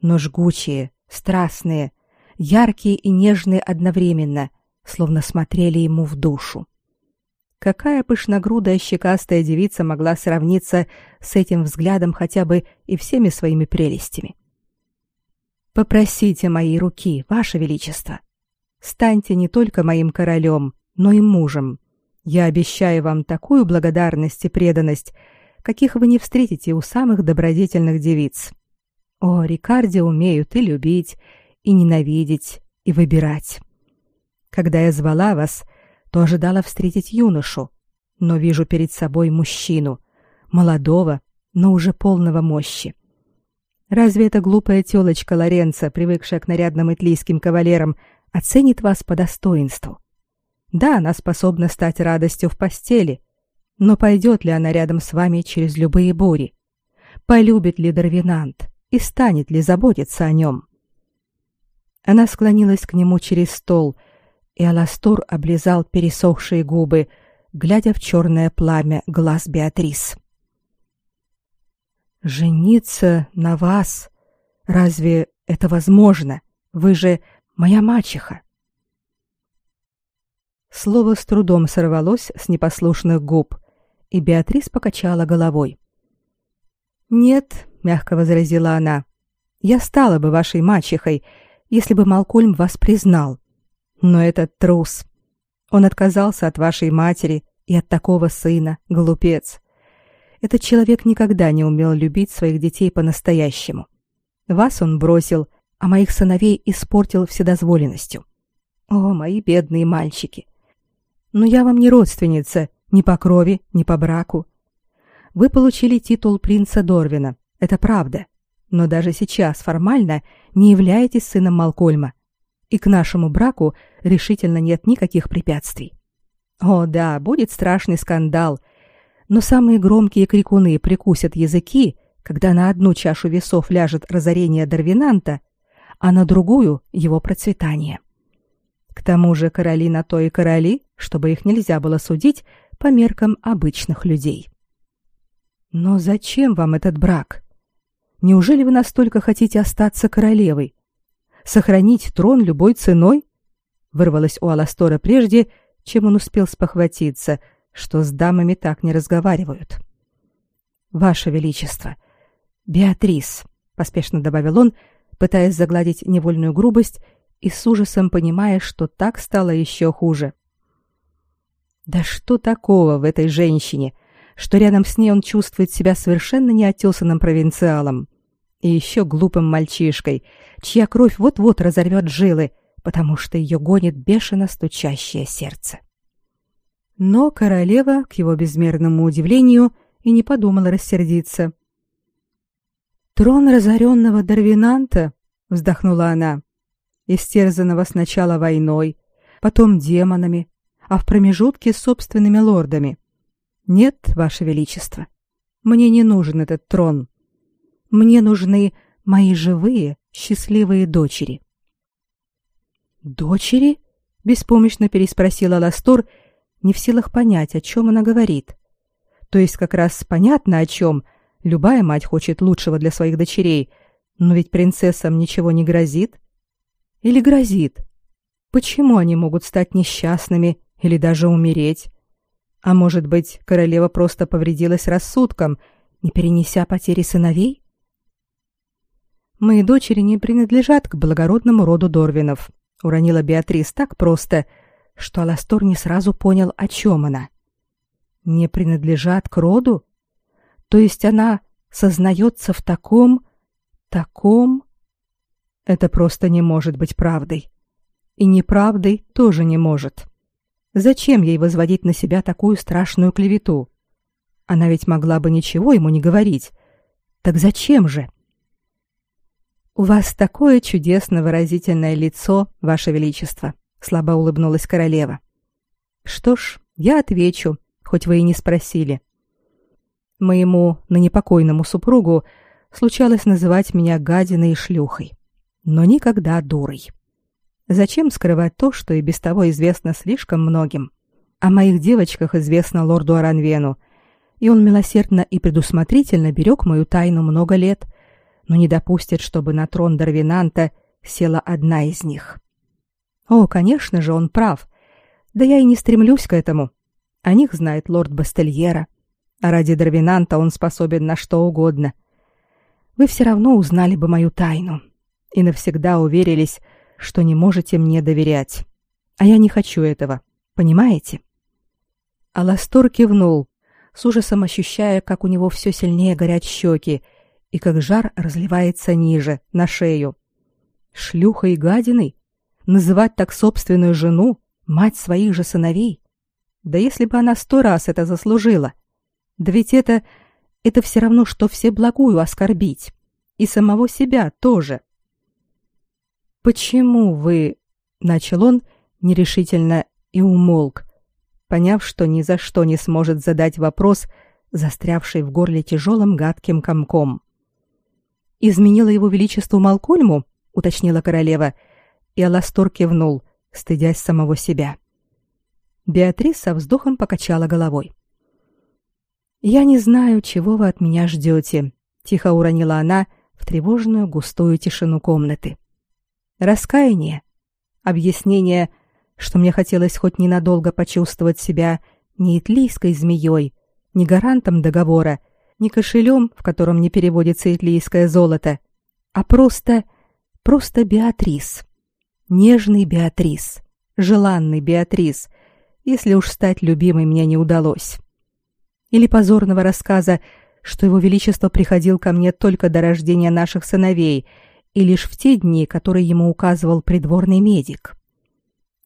но жгучие, страстные, яркие и нежные одновременно, словно смотрели ему в душу. Какая пышногрудая щекастая девица могла сравниться с этим взглядом хотя бы и всеми своими прелестями? Попросите моей руки, ваше величество. Станьте не только моим королем, но и мужем. Я обещаю вам такую благодарность и преданность, каких вы не встретите у самых добродетельных девиц. О, Рикарди умеют и любить, и ненавидеть, и выбирать. Когда я звала вас, то ожидала встретить юношу, но вижу перед собой мужчину, молодого, но уже полного мощи. Разве эта глупая тёлочка Лоренца, привыкшая к нарядным итлийским кавалерам, оценит вас по достоинству? Да, она способна стать радостью в постели, но пойдет ли она рядом с вами через любые бури? Полюбит ли Дарвинант и станет ли заботиться о нем? Она склонилась к нему через стол, и Аластор облизал пересохшие губы, глядя в черное пламя глаз Беатрис. «Жениться на вас? Разве это возможно? Вы же моя мачеха!» Слово с трудом сорвалось с непослушных губ, и Беатрис покачала головой. «Нет», — мягко возразила она, — «я стала бы вашей мачехой, если бы Малкольм вас признал. Но этот трус. Он отказался от вашей матери и от такого сына, глупец. Этот человек никогда не умел любить своих детей по-настоящему. Вас он бросил, а моих сыновей испортил вседозволенностью. О, мои бедные мальчики! Но я вам не родственница, ни по крови, ни по браку. Вы получили титул принца Дорвина, это правда. Но даже сейчас формально не являетесь сыном Малкольма, и к нашему браку решительно нет никаких препятствий. О, да, будет страшный скандал, но самые громкие крикуны прикусят языки, когда на одну чашу весов ляжет разорение Дарвинанта, а на другую — его процветание. К тому же короли на то и короли, чтобы их нельзя было судить по меркам обычных людей. Но зачем вам этот брак? Неужели вы настолько хотите остаться королевой? Сохранить трон любой ценой? Вырвалось у Аластора прежде, чем он успел спохватиться, что с дамами так не разговаривают. Ваше величество, Беатрис, поспешно добавил он, пытаясь загладить невольную грубость и с ужасом понимая, что так стало еще хуже. Да что такого в этой женщине, что рядом с ней он чувствует себя совершенно неотесанным провинциалом и еще глупым мальчишкой, чья кровь вот-вот разорвет жилы, потому что ее гонит бешено стучащее сердце. Но королева, к его безмерному удивлению, и не подумала рассердиться. «Трон разоренного Дарвинанта», — вздохнула она, — «истерзанного сначала войной, потом демонами, а в промежутке собственными лордами. Нет, ваше величество, мне не нужен этот трон. Мне нужны мои живые, счастливые дочери. Дочери? беспомощно переспросила Ластор, не в силах понять, о чем она говорит. То есть как раз понятно о чем. Любая мать хочет лучшего для своих дочерей, но ведь принцессам ничего не грозит. Или грозит? Почему они могут стать несчастными или даже умереть? А может быть, королева просто повредилась рассудком, не перенеся потери сыновей? Мои дочери не принадлежат к благородному роду Дорвинов, уронила Беатрис так просто, что Аластор не сразу понял, о чем она. не принадлежат к роду? То есть она сознается в таком, таком... Это просто не может быть правдой. И неправдой тоже не может. Зачем ей возводить на себя такую страшную клевету? Она ведь могла бы ничего ему не говорить. Так зачем же? У вас такое чудесно выразительное лицо, ваше величество, слабо улыбнулась королева. Что ж, я отвечу, хоть вы и не спросили. Моему ныне покойному супругу случалось называть меня гадиной и шлюхой, но никогда дурой. Зачем скрывать то, что и без того известно слишком многим? О моих девочках известно лорду Аранвену, и он милосердно и предусмотрительно берег мою тайну много лет, но не допустит, чтобы на трон Дарвинанта села одна из них. О, конечно же, он прав. Да я и не стремлюсь к этому. О них знает лорд Бастельера. А ради Дарвинанта он способен на что угодно. Вы все равно узнали бы мою тайну и навсегда уверились, что не можете мне доверять. А я не хочу этого, понимаете? Аластор кивнул, с ужасом ощущая, как у него все сильнее горят щеки и как жар разливается ниже, на шею. Шлюха и гадиной? Называть так собственную жену, мать своих же сыновей? Да если бы она сто раз это заслужила. Да ведь это... это все равно, что все благую оскорбить. И самого себя тоже. «Почему вы...» — начал он нерешительно и умолк, поняв, что ни за что не сможет задать вопрос, застрявший в горле тяжелым гадким комком. «Изменила его величеству Малкольму?» — уточнила королева, и Аластор кивнул, стыдясь самого себя. Беатрис со вздохом покачала головой. «Я не знаю, чего вы от меня ждете», — тихо уронила она в тревожную густую тишину комнаты. «Раскаяние? Объяснение что мне хотелось хоть ненадолго почувствовать себя не итлийской змеей, не гарантом договора, не кошелем, в котором не переводится итлийское золото, а просто, просто Беатрис. Нежный Беатрис, желанный Беатрис, если уж стать любимой мне не удалось. Или позорного рассказа, что его величество приходил ко мне только до рождения наших сыновей и лишь в те дни, которые ему указывал придворный медик.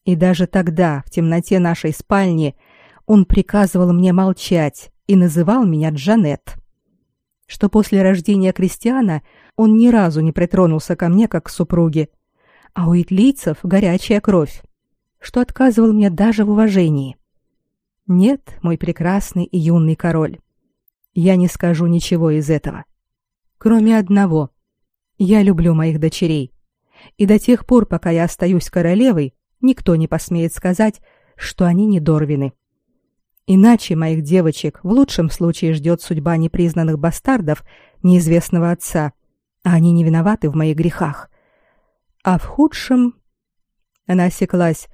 И даже тогда, в темноте нашей спальни, он приказывал мне молчать и называл меня Джанет. Что после рождения Кристиана он ни разу не притронулся ко мне как к супруге, а у итлийцев горячая кровь, что отказывал мне даже в уважении. Нет, мой прекрасный и юный король, я не скажу ничего из этого. Кроме одного. Я люблю моих дочерей. И до тех пор, пока я остаюсь королевой, никто не посмеет сказать, что они не Дорвины. Иначе моих девочек в лучшем случае ждет судьба непризнанных бастардов неизвестного отца, а они не виноваты в моих грехах. А в худшем... Она осеклась,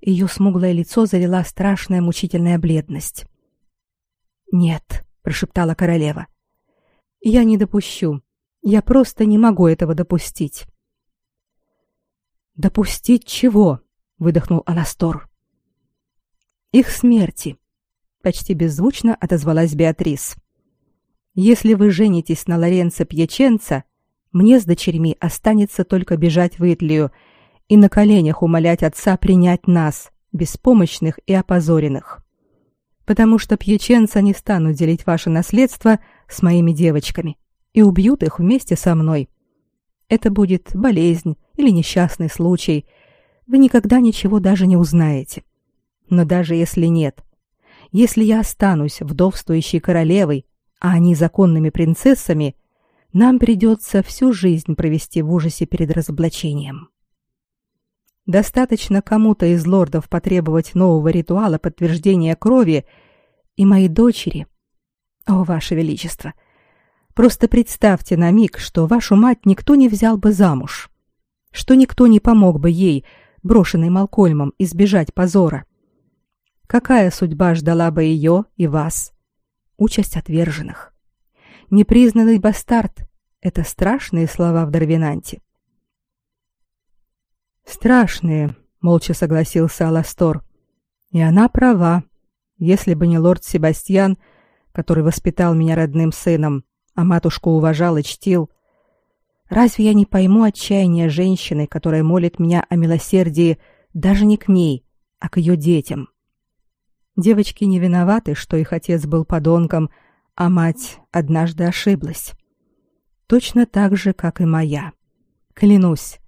ее смуглое лицо залила страшная мучительная бледность. «Нет», — прошептала королева, — «я не допущу. Я просто не могу этого допустить». «Допустить чего?» выдохнул Анастор. Их смерти, почти беззвучно отозвалась Беатрис. Если вы женитесь на Лоренцо Пьяченца, мне с дочерьми останется только бежать в Итлию и на коленях умолять отца принять нас, беспомощных и опозоренных. Потому что Пьяченца не станут делить ваше наследство с моими девочками и убьют их вместе со мной. Это будет болезнь или несчастный случай – вы никогда ничего даже не узнаете. Но даже если нет, если я останусь вдовствующей королевой, а они законными принцессами, нам придется всю жизнь провести в ужасе перед разоблачением. Достаточно кому-то из лордов потребовать нового ритуала подтверждения крови, и мои дочери... О, ваше величество! Просто представьте на миг, что вашу мать никто не взял бы замуж, что никто не помог бы ей, брошенной Малкольмом, избежать позора. Какая судьба ждала бы ее и вас? Участь отверженных. Непризнанный бастард — это страшные слова в Дарвинанте. «Страшные», — молча согласился Аластор. «И она права. Если бы не лорд Себастьян, который воспитал меня родным сыном, а матушку уважал и чтил, разве я не пойму отчаяния женщины, которая молит меня о милосердии даже не к ней, а к ее детям? Девочки не виноваты, что их отец был подонком, а мать однажды ошиблась. Точно так же, как и моя. Клянусь,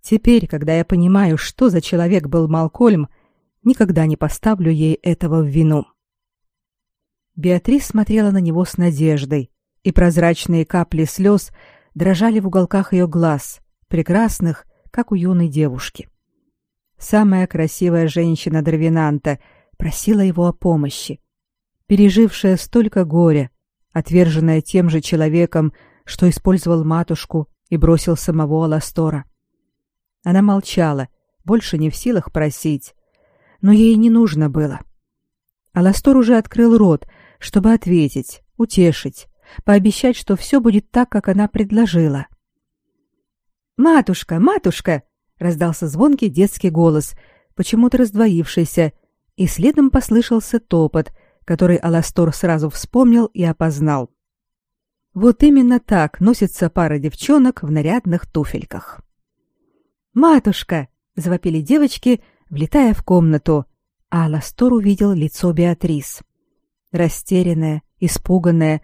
теперь, когда я понимаю, что за человек был Малкольм, никогда не поставлю ей этого в вину. Беатрис смотрела на него с надеждой, и прозрачные капли слез дрожали в уголках ее глаз, прекрасных, как у юной девушки. Самая красивая женщина Дравинанта просила его о помощи, пережившая столько горя, отверженная тем же человеком, что использовал матушку и бросил самого Аластора. Она молчала, больше не в силах просить, но ей не нужно было. Аластор уже открыл рот, чтобы ответить, утешить, пообещать, что все будет так, как она предложила. «Матушка, матушка!» — раздался звонкий детский голос, почему-то раздвоившийся, и следом послышался топот, который Аластор сразу вспомнил и опознал. Вот именно так носится пара девчонок в нарядных туфельках. «Матушка!» — завопили девочки, влетая в комнату, а Аластор увидел лицо Беатрис. Растерянное, испуганное,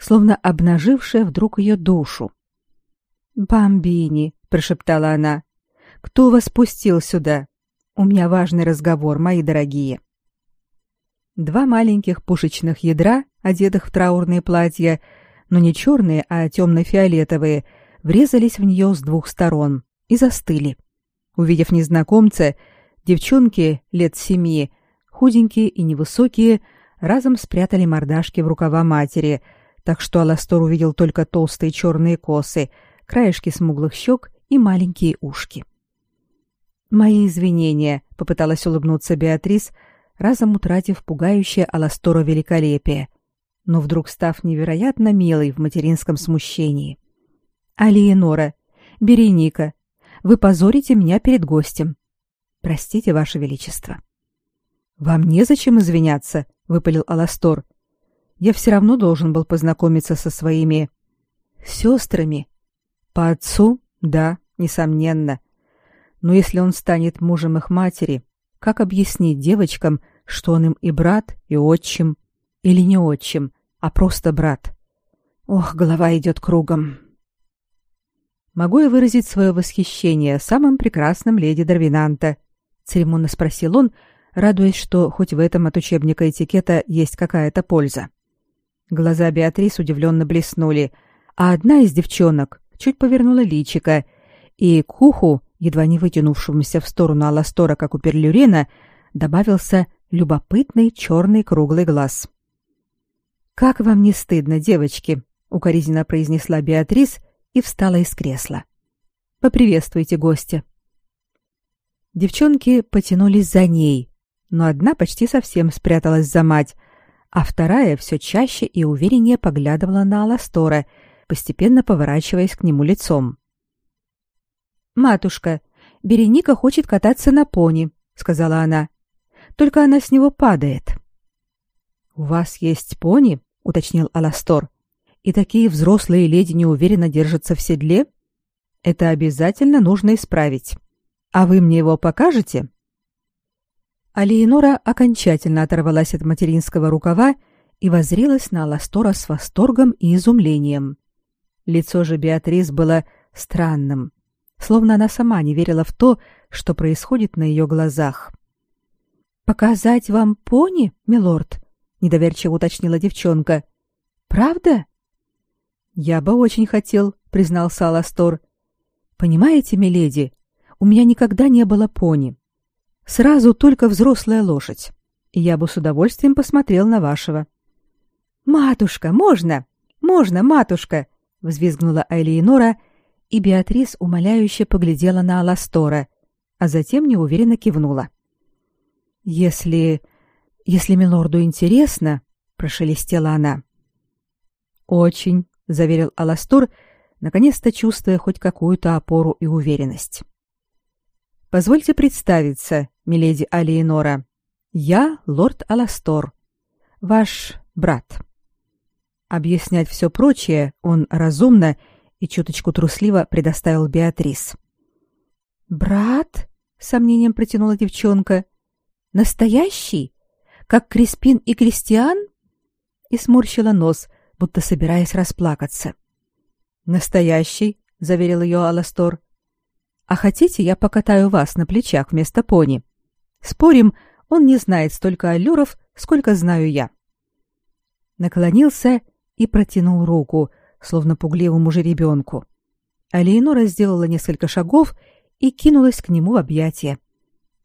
словно обнажившее вдруг ее душу. «Бомбини!» — прошептала она. «Кто вас пустил сюда? У меня важный разговор, мои дорогие». Два маленьких пушечных ядра, одетых в траурные платья, но не черные, а темно-фиолетовые, врезались в нее с двух сторон и застыли. Увидев незнакомца, девчонки лет семи, худенькие и невысокие, разом спрятали мордашки в рукава матери, так что Аластор увидел только толстые черные косы, краешки смуглых щек и маленькие ушки. «Мои извинения», — попыталась улыбнуться Беатрис, разом утратив пугающее Аластора великолепие — но вдруг став невероятно милой в материнском смущении. «Алиенора, Береника, вы позорите меня перед гостем. Простите, Ваше Величество». «Вам незачем извиняться», — выпалил Аластор. «Я все равно должен был познакомиться со своими... сестрами. По отцу, да, несомненно. Но если он станет мужем их матери, как объяснить девочкам, что он им и брат, и отчим?» Или не отчим, а просто брат. Ох, голова идет кругом. Могу я выразить свое восхищение самым прекрасным леди Дарвинанта? Церемонно спросил он, радуясь, что хоть в этом от учебника этикета есть какая-то польза. Глаза Беатрис удивленно блеснули, а одна из девчонок чуть повернула личико, и к уху, едва не вытянувшемуся в сторону Аластора, как у Перлюрена, добавился любопытный черный круглый глаз. Как вам не стыдно, девочки, укоризненно произнесла Беатрис и встала из кресла. Поприветствуйте гостя. Девчонки потянулись за ней, но одна почти совсем спряталась за мать, а вторая все чаще и увереннее поглядывала на Аластора, постепенно поворачиваясь к нему лицом. Матушка, Береника хочет кататься на пони, сказала она. Только она с него падает. У вас есть пони? уточнил Аластор. И такие взрослые леди неуверенно держатся в седле? Это обязательно нужно исправить. А вы мне его покажете? Алиенора окончательно оторвалась от материнского рукава и воззрелась на Аластора с восторгом и изумлением. Лицо же Беатрис было странным, словно она сама не верила в то, что происходит на ее глазах. «Показать вам пони, милорд?» недоверчиво уточнила девчонка. Правда? Я бы очень хотел, признался Аластор. Понимаете, миледи, у меня никогда не было пони. Сразу только взрослая лошадь. И я бы с удовольствием посмотрел на вашего. Матушка, можно? Можно, матушка, взвизгнула Айлиенора, и Беатрис умоляюще поглядела на Аластора, а затем неуверенно кивнула. Если если милорду интересно, прошелестела она. Очень, заверил Аластур, наконец-то чувствуя хоть какую-то опору и уверенность. Позвольте представиться, миледи Алиенора. Я лорд Аластор, ваш брат. Объяснять все прочее он разумно и чуточку трусливо предоставил Беатрис. Брат? с сомнением протянула девчонка. Настоящий? Как Криспин и Кристиан? И сморщила нос, будто собираясь расплакаться. Настоящий, заверил ее Аластор. А хотите, я покатаю вас на плечах вместо пони? Спорим, он не знает столько аллюров, сколько знаю я. Наклонился и протянул руку, словно пугливому жеребенку. А Леонора сделала несколько шагов и кинулась к нему в объятия.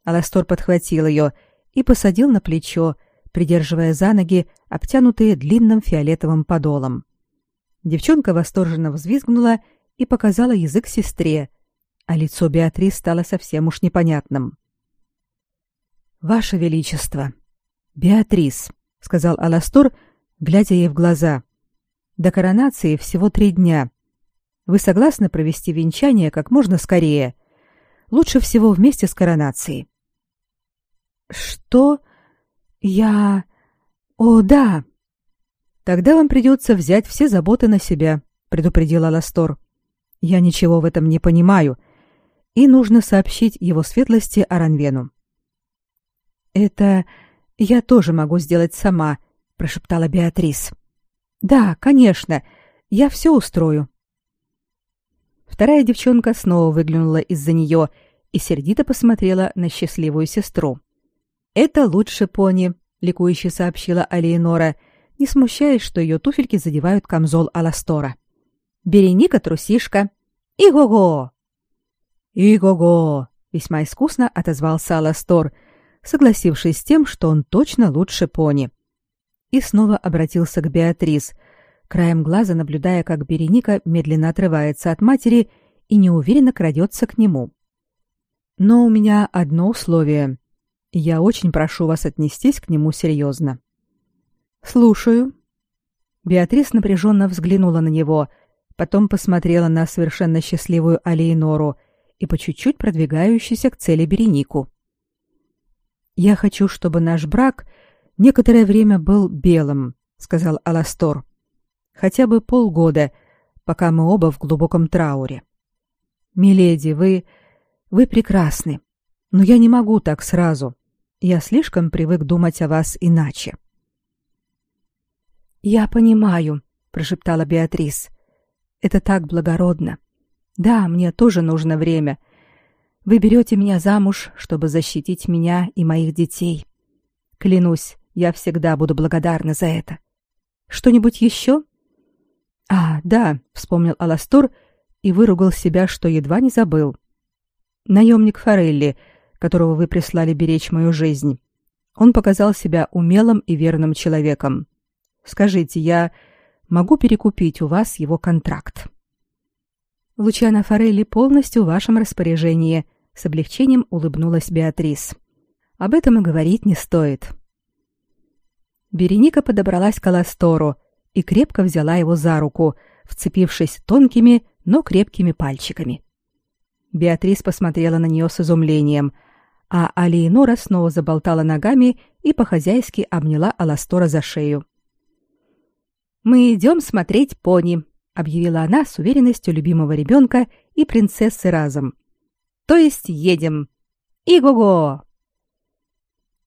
Аластор подхватил ее и посадил на плечо, придерживая за ноги, обтянутые длинным фиолетовым подолом. Девчонка восторженно взвизгнула и показала язык сестре, а лицо Беатрис стало совсем уж непонятным. «Ваше Величество!» «Беатрис», — сказал Аластор, глядя ей в глаза. «До коронации всего три дня. Вы согласны провести венчание как можно скорее? Лучше всего вместе с коронацией». «Что? Я... О, да!» «Тогда вам придется взять все заботы на себя», — предупредил Аластор. «Я ничего в этом не понимаю, и нужно сообщить его светлости Аранвену. Это я тоже могу сделать сама, прошептала Беатрис. Да, конечно, я все устрою. Вторая девчонка снова выглянула из-за нее и сердито посмотрела на счастливую сестру. Это лучше пони, ликующе сообщила Алиенора, не смущаясь, что ее туфельки задевают камзол Аластора. Береника трусишка. И-го-го! «И-го-го!» — весьма искусно отозвался Аластор, согласившись с тем, что он точно лучше пони. И снова обратился к Беатрис, краем глаза наблюдая, как Береника медленно отрывается от матери и неуверенно крадется к нему. «Но у меня одно условие. Я очень прошу вас отнестись к нему серьезно». «Слушаю». Беатрис напряженно взглянула на него, потом посмотрела на совершенно счастливую Алейнору и по чуть-чуть продвигающуюся к цели Беренику. Я хочу, чтобы наш брак некоторое время был белым, сказал Аластор. Хотя бы полгода, пока мы оба в глубоком трауре. Миледи, вы вы прекрасны, но я не могу так сразу. Я слишком привык думать о вас иначе. Я понимаю, прошептала Беатрис. Это так благородно. Да, мне тоже нужно время. Вы берете меня замуж, чтобы защитить меня и моих детей. Клянусь, я всегда буду благодарна за это. Что-нибудь еще? А, да, вспомнил Аластор и выругал себя, что едва не забыл. Наемник Форелли, которого вы прислали беречь мою жизнь. Он показал себя умелым и верным человеком. Скажите, я могу перекупить у вас его контракт? Лучана Форелли полностью в вашем распоряжении, с облегчением улыбнулась Беатрис. Об этом и говорить не стоит. Береника подобралась к Аластору и крепко взяла его за руку, вцепившись тонкими, но крепкими пальчиками. Беатрис посмотрела на нее с изумлением, а Алиенора снова заболтала ногами и по-хозяйски обняла Аластора за шею. «Мы идем смотреть пони», объявила она с уверенностью любимого ребенка и принцессы разом. То есть едем. И-го-го.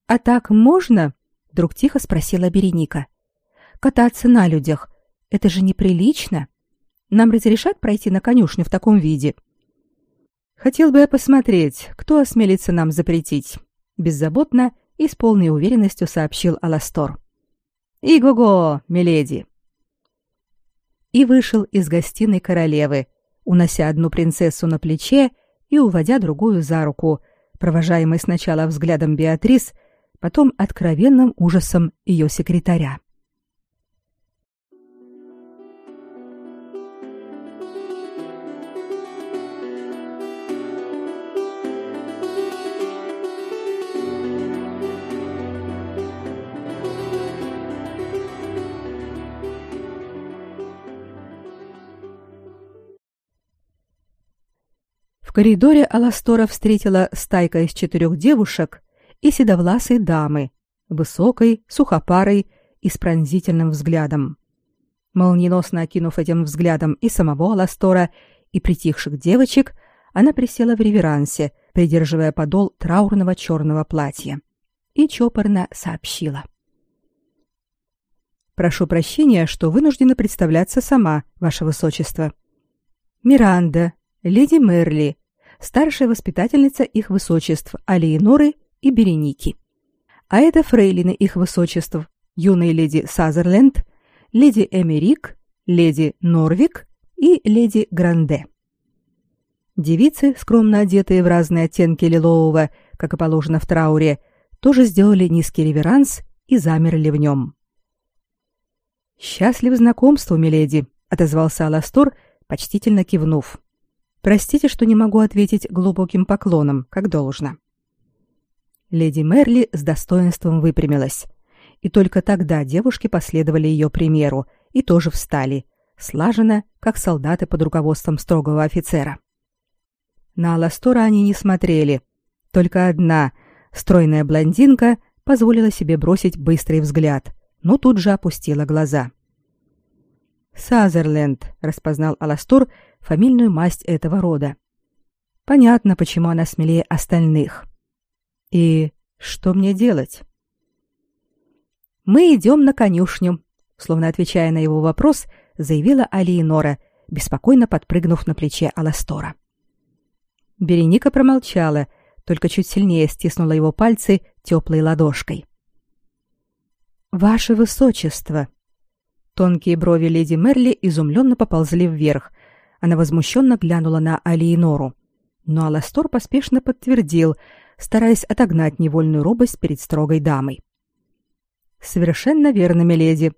А так можно? Вдруг тихо спросила Береника. Кататься на людях это же неприлично. Нам разрешат пройти на конюшню в таком виде. Хотел бы я посмотреть, кто осмелится нам запретить, беззаботно и с полной уверенностью сообщил Аластор. И-го-го, миледи и вышел из гостиной королевы, унося одну принцессу на плече и уводя другую за руку, провожаемый сначала взглядом Беатрис, потом откровенным ужасом ее секретаря. В коридоре Аластора встретила стайка из четырех девушек и седовласой дамы, высокой, сухопарой и с пронзительным взглядом. Молниеносно окинув этим взглядом и самого Аластора, и притихших девочек, она присела в реверансе, придерживая подол траурного черного платья, и чопорно сообщила. «Прошу прощения, что вынуждена представляться сама, ваше высочество. Миранда, леди Мерли, старшая воспитательница их высочеств Алиеноры и Береники. А это фрейлины их высочеств, юные леди Сазерленд, леди Эмерик, леди Норвик и леди Гранде. Девицы, скромно одетые в разные оттенки лилового, как и положено в трауре, тоже сделали низкий реверанс и замерли в нем. «Счастлив знакомству, миледи», — отозвался Аластор, почтительно кивнув. «Простите, что не могу ответить глубоким поклоном, как должно». Леди Мерли с достоинством выпрямилась. И только тогда девушки последовали ее примеру и тоже встали, слаженно, как солдаты под руководством строгого офицера. На Аластора они не смотрели. Только одна, стройная блондинка, позволила себе бросить быстрый взгляд, но тут же опустила глаза. «Сазерленд», — распознал Аластор фамильную масть этого рода. «Понятно, почему она смелее остальных. И что мне делать? Мы идем на конюшню, словно отвечая на его вопрос, заявила Алиенора, беспокойно подпрыгнув на плече Аластора. Береника промолчала, только чуть сильнее стиснула его пальцы теплой ладошкой. Ваше высочество. Тонкие брови леди Мерли изумленно поползли вверх. Она возмущенно глянула на Алиенору, но Аластор поспешно подтвердил, стараясь отогнать невольную робость перед строгой дамой. Совершенно верно, миледи.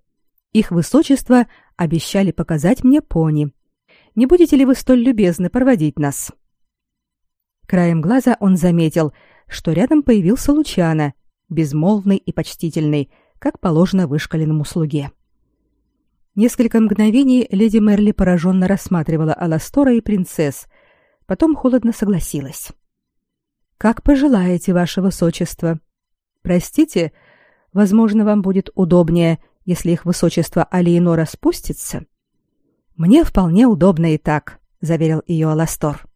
Их высочество обещали показать мне пони. Не будете ли вы столь любезны проводить нас? Краем глаза он заметил, что рядом появился Лучана, безмолвный и почтительный, как положено вышкаленному слуге. Несколько мгновений леди Мерли пораженно рассматривала Аластора и принцесс, потом холодно согласилась. Как пожелаете, ваше высочество. Простите, возможно, вам будет удобнее, если их высочество Алиенора спустится. Мне вполне удобно и так, заверил ее Аластор.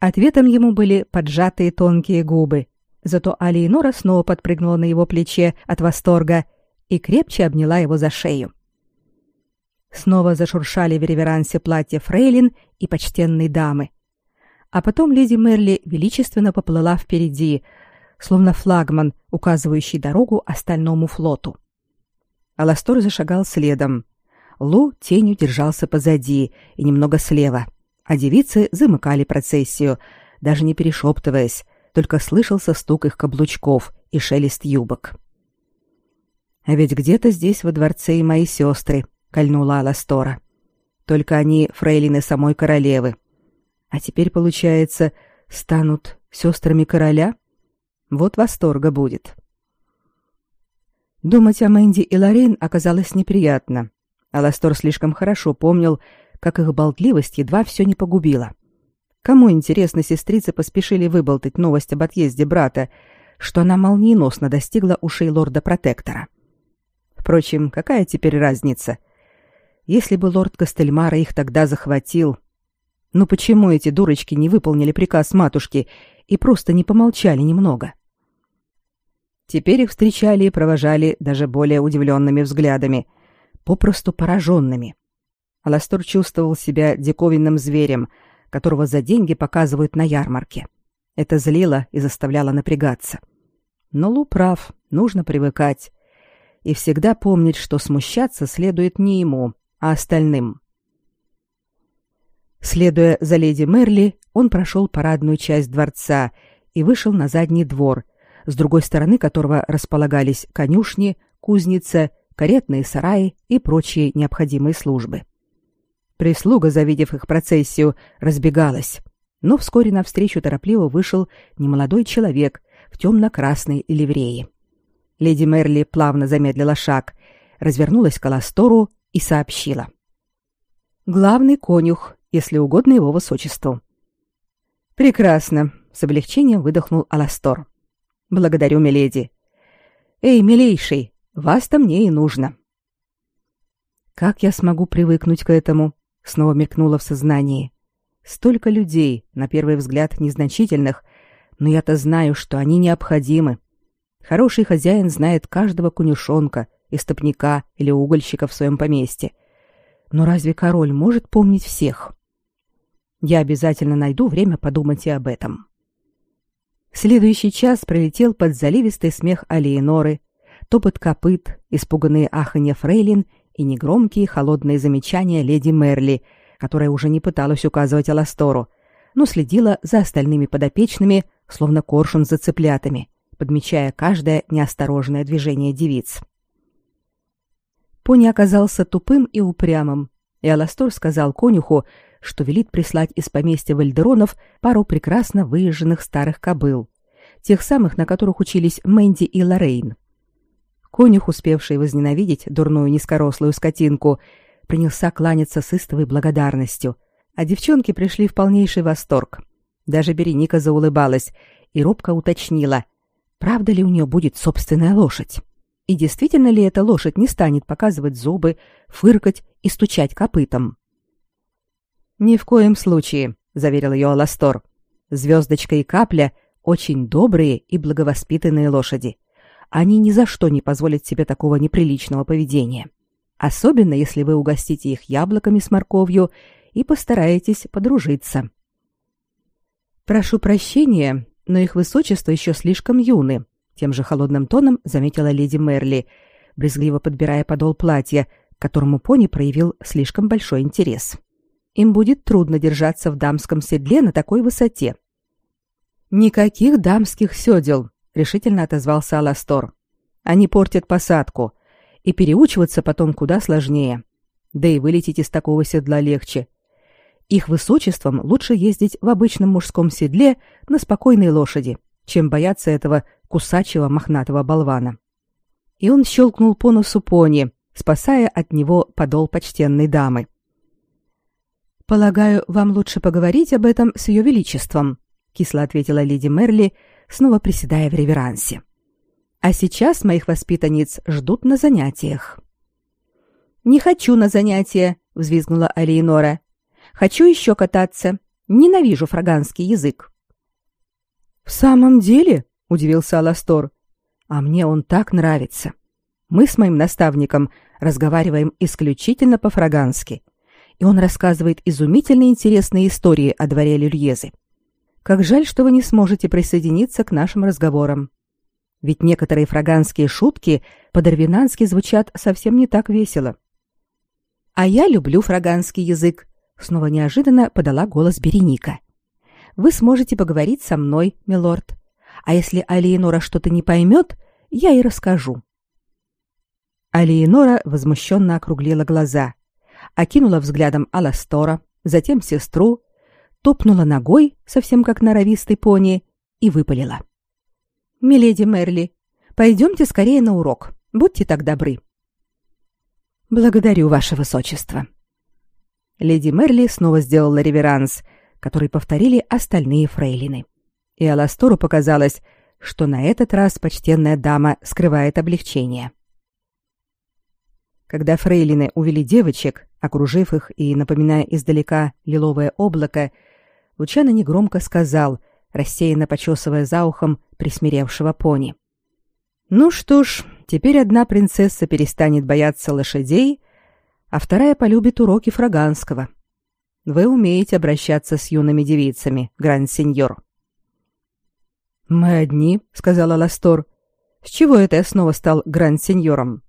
Ответом ему были поджатые тонкие губы. Зато Алиенора снова подпрыгнула на его плече от восторга и крепче обняла его за шею. Снова зашуршали в реверансе платья фрейлин и почтенной дамы а потом леди Мерли величественно поплыла впереди, словно флагман, указывающий дорогу остальному флоту. Аластор зашагал следом. Лу тенью держался позади и немного слева, а девицы замыкали процессию, даже не перешептываясь, только слышался стук их каблучков и шелест юбок. «А ведь где-то здесь во дворце и мои сестры», — кольнула Аластора. «Только они фрейлины самой королевы, а теперь, получается, станут сестрами короля? Вот восторга будет. Думать о Мэнди и Лорен оказалось неприятно. Аластор слишком хорошо помнил, как их болтливость едва все не погубила. Кому интересно, сестрицы поспешили выболтать новость об отъезде брата, что она молниеносно достигла ушей лорда-протектора. Впрочем, какая теперь разница? Если бы лорд Костельмара их тогда захватил, но почему эти дурочки не выполнили приказ матушки и просто не помолчали немного? Теперь их встречали и провожали даже более удивленными взглядами, попросту пораженными. Аластор чувствовал себя диковинным зверем, которого за деньги показывают на ярмарке. Это злило и заставляло напрягаться. Но Лу прав, нужно привыкать. И всегда помнить, что смущаться следует не ему, а остальным. Следуя за леди Мерли, он прошел парадную часть дворца и вышел на задний двор, с другой стороны которого располагались конюшни, кузница, каретные сараи и прочие необходимые службы. Прислуга, завидев их процессию, разбегалась, но вскоре навстречу торопливо вышел немолодой человек в темно-красной ливрее. Леди Мерли плавно замедлила шаг, развернулась к Аластору и сообщила. «Главный конюх, если угодно его высочеству. Прекрасно, с облегчением выдохнул Аластор. Благодарю, миледи. Эй, милейший, вас-то мне и нужно. Как я смогу привыкнуть к этому? Снова мелькнуло в сознании. Столько людей, на первый взгляд незначительных, но я-то знаю, что они необходимы. Хороший хозяин знает каждого кунюшонка, истопника или угольщика в своем поместье. Но разве король может помнить всех? Я обязательно найду время подумать и об этом. Следующий час пролетел под заливистый смех Алиеноры, топот копыт, испуганные аханья фрейлин и негромкие холодные замечания леди Мерли, которая уже не пыталась указывать Аластору, но следила за остальными подопечными, словно коршун за цыплятами, подмечая каждое неосторожное движение девиц. Пони оказался тупым и упрямым, и Аластор сказал конюху, что велит прислать из поместья Вальдеронов пару прекрасно выезженных старых кобыл, тех самых, на которых учились Мэнди и Лоррейн. Конюх, успевший возненавидеть дурную низкорослую скотинку, принялся кланяться с истовой благодарностью, а девчонки пришли в полнейший восторг. Даже Береника заулыбалась и робко уточнила, правда ли у нее будет собственная лошадь. И действительно ли эта лошадь не станет показывать зубы, фыркать и стучать копытом? «Ни в коем случае», — заверил ее Аластор. «Звездочка и капля — очень добрые и благовоспитанные лошади. Они ни за что не позволят себе такого неприличного поведения. Особенно, если вы угостите их яблоками с морковью и постараетесь подружиться». «Прошу прощения, но их высочество еще слишком юны», — тем же холодным тоном заметила леди Мерли, брезгливо подбирая подол платья, к которому пони проявил слишком большой интерес. Им будет трудно держаться в дамском седле на такой высоте. Никаких дамских сёдел, решительно отозвался Аластор. Они портят посадку, и переучиваться потом куда сложнее. Да и вылететь из такого седла легче. Их высочеством лучше ездить в обычном мужском седле на спокойной лошади, чем бояться этого кусачего мохнатого болвана. И он щелкнул по носу пони, спасая от него подол почтенной дамы. Полагаю, вам лучше поговорить об этом с ее величеством, кисло ответила леди Мерли, снова приседая в реверансе. А сейчас моих воспитанниц ждут на занятиях. Не хочу на занятия, взвизгнула Алиенора. Хочу еще кататься. Ненавижу фраганский язык. В самом деле, удивился Аластор. А мне он так нравится. Мы с моим наставником разговариваем исключительно по-фрагански и он рассказывает изумительно интересные истории о дворе Люльезы. Как жаль, что вы не сможете присоединиться к нашим разговорам. Ведь некоторые фраганские шутки по-дарвинански звучат совсем не так весело. А я люблю фраганский язык, снова неожиданно подала голос Береника. Вы сможете поговорить со мной, милорд. А если Алиенора что-то не поймет, я и расскажу. Алиенора возмущенно округлила глаза окинула взглядом Аластора, затем сестру, топнула ногой, совсем как норовистый пони, и выпалила. «Миледи Мерли, пойдемте скорее на урок. Будьте так добры». «Благодарю, ваше высочество». Леди Мерли снова сделала реверанс, который повторили остальные фрейлины. И Аластору показалось, что на этот раз почтенная дама скрывает облегчение. Когда фрейлины увели девочек, окружив их и напоминая издалека лиловое облако, Лучано негромко сказал, рассеянно почесывая за ухом присмиревшего пони. «Ну что ж, теперь одна принцесса перестанет бояться лошадей, а вторая полюбит уроки фраганского. Вы умеете обращаться с юными девицами, гранд-сеньор». «Мы одни», — сказала Ластор. «С чего это я снова стал гранд-сеньором?»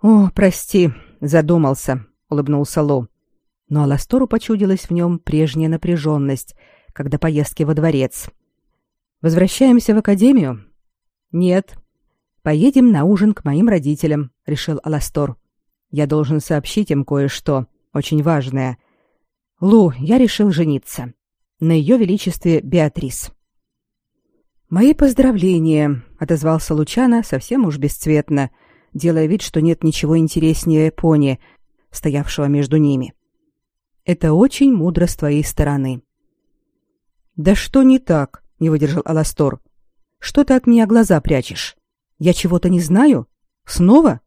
«О, прости, задумался», — улыбнулся Ло. Но Аластору почудилась в нем прежняя напряженность, когда поездки во дворец. «Возвращаемся в академию?» «Нет. Поедем на ужин к моим родителям», — решил Аластор. «Я должен сообщить им кое-что, очень важное. Лу, я решил жениться. На ее величестве Беатрис». «Мои поздравления», — отозвался Лучана совсем уж бесцветно, — делая вид, что нет ничего интереснее пони, стоявшего между ними. Это очень мудро с твоей стороны. Да что не так? не выдержал Аластор. Что ты от меня глаза прячешь? Я чего-то не знаю? Снова?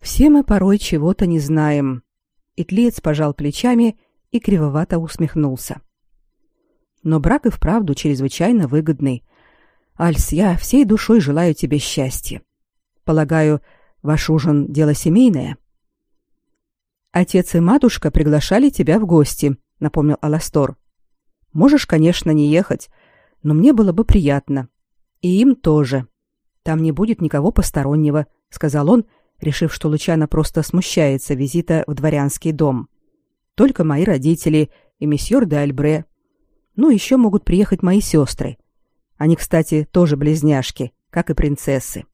Все мы порой чего-то не знаем. Итлиец пожал плечами и кривовато усмехнулся. Но брак и вправду чрезвычайно выгодный. Альс, я всей душой желаю тебе счастья. Полагаю, ваш ужин дело семейное. Отец и матушка приглашали тебя в гости, напомнил Аластор. Можешь, конечно, не ехать, но мне было бы приятно. И им тоже. Там не будет никого постороннего, сказал он, решив, что Лучано просто смущается визита в дворянский дом. Только мои родители и месьеор де Альбре. Ну, еще могут приехать мои сестры. Они, кстати, тоже близняшки, как и принцессы.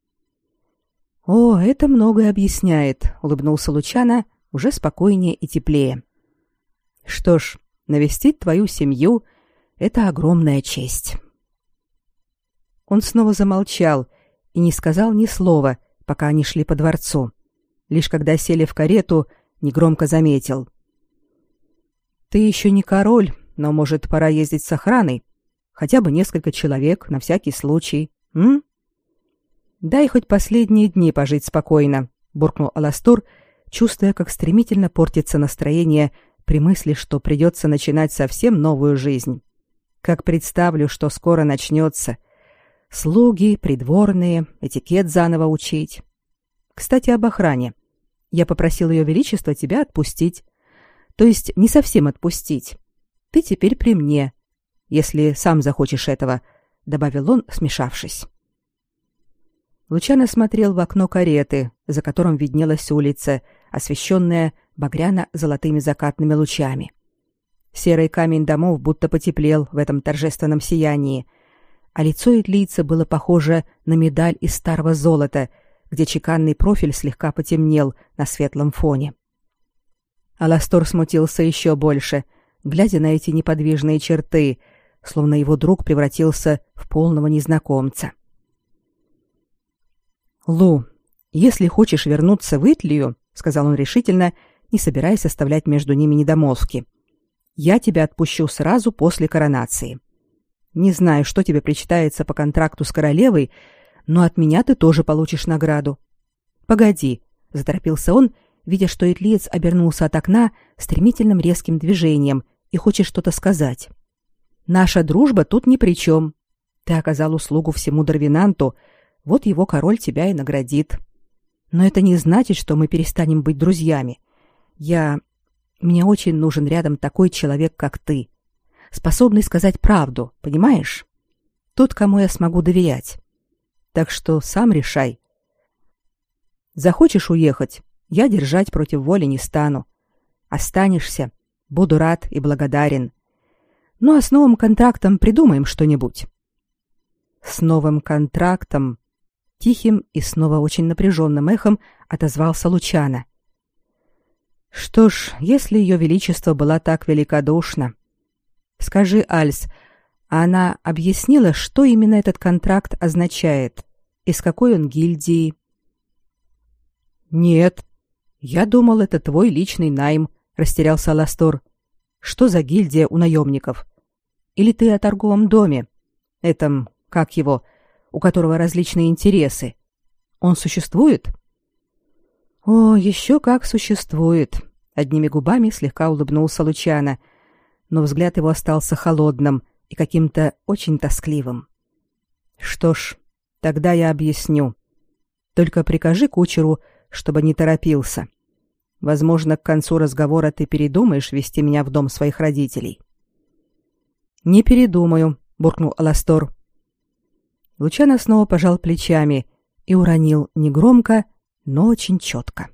О, это многое объясняет, улыбнулся Лучано, уже спокойнее и теплее. Что ж, навестить твою семью это огромная честь. Он снова замолчал и не сказал ни слова, пока они шли по дворцу. Лишь когда сели в карету, негромко заметил: Ты еще не король, но, может, пора ездить с охраной, хотя бы несколько человек на всякий случай, м? Дай хоть последние дни пожить спокойно, буркнул Аластор, чувствуя, как стремительно портится настроение при мысли, что придется начинать совсем новую жизнь. Как представлю, что скоро начнется, Слуги, придворные, этикет заново учить. Кстати, об охране. Я попросил ее величество тебя отпустить. То есть не совсем отпустить. Ты теперь при мне, если сам захочешь этого, добавил он, смешавшись. Лучано смотрел в окно кареты, за которым виднелась улица, освещенная багряно-золотыми закатными лучами. Серый камень домов будто потеплел в этом торжественном сиянии, а лицо Эдлийца было похоже на медаль из старого золота, где чеканный профиль слегка потемнел на светлом фоне. Аластор смутился еще больше, глядя на эти неподвижные черты, словно его друг превратился в полного незнакомца. «Лу, если хочешь вернуться в Итлию, — сказал он решительно, не собираясь оставлять между ними недомолвки, — я тебя отпущу сразу после коронации. Не знаю, что тебе причитается по контракту с королевой, но от меня ты тоже получишь награду. Погоди, заторопился он, видя, что Итлиец обернулся от окна стремительным резким движением и хочет что-то сказать. Наша дружба тут ни при чем. Ты оказал услугу всему Дарвинанту, вот его король тебя и наградит. Но это не значит, что мы перестанем быть друзьями. Я мне очень нужен рядом такой человек, как ты способный сказать правду, понимаешь? Тот, кому я смогу доверять. Так что сам решай. Захочешь уехать, я держать против воли не стану. Останешься, буду рад и благодарен. Ну а с новым контрактом придумаем что-нибудь. С новым контрактом тихим и снова очень напряженным эхом отозвался Лучана. Что ж, если ее величество была так великодушна, Скажи, Альс, она объяснила, что именно этот контракт означает? Из какой он гильдии? Нет. Я думал, это твой личный найм, растерялся Ластор. Что за гильдия у наемников? Или ты о торговом доме? Этом, как его, у которого различные интересы? Он существует? О, еще как существует. Одними губами слегка улыбнулся Лучано — но взгляд его остался холодным и каким-то очень тоскливым. Что ж, тогда я объясню. Только прикажи кучеру, чтобы не торопился. Возможно, к концу разговора ты передумаешь вести меня в дом своих родителей. Не передумаю, буркнул Аластор. Лучано снова пожал плечами и уронил негромко, но очень четко.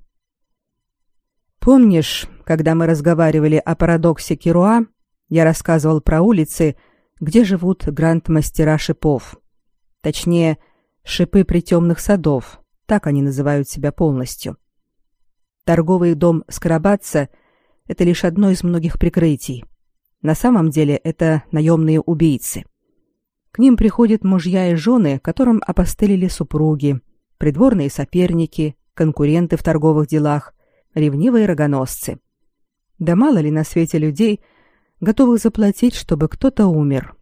Помнишь, когда мы разговаривали о парадоксе Керуа, я рассказывал про улицы, где живут гранд-мастера шипов. Точнее, шипы притемных садов, так они называют себя полностью. Торговый дом Скоробатца — это лишь одно из многих прикрытий. На самом деле это наемные убийцы. К ним приходят мужья и жены, которым опостылили супруги, придворные соперники, конкуренты в торговых делах, ревнивые рогоносцы. Да мало ли на свете людей — готовых заплатить, чтобы кто-то умер.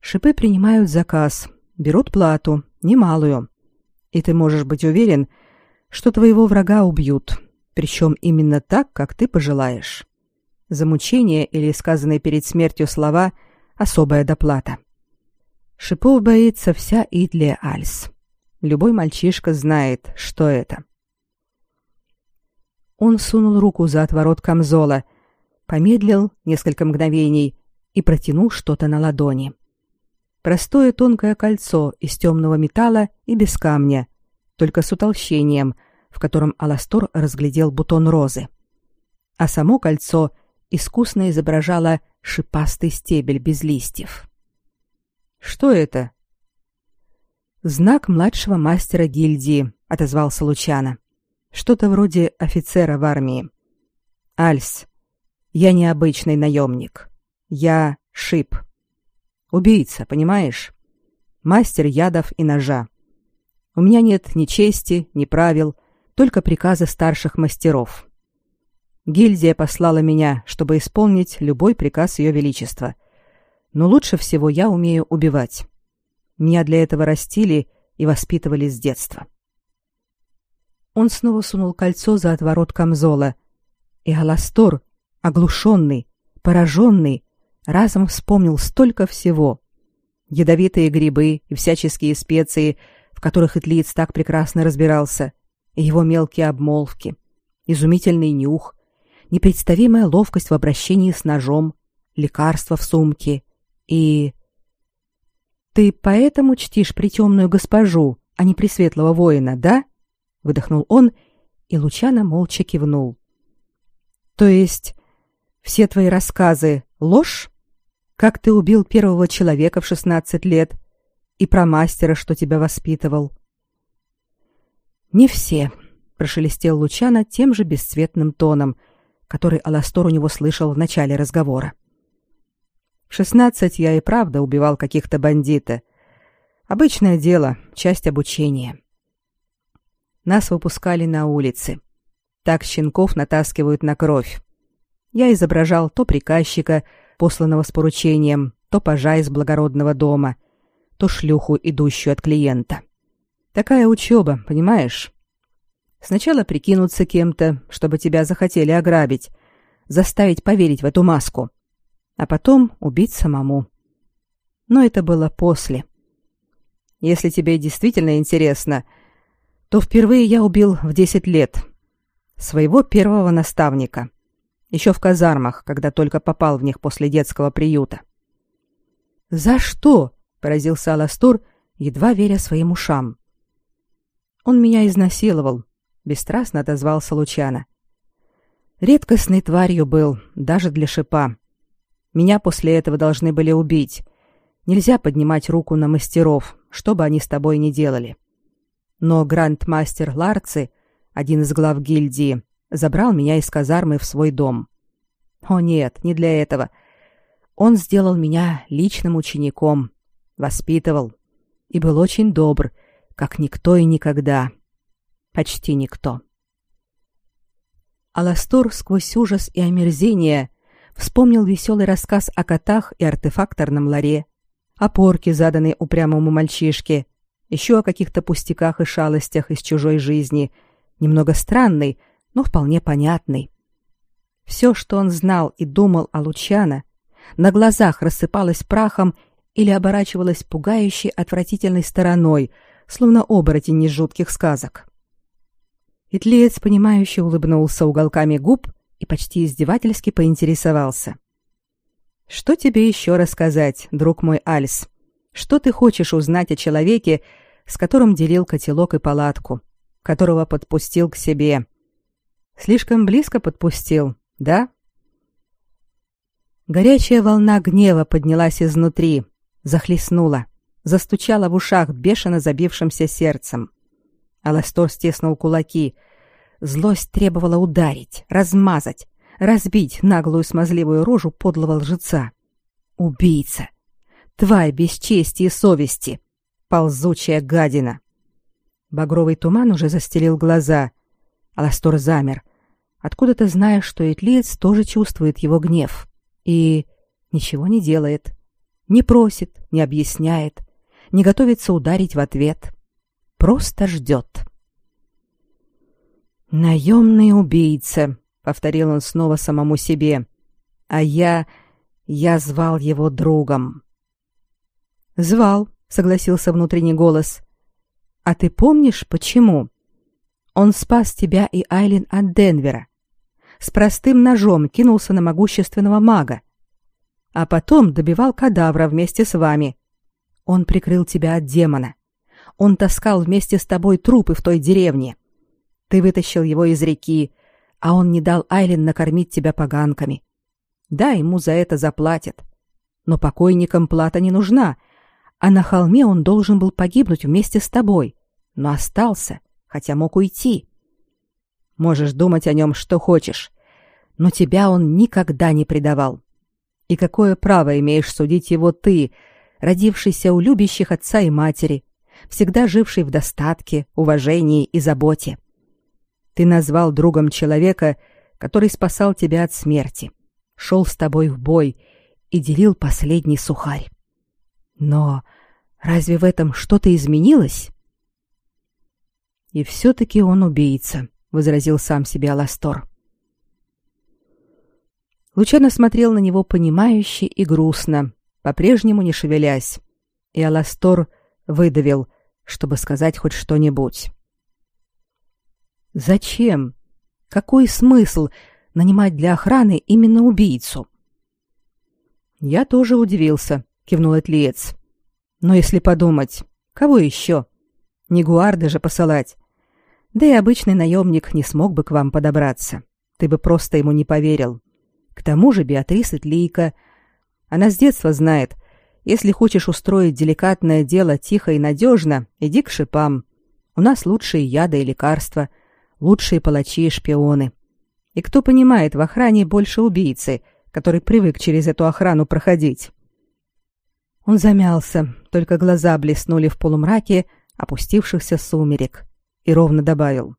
Шипы принимают заказ, берут плату, немалую. И ты можешь быть уверен, что твоего врага убьют, причем именно так, как ты пожелаешь. За мучение или сказанные перед смертью слова особая доплата. Шипов боится вся Идлия Альс. Любой мальчишка знает, что это. Он сунул руку за отворот камзола, помедлил несколько мгновений и протянул что-то на ладони. Простое тонкое кольцо из темного металла и без камня, только с утолщением, в котором Аластор разглядел бутон розы. А само кольцо искусно изображало шипастый стебель без листьев. Что это? Знак младшего мастера гильдии, отозвался Лучана. Что-то вроде офицера в армии. Альс, я не обычный наемник. Я шип. Убийца, понимаешь? Мастер ядов и ножа. У меня нет ни чести, ни правил, только приказы старших мастеров. Гильдия послала меня, чтобы исполнить любой приказ ее величества. Но лучше всего я умею убивать. Меня для этого растили и воспитывали с детства. Он снова сунул кольцо за отворот камзола, и Аластор, оглушенный, пораженный, разом вспомнил столько всего. Ядовитые грибы и всяческие специи, в которых Итлиец так прекрасно разбирался, и его мелкие обмолвки, изумительный нюх, непредставимая ловкость в обращении с ножом, лекарства в сумке и... «Ты поэтому чтишь притемную госпожу, а не пресветлого воина, да?» — выдохнул он, и Лучано молча кивнул. «То есть все твои рассказы — ложь? Как ты убил первого человека в шестнадцать лет? И про мастера, что тебя воспитывал?» «Не все», — прошелестел Лучано тем же бесцветным тоном — который Аластор у него слышал в начале разговора. В шестнадцать я и правда убивал каких-то бандита. Обычное дело, часть обучения. Нас выпускали на улице. Так щенков натаскивают на кровь. Я изображал то приказчика, посланного с поручением, то пажа из благородного дома, то шлюху, идущую от клиента. Такая учеба, понимаешь? Сначала прикинуться кем-то, чтобы тебя захотели ограбить, заставить поверить в эту маску, а потом убить самому. Но это было после. Если тебе действительно интересно, то впервые я убил в 10 лет своего первого наставника, еще в казармах, когда только попал в них после детского приюта. За что? поразился Аластор, едва веря своим ушам. Он меня изнасиловал, бесстрастно отозвался Лучано. Редкостной тварью был, даже для шипа. Меня после этого должны были убить. Нельзя поднимать руку на мастеров, что бы они с тобой ни делали. Но гранд-мастер Ларци, один из глав гильдии, забрал меня из казармы в свой дом. О нет, не для этого. Он сделал меня личным учеником, воспитывал и был очень добр, как никто и никогда. — почти никто. Аластор сквозь ужас и омерзение вспомнил веселый рассказ о котах и артефакторном ларе, о порке, заданной упрямому мальчишке, еще о каких-то пустяках и шалостях из чужой жизни, немного странной, но вполне понятной. Все, что он знал и думал о Лучано, на глазах рассыпалось прахом или оборачивалось пугающей отвратительной стороной, словно оборотень из жутких сказок. Итлиец, понимающе улыбнулся уголками губ и почти издевательски поинтересовался. «Что тебе еще рассказать, друг мой Альс? Что ты хочешь узнать о человеке, с которым делил котелок и палатку, которого подпустил к себе? Слишком близко подпустил, да?» Горячая волна гнева поднялась изнутри, захлестнула, застучала в ушах бешено забившимся сердцем. Аластор стиснул кулаки. Злость требовала ударить, размазать, разбить наглую смазливую рожу подлого лжеца. Убийца! Тварь без чести и совести! Ползучая гадина! Багровый туман уже застелил глаза. Аластор замер. Откуда-то зная, что Итлиец тоже чувствует его гнев. И ничего не делает. Не просит, не объясняет, не готовится ударить в ответ. Просто ждет. «Наемный убийца», — повторил он снова самому себе. «А я... я звал его другом». «Звал», — согласился внутренний голос. «А ты помнишь, почему?» «Он спас тебя и Айлин от Денвера. С простым ножом кинулся на могущественного мага. А потом добивал кадавра вместе с вами. Он прикрыл тебя от демона. Он таскал вместе с тобой трупы в той деревне. Ты вытащил его из реки, а он не дал Айлин накормить тебя поганками. Да, ему за это заплатят. Но покойникам плата не нужна, а на холме он должен был погибнуть вместе с тобой, но остался, хотя мог уйти. Можешь думать о нем, что хочешь, но тебя он никогда не предавал. И какое право имеешь судить его ты, родившийся у любящих отца и матери, всегда живший в достатке, уважении и заботе? Ты назвал другом человека, который спасал тебя от смерти, шел с тобой в бой и делил последний сухарь. Но разве в этом что-то изменилось? И все-таки он убийца, возразил сам себе Аластор. Лучано смотрел на него понимающе и грустно, по-прежнему не шевелясь, и Аластор выдавил, чтобы сказать хоть что-нибудь. Зачем? Какой смысл нанимать для охраны именно убийцу? Я тоже удивился, кивнул Этлиец. Но если подумать, кого еще? Не гуарды же посылать. Да и обычный наемник не смог бы к вам подобраться. Ты бы просто ему не поверил. К тому же Беатрис Этлийка. Она с детства знает, если хочешь устроить деликатное дело тихо и надежно, иди к шипам. У нас лучшие яды и лекарства, лучшие палачи и шпионы. И кто понимает в охране больше убийцы, который привык через эту охрану проходить? Он замялся, только глаза блеснули в полумраке опустившихся сумерек, и ровно добавил.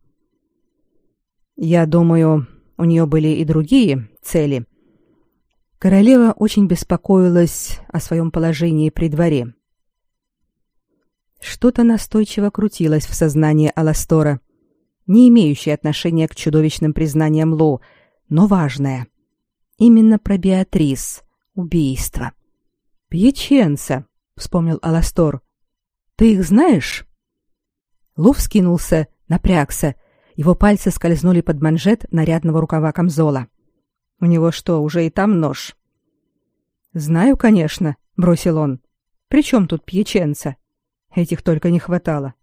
«Я думаю, у нее были и другие цели». Королева очень беспокоилась о своем положении при дворе. Что-то настойчиво крутилось в сознании Аластора, не имеющее отношения к чудовищным признаниям Ло, но важное. Именно про Беатрис, убийство. Пьяченца, вспомнил Аластор. Ты их знаешь? Лув скинулся, напрягся. Его пальцы скользнули под манжет нарядного рукава камзола. У него что, уже и там нож? Знаю, конечно, бросил он. При чем тут пьяченца? Этих только не хватало.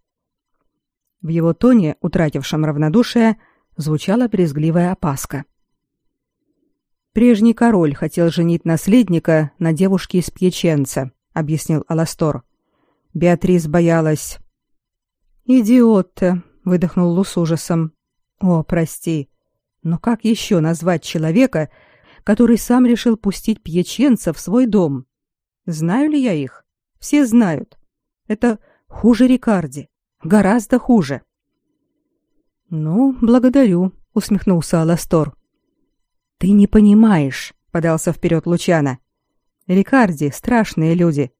В его тоне, утратившем равнодушие, звучала брезгливая опаска. Прежний король хотел женить наследника на девушке из Пьяченца, объяснил Аластор. Беатрис боялась. Идиот-то, выдохнул Лу с ужасом. О, прости. Но как еще назвать человека, который сам решил пустить пьяченца в свой дом? Знаю ли я их? Все знают. Это хуже Рикарди. Гораздо хуже. Ну, благодарю, усмехнулся Аластор. Ты не понимаешь, подался вперед Лучана. Рикарди страшные люди.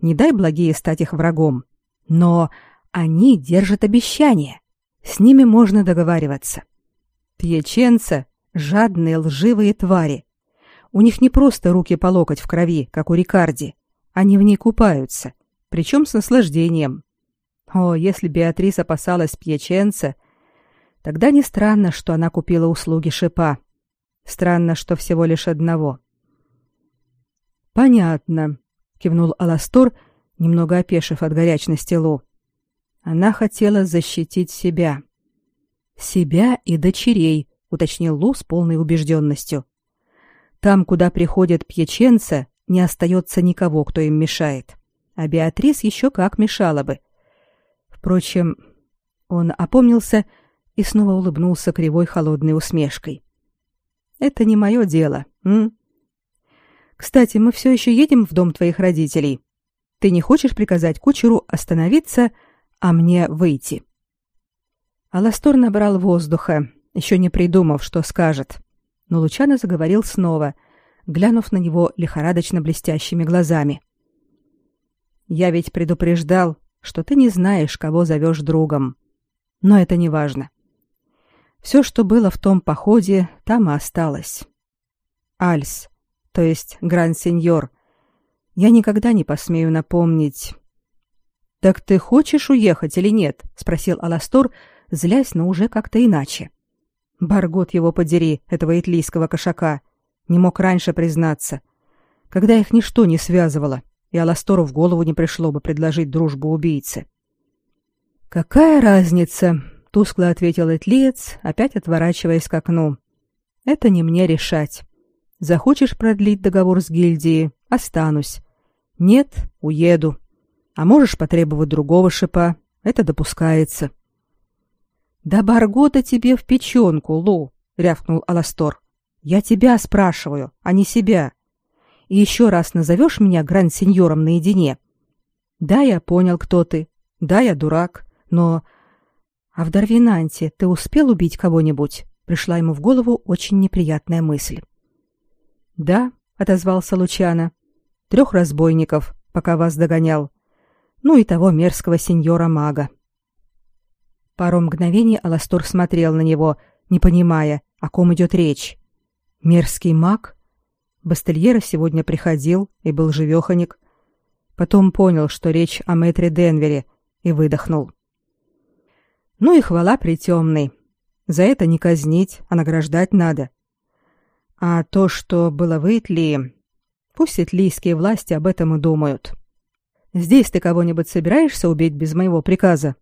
Не дай благие стать их врагом. Но они держат обещания. С ними можно договариваться. Пьяченца — жадные лживые твари. У них не просто руки по локоть в крови, как у Рикарди. Они в ней купаются, причем с наслаждением. О, если Беатрис опасалась Пьяченца, тогда не странно, что она купила услуги шипа. Странно, что всего лишь одного. Понятно, кивнул Аластор, немного опешив от горячности Лу. Она хотела защитить себя. Себя и дочерей, уточнил Лу с полной убежденностью. Там, куда приходят пьяченца, не остается никого, кто им мешает. А Беатрис еще как мешала бы. Впрочем, он опомнился и снова улыбнулся кривой холодной усмешкой. Это не мое дело, м? Кстати, мы все еще едем в дом твоих родителей. Ты не хочешь приказать кучеру остановиться, а мне выйти?» Аластор набрал воздуха, еще не придумав, что скажет. Но Лучано заговорил снова, глянув на него лихорадочно блестящими глазами. Я ведь предупреждал, что ты не знаешь, кого зовешь другом. Но это не важно. Все, что было в том походе, там и осталось. Альс, то есть гранд-сеньор, я никогда не посмею напомнить. Так ты хочешь уехать или нет? спросил Аластор, злясь, но уже как-то иначе. Баргот его подери, этого итлийского кошака, не мог раньше признаться, когда их ничто не связывало, и Аластору в голову не пришло бы предложить дружбу убийце. Какая разница, тускло ответил Этлиец, опять отворачиваясь к окну. Это не мне решать. Захочешь продлить договор с гильдией останусь. Нет, уеду. А можешь потребовать другого шипа. Это допускается. Да Баргота тебе в печенку, Лу, рявкнул Аластор. Я тебя спрашиваю, а не себя. Еще раз назовешь меня гранд-сеньором наедине. Да, я понял, кто ты. Да, я дурак, но А в Дарвинанте ты успел убить кого-нибудь? Пришла ему в голову очень неприятная мысль. Да, отозвался Лучано. Трех разбойников, пока вас догонял. Ну и того мерзкого сеньора-мага. Пару мгновений Аластор смотрел на него, не понимая, о ком идет речь. Мерзкий маг? Бастельера сегодня приходил и был живеханик. Потом понял, что речь о мэтре Денвере, и выдохнул. Ну и хвала притемной. За это не казнить, а награждать надо. А то, что было в Итлии, пусть итлийские власти об этом и думают. Здесь ты кого-нибудь собираешься убить без моего приказа?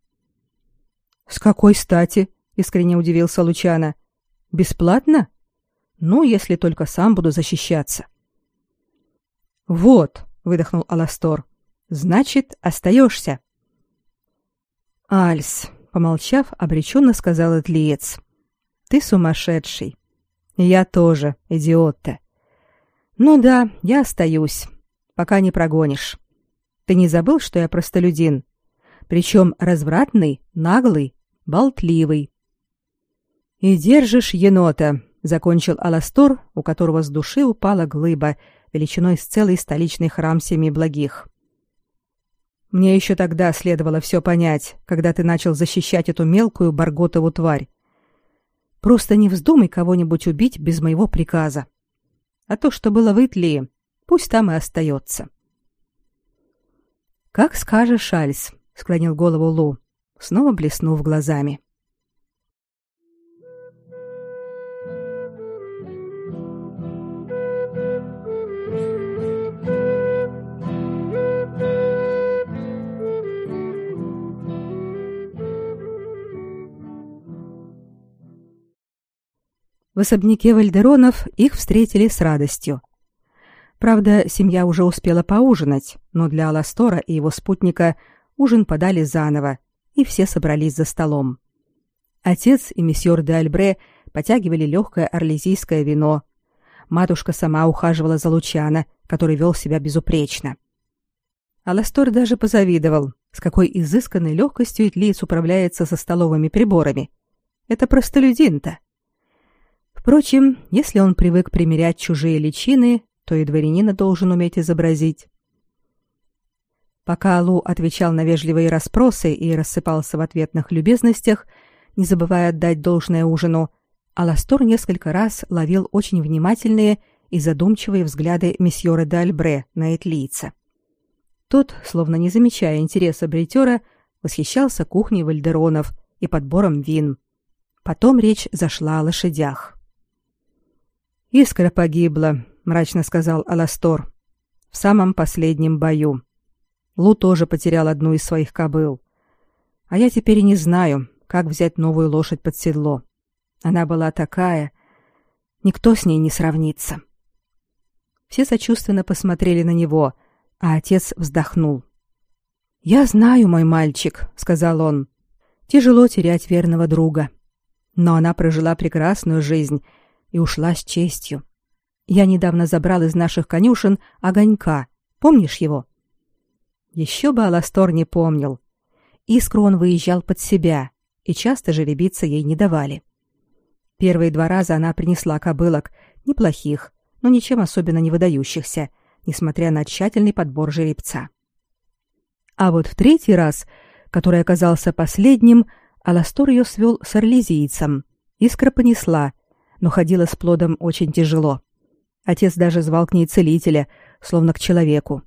С какой стати? искренне удивился Лучано. Бесплатно? Ну, если только сам буду защищаться. Вот, выдохнул Аластор. Значит, остаешься. Альс, помолчав, обреченно сказал Этлиец. Ты сумасшедший. Я тоже, идиот-то. Ну да, я остаюсь, пока не прогонишь. Ты не забыл, что я простолюдин? Причем развратный, наглый, болтливый. И держишь енота, закончил Аластор, у которого с души упала глыба величиной с целый столичный храм семи благих. Мне еще тогда следовало все понять, когда ты начал защищать эту мелкую барготову тварь. Просто не вздумай кого-нибудь убить без моего приказа. А то, что было в Итлии, пусть там и остается. Как скажешь, Альс, склонил голову Лу, снова блеснув глазами. В особняке Вальдеронов их встретили с радостью. Правда, семья уже успела поужинать, но для Аластора и его спутника ужин подали заново, и все собрались за столом. Отец и месьеор де Альбре потягивали легкое орлезийское вино. Матушка сама ухаживала за Лучана, который вел себя безупречно. Аластор даже позавидовал, с какой изысканной легкостью Итлиец управляется со столовыми приборами. Это простолюдин-то. Впрочем, если он привык примерять чужие личины, то и дворянина должен уметь изобразить. Пока Алу отвечал на вежливые расспросы и рассыпался в ответных любезностях, не забывая отдать должное ужину, Аластор несколько раз ловил очень внимательные и задумчивые взгляды месьеора де Альбре на Этлийца. Тот, словно не замечая интереса бритера, восхищался кухней вальдеронов и подбором вин. Потом речь зашла о лошадях. Искра погибла, мрачно сказал Аластор. В самом последнем бою. Лу тоже потерял одну из своих кобыл. А я теперь и не знаю, как взять новую лошадь под седло. Она была такая, никто с ней не сравнится. Все сочувственно посмотрели на него, а отец вздохнул. Я знаю, мой мальчик, сказал он. Тяжело терять верного друга, но она прожила прекрасную жизнь и ушла с честью. Я недавно забрал из наших конюшен огонька. Помнишь его? Еще бы Аластор не помнил. Искру он выезжал под себя, и часто жеребиться ей не давали. Первые два раза она принесла кобылок, неплохих, но ничем особенно не выдающихся, несмотря на тщательный подбор жеребца. А вот в третий раз, который оказался последним, Аластор ее свел с орлезийцем. Искра понесла, но ходила с плодом очень тяжело. Отец даже звал к ней целителя, словно к человеку.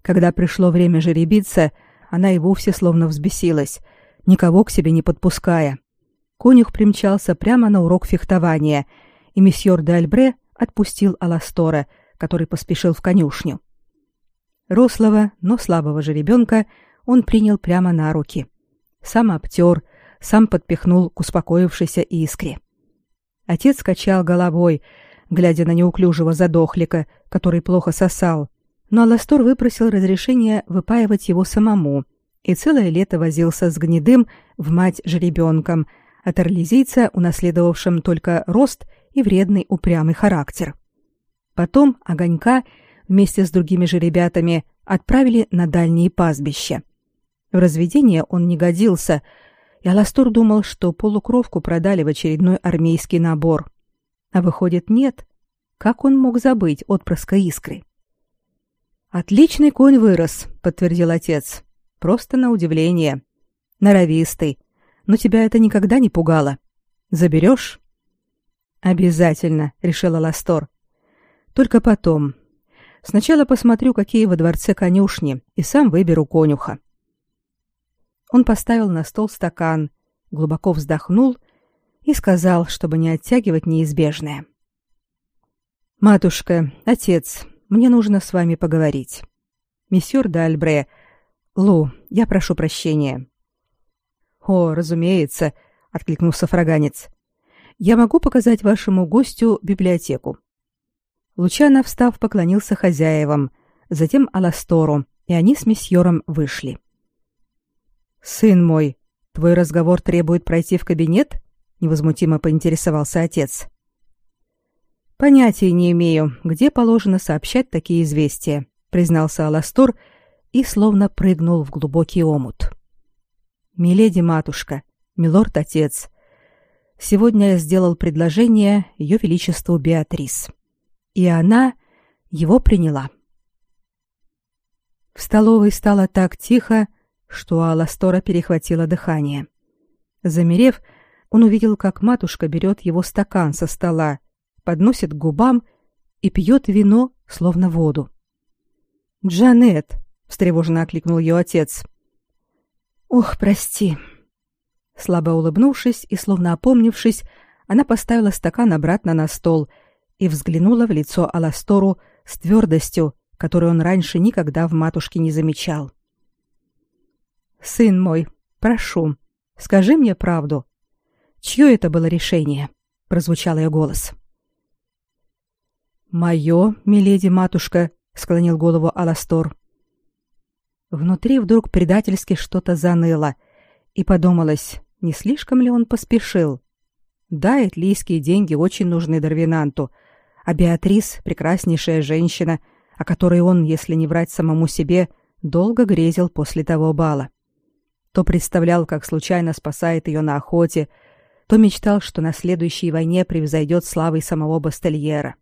Когда пришло время жеребиться, она и вовсе словно взбесилась, никого к себе не подпуская. Конюх примчался прямо на урок фехтования, и месьеор де Альбре отпустил Аластора, который поспешил в конюшню. Рослого, но слабого же ребенка он принял прямо на руки. Сам обтер, сам подпихнул к успокоившейся искре. Отец качал головой, глядя на неуклюжего задохлика, который плохо сосал, но Аластор выпросил разрешение выпаивать его самому и целое лето возился с гнедым в мать жеребенком, от орлезийца, унаследовавшим только рост и вредный упрямый характер. Потом огонька вместе с другими же ребятами отправили на дальние пастбища. В разведение он не годился, и Аластор думал, что полукровку продали в очередной армейский набор. А выходит, нет. Как он мог забыть отпрыска искры? «Отличный конь вырос», — подтвердил отец. «Просто на удивление. Норовистый. Но тебя это никогда не пугало. Заберешь?» «Обязательно», — решила Ластор. «Только потом. Сначала посмотрю, какие во дворце конюшни, и сам выберу конюха». Он поставил на стол стакан, глубоко вздохнул и сказал, чтобы не оттягивать неизбежное. «Матушка, отец, мне нужно с вами поговорить. Месьеор Д'Альбре, Лу, я прошу прощения». «О, разумеется», — откликнулся фраганец. «Я могу показать вашему гостю библиотеку». Лучано, встав, поклонился хозяевам, затем Аластору, и они с месьером вышли. «Сын мой, твой разговор требует пройти в кабинет?» — невозмутимо поинтересовался отец. «Понятия не имею, где положено сообщать такие известия», — признался Аластор и словно прыгнул в глубокий омут. «Миледи матушка, милорд отец, сегодня я сделал предложение ее величеству Беатрис, и она его приняла». В столовой стало так тихо, что Аластора перехватило дыхание. Замерев, он увидел, как матушка берет его стакан со стола, подносит к губам и пьет вино, словно воду. «Джанет!» — встревоженно окликнул ее отец. «Ох, прости!» Слабо улыбнувшись и словно опомнившись, она поставила стакан обратно на стол и взглянула в лицо Аластору с твердостью, которую он раньше никогда в матушке не замечал. Сын мой, прошу, скажи мне правду. Чье это было решение? прозвучал ее голос. Мое, миледи матушка, склонил голову Аластор. Внутри вдруг предательски что-то заныло, и подумалось, не слишком ли он поспешил. Да, этлийские деньги очень нужны Дарвинанту, а Беатрис — прекраснейшая женщина, о которой он, если не врать самому себе, долго грезил после того бала то представлял, как случайно спасает ее на охоте, то мечтал, что на следующей войне превзойдет славой самого Бастельера.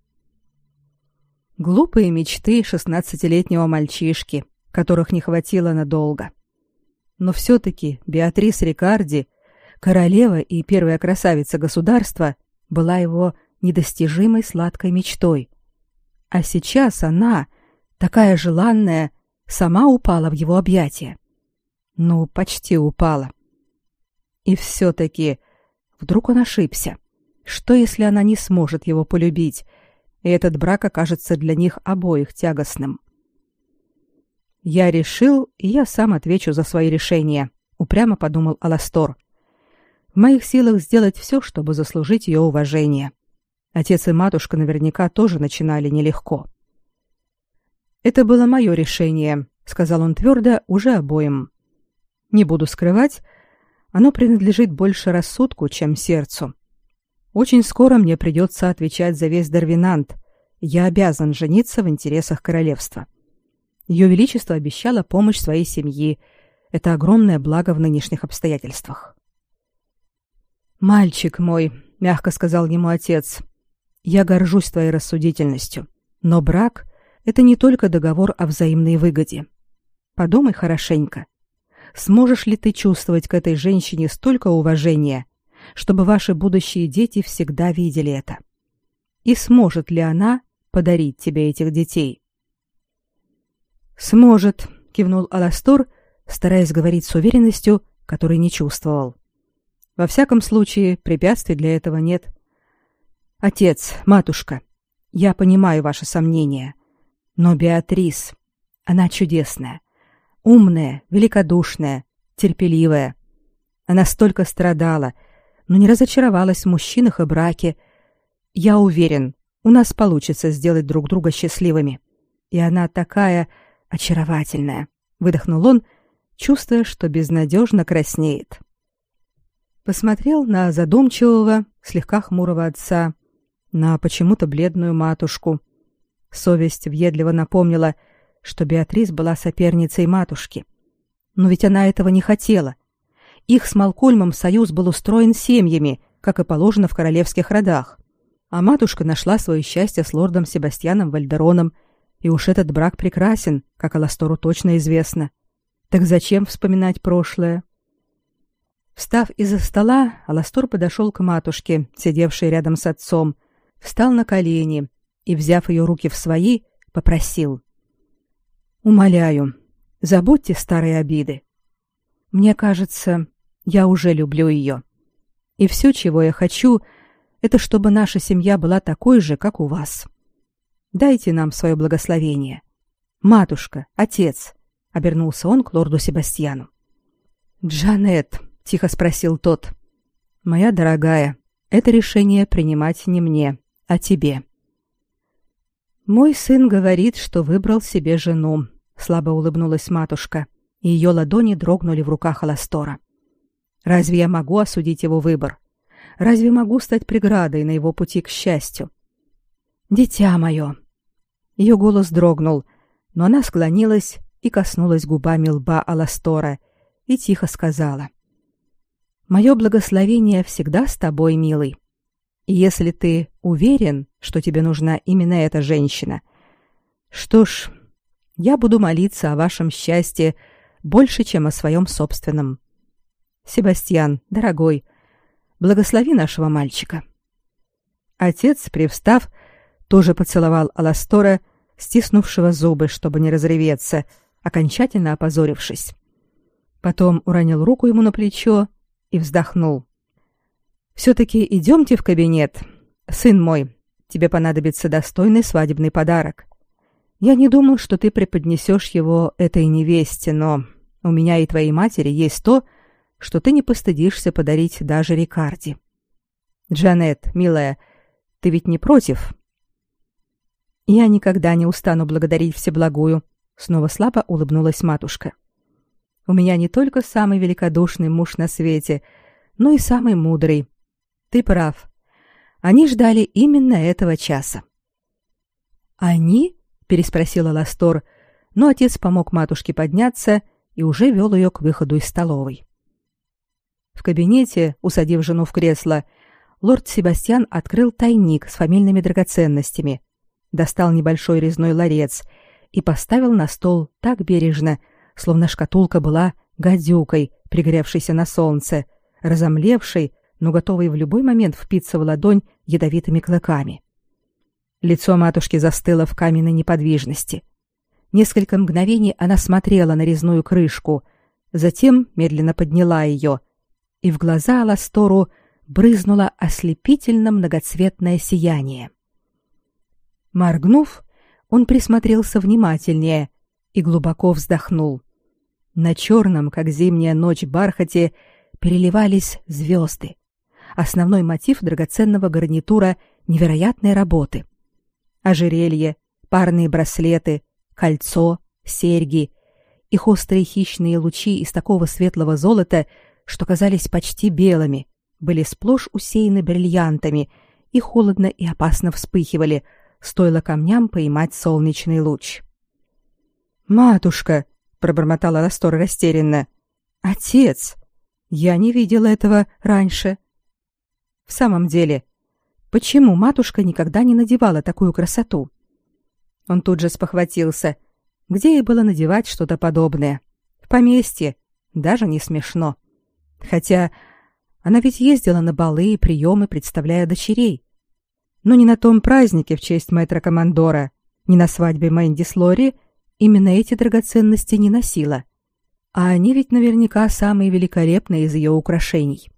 Глупые мечты шестнадцатилетнего мальчишки, которых не хватило надолго. Но все-таки Беатрис Рикарди, королева и первая красавица государства, была его недостижимой сладкой мечтой. А сейчас она, такая желанная, сама упала в его объятия. Ну, почти упала. И все-таки вдруг он ошибся. Что, если она не сможет его полюбить, и этот брак окажется для них обоих тягостным? Я решил, и я сам отвечу за свои решения, упрямо подумал Аластор. В моих силах сделать все, чтобы заслужить ее уважение. Отец и матушка наверняка тоже начинали нелегко. Это было мое решение, сказал он твердо уже обоим. Не буду скрывать, оно принадлежит больше рассудку, чем сердцу. Очень скоро мне придется отвечать за весь Дарвинант. Я обязан жениться в интересах королевства. Ее величество обещало помощь своей семьи. Это огромное благо в нынешних обстоятельствах. Мальчик мой, мягко сказал ему отец. Я горжусь твоей рассудительностью, но брак это не только договор о взаимной выгоде. Подумай хорошенько. Сможешь ли ты чувствовать к этой женщине столько уважения, чтобы ваши будущие дети всегда видели это? И сможет ли она подарить тебе этих детей? Сможет, кивнул Аластор, стараясь говорить с уверенностью, которой не чувствовал. Во всяком случае, препятствий для этого нет. Отец, матушка, я понимаю ваши сомнения, но Беатрис, она чудесная, умная, великодушная, терпеливая. Она столько страдала, но не разочаровалась в мужчинах и браке. Я уверен, у нас получится сделать друг друга счастливыми. И она такая очаровательная, выдохнул он, чувствуя, что безнадежно краснеет. Посмотрел на задумчивого, слегка хмурого отца, на почему-то бледную матушку. Совесть въедливо напомнила, что Беатрис была соперницей матушки. Но ведь она этого не хотела. Их с Малкольмом союз был устроен семьями, как и положено в королевских родах. А матушка нашла свое счастье с лордом Себастьяном Вальдероном, и уж этот брак прекрасен, как Аластору точно известно. Так зачем вспоминать прошлое? Встав из-за стола, Аластор подошел к матушке, сидевшей рядом с отцом, встал на колени и, взяв ее руки в свои, попросил: "Умоляю, забудьте старые обиды. Мне кажется, я уже люблю ее. И все, чего я хочу, это чтобы наша семья была такой же, как у вас. Дайте нам свое благословение. Матушка, отец, обернулся он к лорду Себастьяну. Джанет, тихо спросил тот. Моя дорогая, это решение принимать не мне, а тебе. Мой сын говорит, что выбрал себе жену, слабо улыбнулась матушка, и ее ладони дрогнули в руках Аластора. Разве я могу осудить его выбор? Разве могу стать преградой на его пути к счастью? Дитя мое. Ее голос дрогнул, но она склонилась и коснулась губами лба Аластора и тихо сказала: Мое благословение всегда с тобой, милый. И если ты уверен, что тебе нужна именно эта женщина, что ж, я буду молиться о вашем счастье больше, чем о своем собственном. Себастьян, дорогой, благослови нашего мальчика. Отец, привстав, тоже поцеловал Аластора, стиснувшего зубы, чтобы не разреветься, окончательно опозорившись. Потом уронил руку ему на плечо и вздохнул. Все-таки идемте в кабинет. Сын мой, тебе понадобится достойный свадебный подарок. Я не думал, что ты преподнесешь его этой невесте, но у меня и твоей матери есть то, что ты не постыдишься подарить даже Рикарди. Джанет, милая, ты ведь не против? Я никогда не устану благодарить Всеблагую, снова слабо улыбнулась матушка. У меня не только самый великодушный муж на свете, но и самый мудрый. Ты прав. Они ждали именно этого часа. Они? переспросила Ластор, но отец помог матушке подняться и уже вел ее к выходу из столовой. В кабинете, усадив жену в кресло, лорд Себастьян открыл тайник с фамильными драгоценностями, достал небольшой резной ларец и поставил на стол так бережно, словно шкатулка была гадюкой, пригревшейся на солнце, разомлевшей, но готовой в любой момент впиться в ладонь ядовитыми клыками. Лицо матушки застыло в каменной неподвижности. Несколько мгновений она смотрела на резную крышку, затем медленно подняла ее, и в глаза Аластору брызнуло ослепительно многоцветное сияние. Моргнув, он присмотрелся внимательнее и глубоко вздохнул. На черном, как зимняя ночь, бархате переливались звезды. Основной мотив драгоценного гарнитура невероятной работы. Ожерелье, парные браслеты, кольцо, серьги. Их острые хищные лучи из такого светлого золота, что казались почти белыми, были сплошь усеяны бриллиантами и холодно и опасно вспыхивали, стоило камням поймать солнечный луч. «Матушка!» пробормотала Растор растерянно. Отец, я не видела этого раньше. В самом деле, почему матушка никогда не надевала такую красоту? Он тут же спохватился. Где ей было надевать что-то подобное? В поместье. Даже не смешно. Хотя она ведь ездила на балы и приемы, представляя дочерей. Но не на том празднике в честь мэтра-командора, ни на свадьбе Мэнди с Лори именно эти драгоценности не носила. А они ведь наверняка самые великолепные из ее украшений.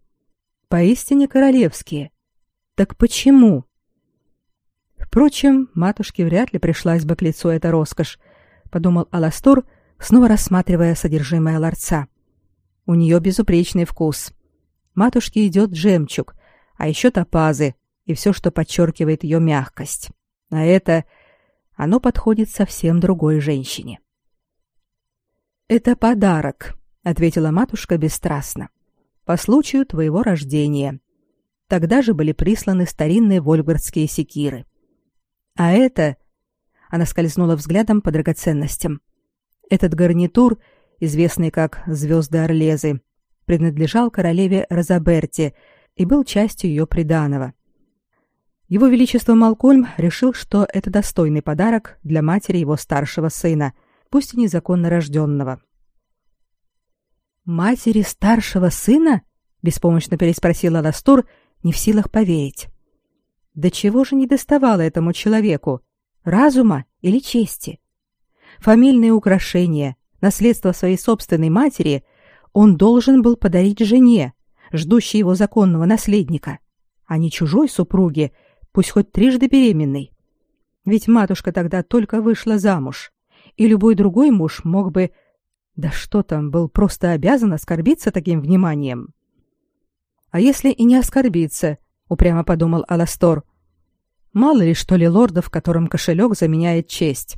Поистине королевские. Так почему? Впрочем, матушке вряд ли пришлась бы к лицу эта роскошь, подумал Аластор, снова рассматривая содержимое ларца. У нее безупречный вкус. Матушке идет жемчуг, а еще топазы и все, что подчеркивает ее мягкость. А это оно подходит совсем другой женщине. Это подарок, ответила матушка бесстрастно. По случаю твоего рождения. Тогда же были присланы старинные вольгардские секиры. А это она скользнула взглядом по драгоценностям. Этот гарнитур, известный как звезды Орлезы, принадлежал королеве Розаберте и был частью ее приданого. Его величество Малкольм решил, что это достойный подарок для матери его старшего сына, пусть и незаконно рожденного. «Матери старшего сына?» — беспомощно переспросила Ластур, не в силах поверить. «Да чего же не доставало этому человеку? Разума или чести? Фамильные украшения, наследство своей собственной матери он должен был подарить жене, ждущей его законного наследника, а не чужой супруге, пусть хоть трижды беременной. Ведь матушка тогда только вышла замуж, и любой другой муж мог бы... Да что там, был просто обязан оскорбиться таким вниманием. А если и не оскорбиться, упрямо подумал Аластор. Мало ли что ли лордов, которым кошелек заменяет честь.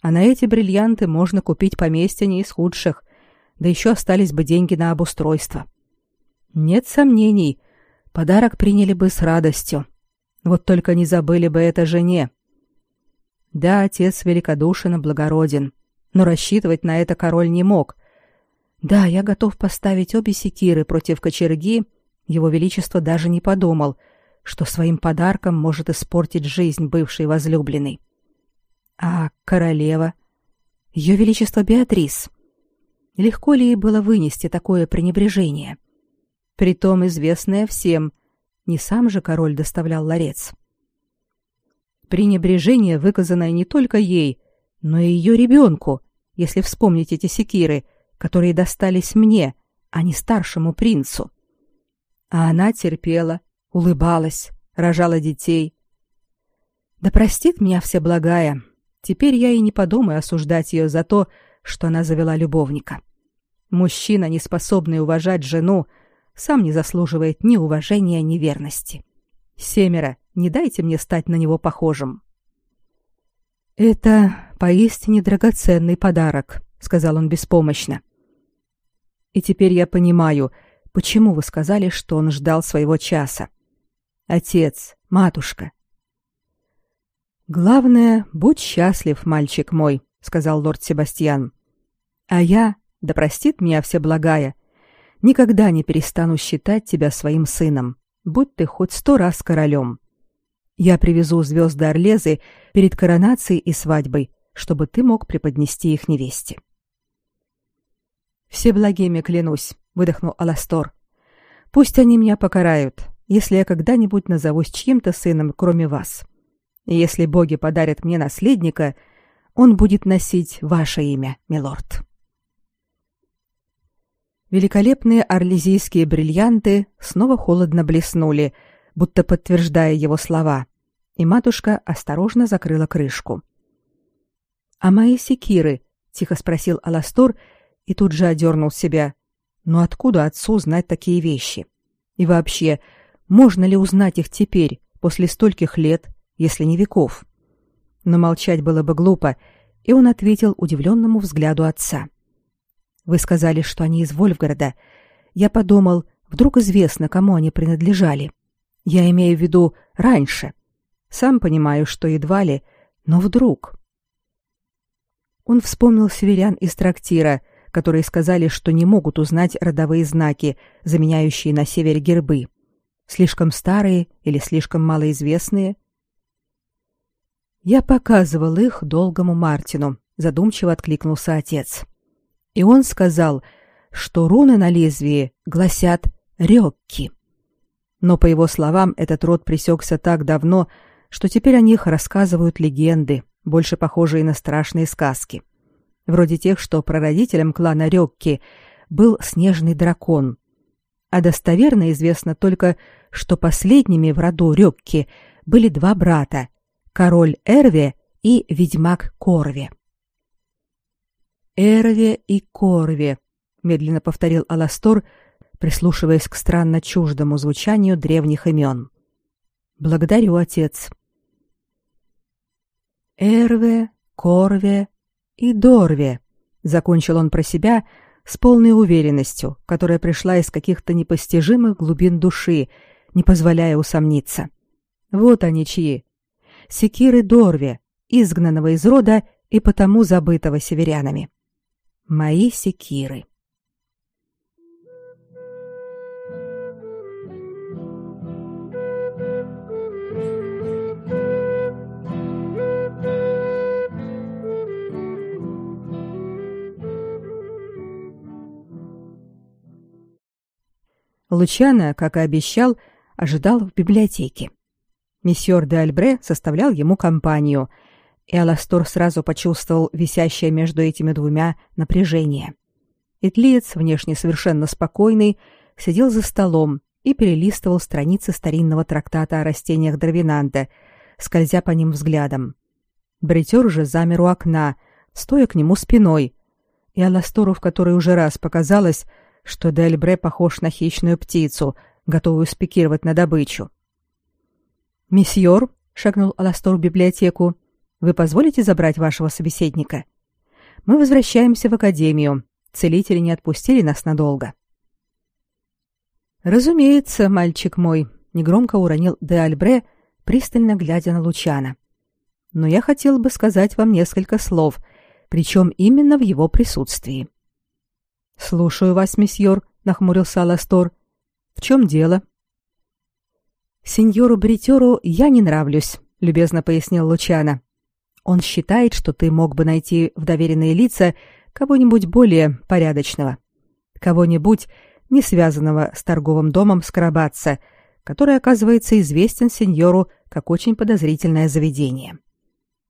А на эти бриллианты можно купить поместье не из худших, да еще остались бы деньги на обустройство. Нет сомнений, подарок приняли бы с радостью. Вот только не забыли бы это жене. Да, отец великодушен и благороден, но рассчитывать на это король не мог. Да, я готов поставить обе секиры против кочерги, его величество даже не подумал, что своим подарком может испортить жизнь бывшей возлюбленной. А королева, ее величество Беатрис, легко ли ей было вынести такое пренебрежение? Притом известное всем, не сам же король доставлял ларец. Пренебрежение, выказанное не только ей, но и ее ребенку, если вспомнить эти секиры, которые достались мне, а не старшему принцу. А она терпела, улыбалась, рожала детей. Да простит меня Всеблагая. Теперь я и не подумаю осуждать ее за то, что она завела любовника. Мужчина, не способный уважать жену, сам не заслуживает ни уважения, ни верности. Семеро, не дайте мне стать на него похожим. Это поистине драгоценный подарок, сказал он беспомощно. И теперь я понимаю, почему вы сказали, что он ждал своего часа. Отец, матушка. Главное, будь счастлив, мальчик мой, сказал лорд Себастьян. А я, да простит меня все благая, никогда не перестану считать тебя своим сыном, будь ты хоть сто раз королем. Я привезу звезды Орлезы перед коронацией и свадьбой, чтобы ты мог преподнести их невесте. Все благими клянусь, выдохнул Аластор. Пусть они меня покарают, если я когда-нибудь назовусь чьим-то сыном, кроме вас. И если боги подарят мне наследника, он будет носить ваше имя, милорд. Великолепные орлезийские бриллианты снова холодно блеснули, будто подтверждая его слова, и матушка осторожно закрыла крышку. «А мои секиры?» — тихо спросил Аластор и тут же одернул себя. «Но откуда отцу знать такие вещи? И вообще, можно ли узнать их теперь, после стольких лет, если не веков?» Но молчать было бы глупо, и он ответил удивленному взгляду отца. — вы сказали, что они из Вольфгорода. Я подумал, вдруг известно, кому они принадлежали. Я имею в виду раньше. Сам понимаю, что едва ли, но вдруг. Он вспомнил северян из трактира, которые сказали, что не могут узнать родовые знаки, заменяющие на севере гербы. Слишком старые или слишком малоизвестные. Я показывал их долгому Мартину, задумчиво откликнулся отец. И он сказал, что руны на лезвии гласят «рёкки». Но, по его словам, этот род пресекся так давно, что теперь о них рассказывают легенды, больше похожие на страшные сказки. Вроде тех, что прародителем клана Рёкки был снежный дракон. А достоверно известно только, что последними в роду Рёкки были два брата — король Эрве и ведьмак Корве. «Эрве и Корве», — медленно повторил Аластор, прислушиваясь к странно чуждому звучанию древних имен. «Благодарю, отец». «Эрве, Корве и Дорве», — закончил он про себя с полной уверенностью, которая пришла из каких-то непостижимых глубин души, не позволяя усомниться. Вот они чьи. Секиры Дорве, изгнанного из рода и потому забытого северянами. Мои секиры. Лучано, как и обещал, ожидал в библиотеке. Месьеор де Альбре составлял ему компанию, и Аластор сразу почувствовал висящее между этими двумя напряжение. Итлиец, внешне совершенно спокойный, сидел за столом и перелистывал страницы старинного трактата о растениях Дравинанда, скользя по ним взглядом. Бритер же замер у окна, стоя к нему спиной, и Аластору в который уже раз показалось, что Дельбре похож на хищную птицу, готовую спикировать на добычу. «Месьеор», — шагнул Аластор в библиотеку, — «вы позволите забрать вашего собеседника? Мы возвращаемся в академию. Целители не отпустили нас надолго». «Разумеется, мальчик мой», — негромко уронил де Альбре, пристально глядя на Лучана. «Но я хотел бы сказать вам несколько слов, причем именно в его присутствии». Слушаю вас, месьеор, нахмурился Аластор. В чем дело? Сеньору Бритеру я не нравлюсь, любезно пояснил Лучано. Он считает, что ты мог бы найти в доверенные лица кого-нибудь более порядочного, кого-нибудь не связанного с торговым домом Скрабатца, который, оказывается, известен сеньору как очень подозрительное заведение.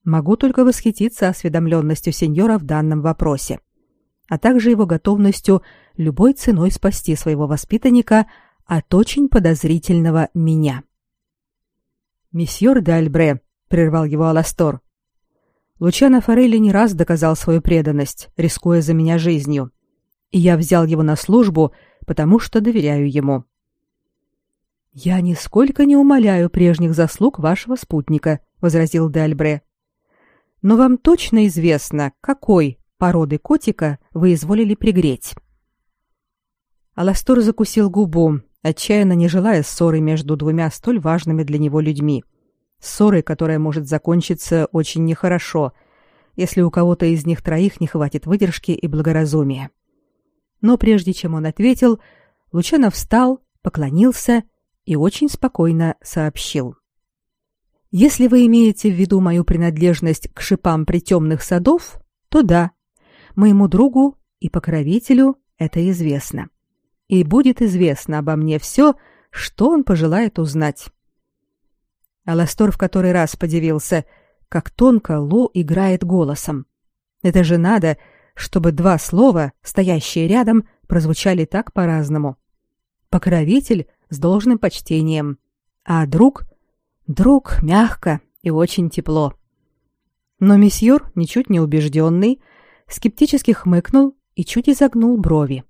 Могу только восхититься осведомленностью сеньора в данном вопросе а также его готовностью любой ценой спасти своего воспитанника от очень подозрительного меня. «Месьеор де Альбре», — прервал его Аластор, — «Лучано Форелли не раз доказал свою преданность, рискуя за меня жизнью, и я взял его на службу, потому что доверяю ему». «Я нисколько не умоляю прежних заслуг вашего спутника», — возразил де Альбре. «Но вам точно известно, какой породы котика вы изволили пригреть. Аластор закусил губу, отчаянно не желая ссоры между двумя столь важными для него людьми. Ссоры, которая может закончиться очень нехорошо, если у кого-то из них троих не хватит выдержки и благоразумия. Но прежде чем он ответил, Лучано встал, поклонился и очень спокойно сообщил. «Если вы имеете в виду мою принадлежность к шипам притемных садов, то да, Моему другу и покровителю это известно. И будет известно обо мне все, что он пожелает узнать. Аластор в который раз подивился, как тонко Лу играет голосом. Это же надо, чтобы два слова, стоящие рядом, прозвучали так по-разному. Покровитель с должным почтением, а друг друг мягко и очень тепло. Но месьеор, ничуть не убежденный, скептически хмыкнул и чуть изогнул брови.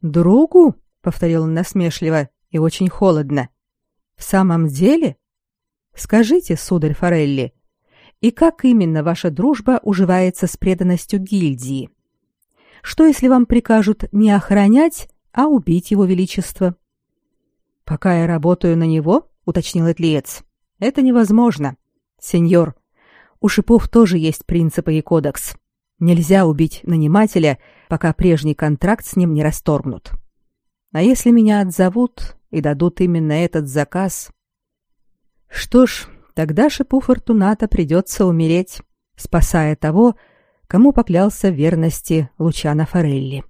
«Другу?» — повторил он насмешливо и очень холодно. «В самом деле? Скажите, сударь Форелли, и как именно ваша дружба уживается с преданностью гильдии? Что, если вам прикажут не охранять, а убить его величество?» «Пока я работаю на него», — уточнил Этлиец, — «это невозможно. Сеньор, у шипов тоже есть принципы и кодекс. Нельзя убить нанимателя, пока прежний контракт с ним не расторгнут. А если меня отзовут и дадут именно этот заказ? Что ж, тогда шипу Фортуната придется умереть, спасая того, кому поклялся верности Лучано Форелли.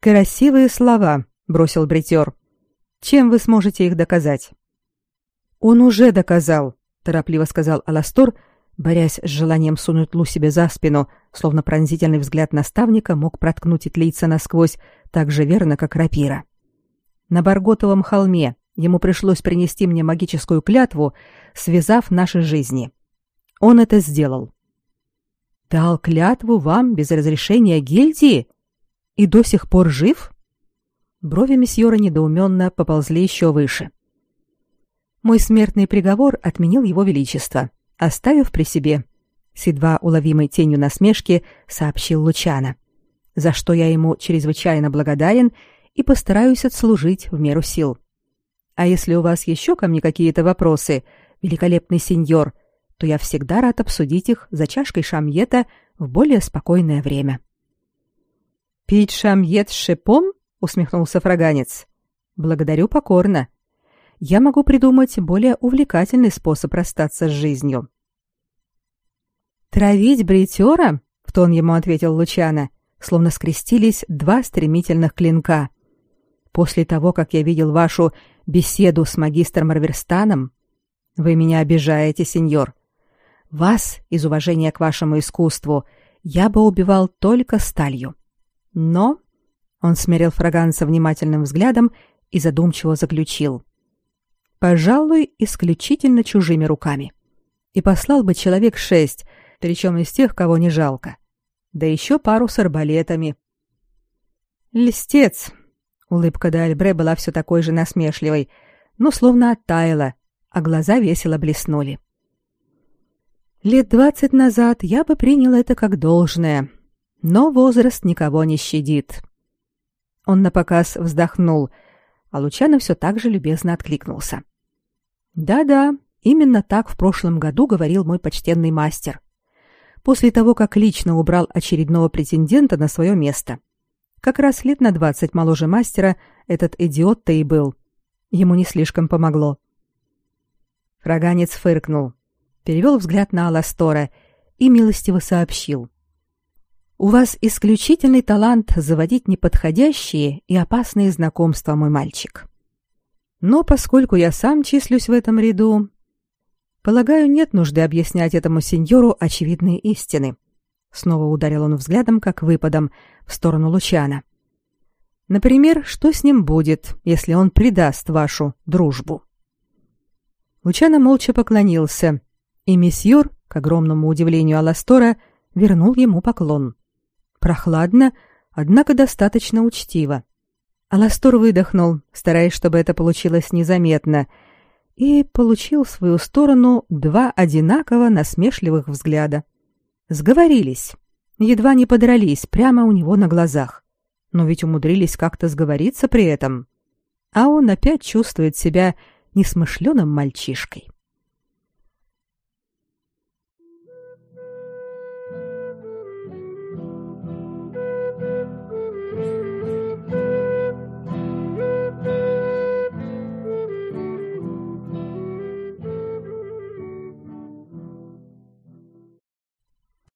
«Красивые слова», — бросил бритер. «Чем вы сможете их доказать?» «Он уже доказал», — торопливо сказал Аластор, борясь с желанием сунуть Лу себе за спину, словно пронзительный взгляд наставника мог проткнуть Итлийца насквозь так же верно, как рапира. «На Барготовом холме ему пришлось принести мне магическую клятву, связав наши жизни. Он это сделал». «Дал клятву вам без разрешения гильдии? И до сих пор жив?» Брови месьёра недоуменно поползли еще выше. Мой смертный приговор отменил его величество, оставив при себе. С едва уловимой тенью насмешки сообщил Лучана, за что я ему чрезвычайно благодарен и постараюсь отслужить в меру сил. А если у вас еще ко мне какие-то вопросы, великолепный сеньор, то я всегда рад обсудить их за чашкой шамьета в более спокойное время. Пить шамьет с шипом? усмехнулся фраганец. Благодарю покорно я могу придумать более увлекательный способ расстаться с жизнью. Травить бритера? в тон ему ответил Лучано, словно скрестились два стремительных клинка. После того, как я видел вашу беседу с магистром Марверстаном, вы меня обижаете, сеньор. Вас, из уважения к вашему искусству, я бы убивал только сталью. Но он смерил фраганца внимательным взглядом и задумчиво заключил: пожалуй, исключительно чужими руками. И послал бы человек шесть, причем из тех, кого не жалко. Да еще пару с арбалетами. Листец. Улыбка Д'Альбре была все такой же насмешливой, но словно оттаяла, а глаза весело блеснули. Лет двадцать назад я бы принял это как должное, но возраст никого не щадит. Он напоказ вздохнул, а Лучано все так же любезно откликнулся. — да-да, именно так в прошлом году говорил мой почтенный мастер. После того, как лично убрал очередного претендента на свое место. Как раз лет на двадцать моложе мастера этот идиот-то и был. Ему не слишком помогло. Фраганец фыркнул, перевел взгляд на Аластора и милостиво сообщил. «У вас исключительный талант заводить неподходящие и опасные знакомства, мой мальчик. Но поскольку я сам числюсь в этом ряду, полагаю, нет нужды объяснять этому сеньору очевидные истины. Снова ударил он взглядом, как выпадом, в сторону Лучана. Например, что с ним будет, если он предаст вашу дружбу? Лучано молча поклонился, и месьеор, к огромному удивлению Аластора, вернул ему поклон. Прохладно, однако достаточно учтиво. Аластор выдохнул, стараясь, чтобы это получилось незаметно, и получил в свою сторону два одинаково насмешливых взгляда. Сговорились. Едва не подрались прямо у него на глазах. Но ведь умудрились как-то сговориться при этом. А он опять чувствует себя несмышленым мальчишкой.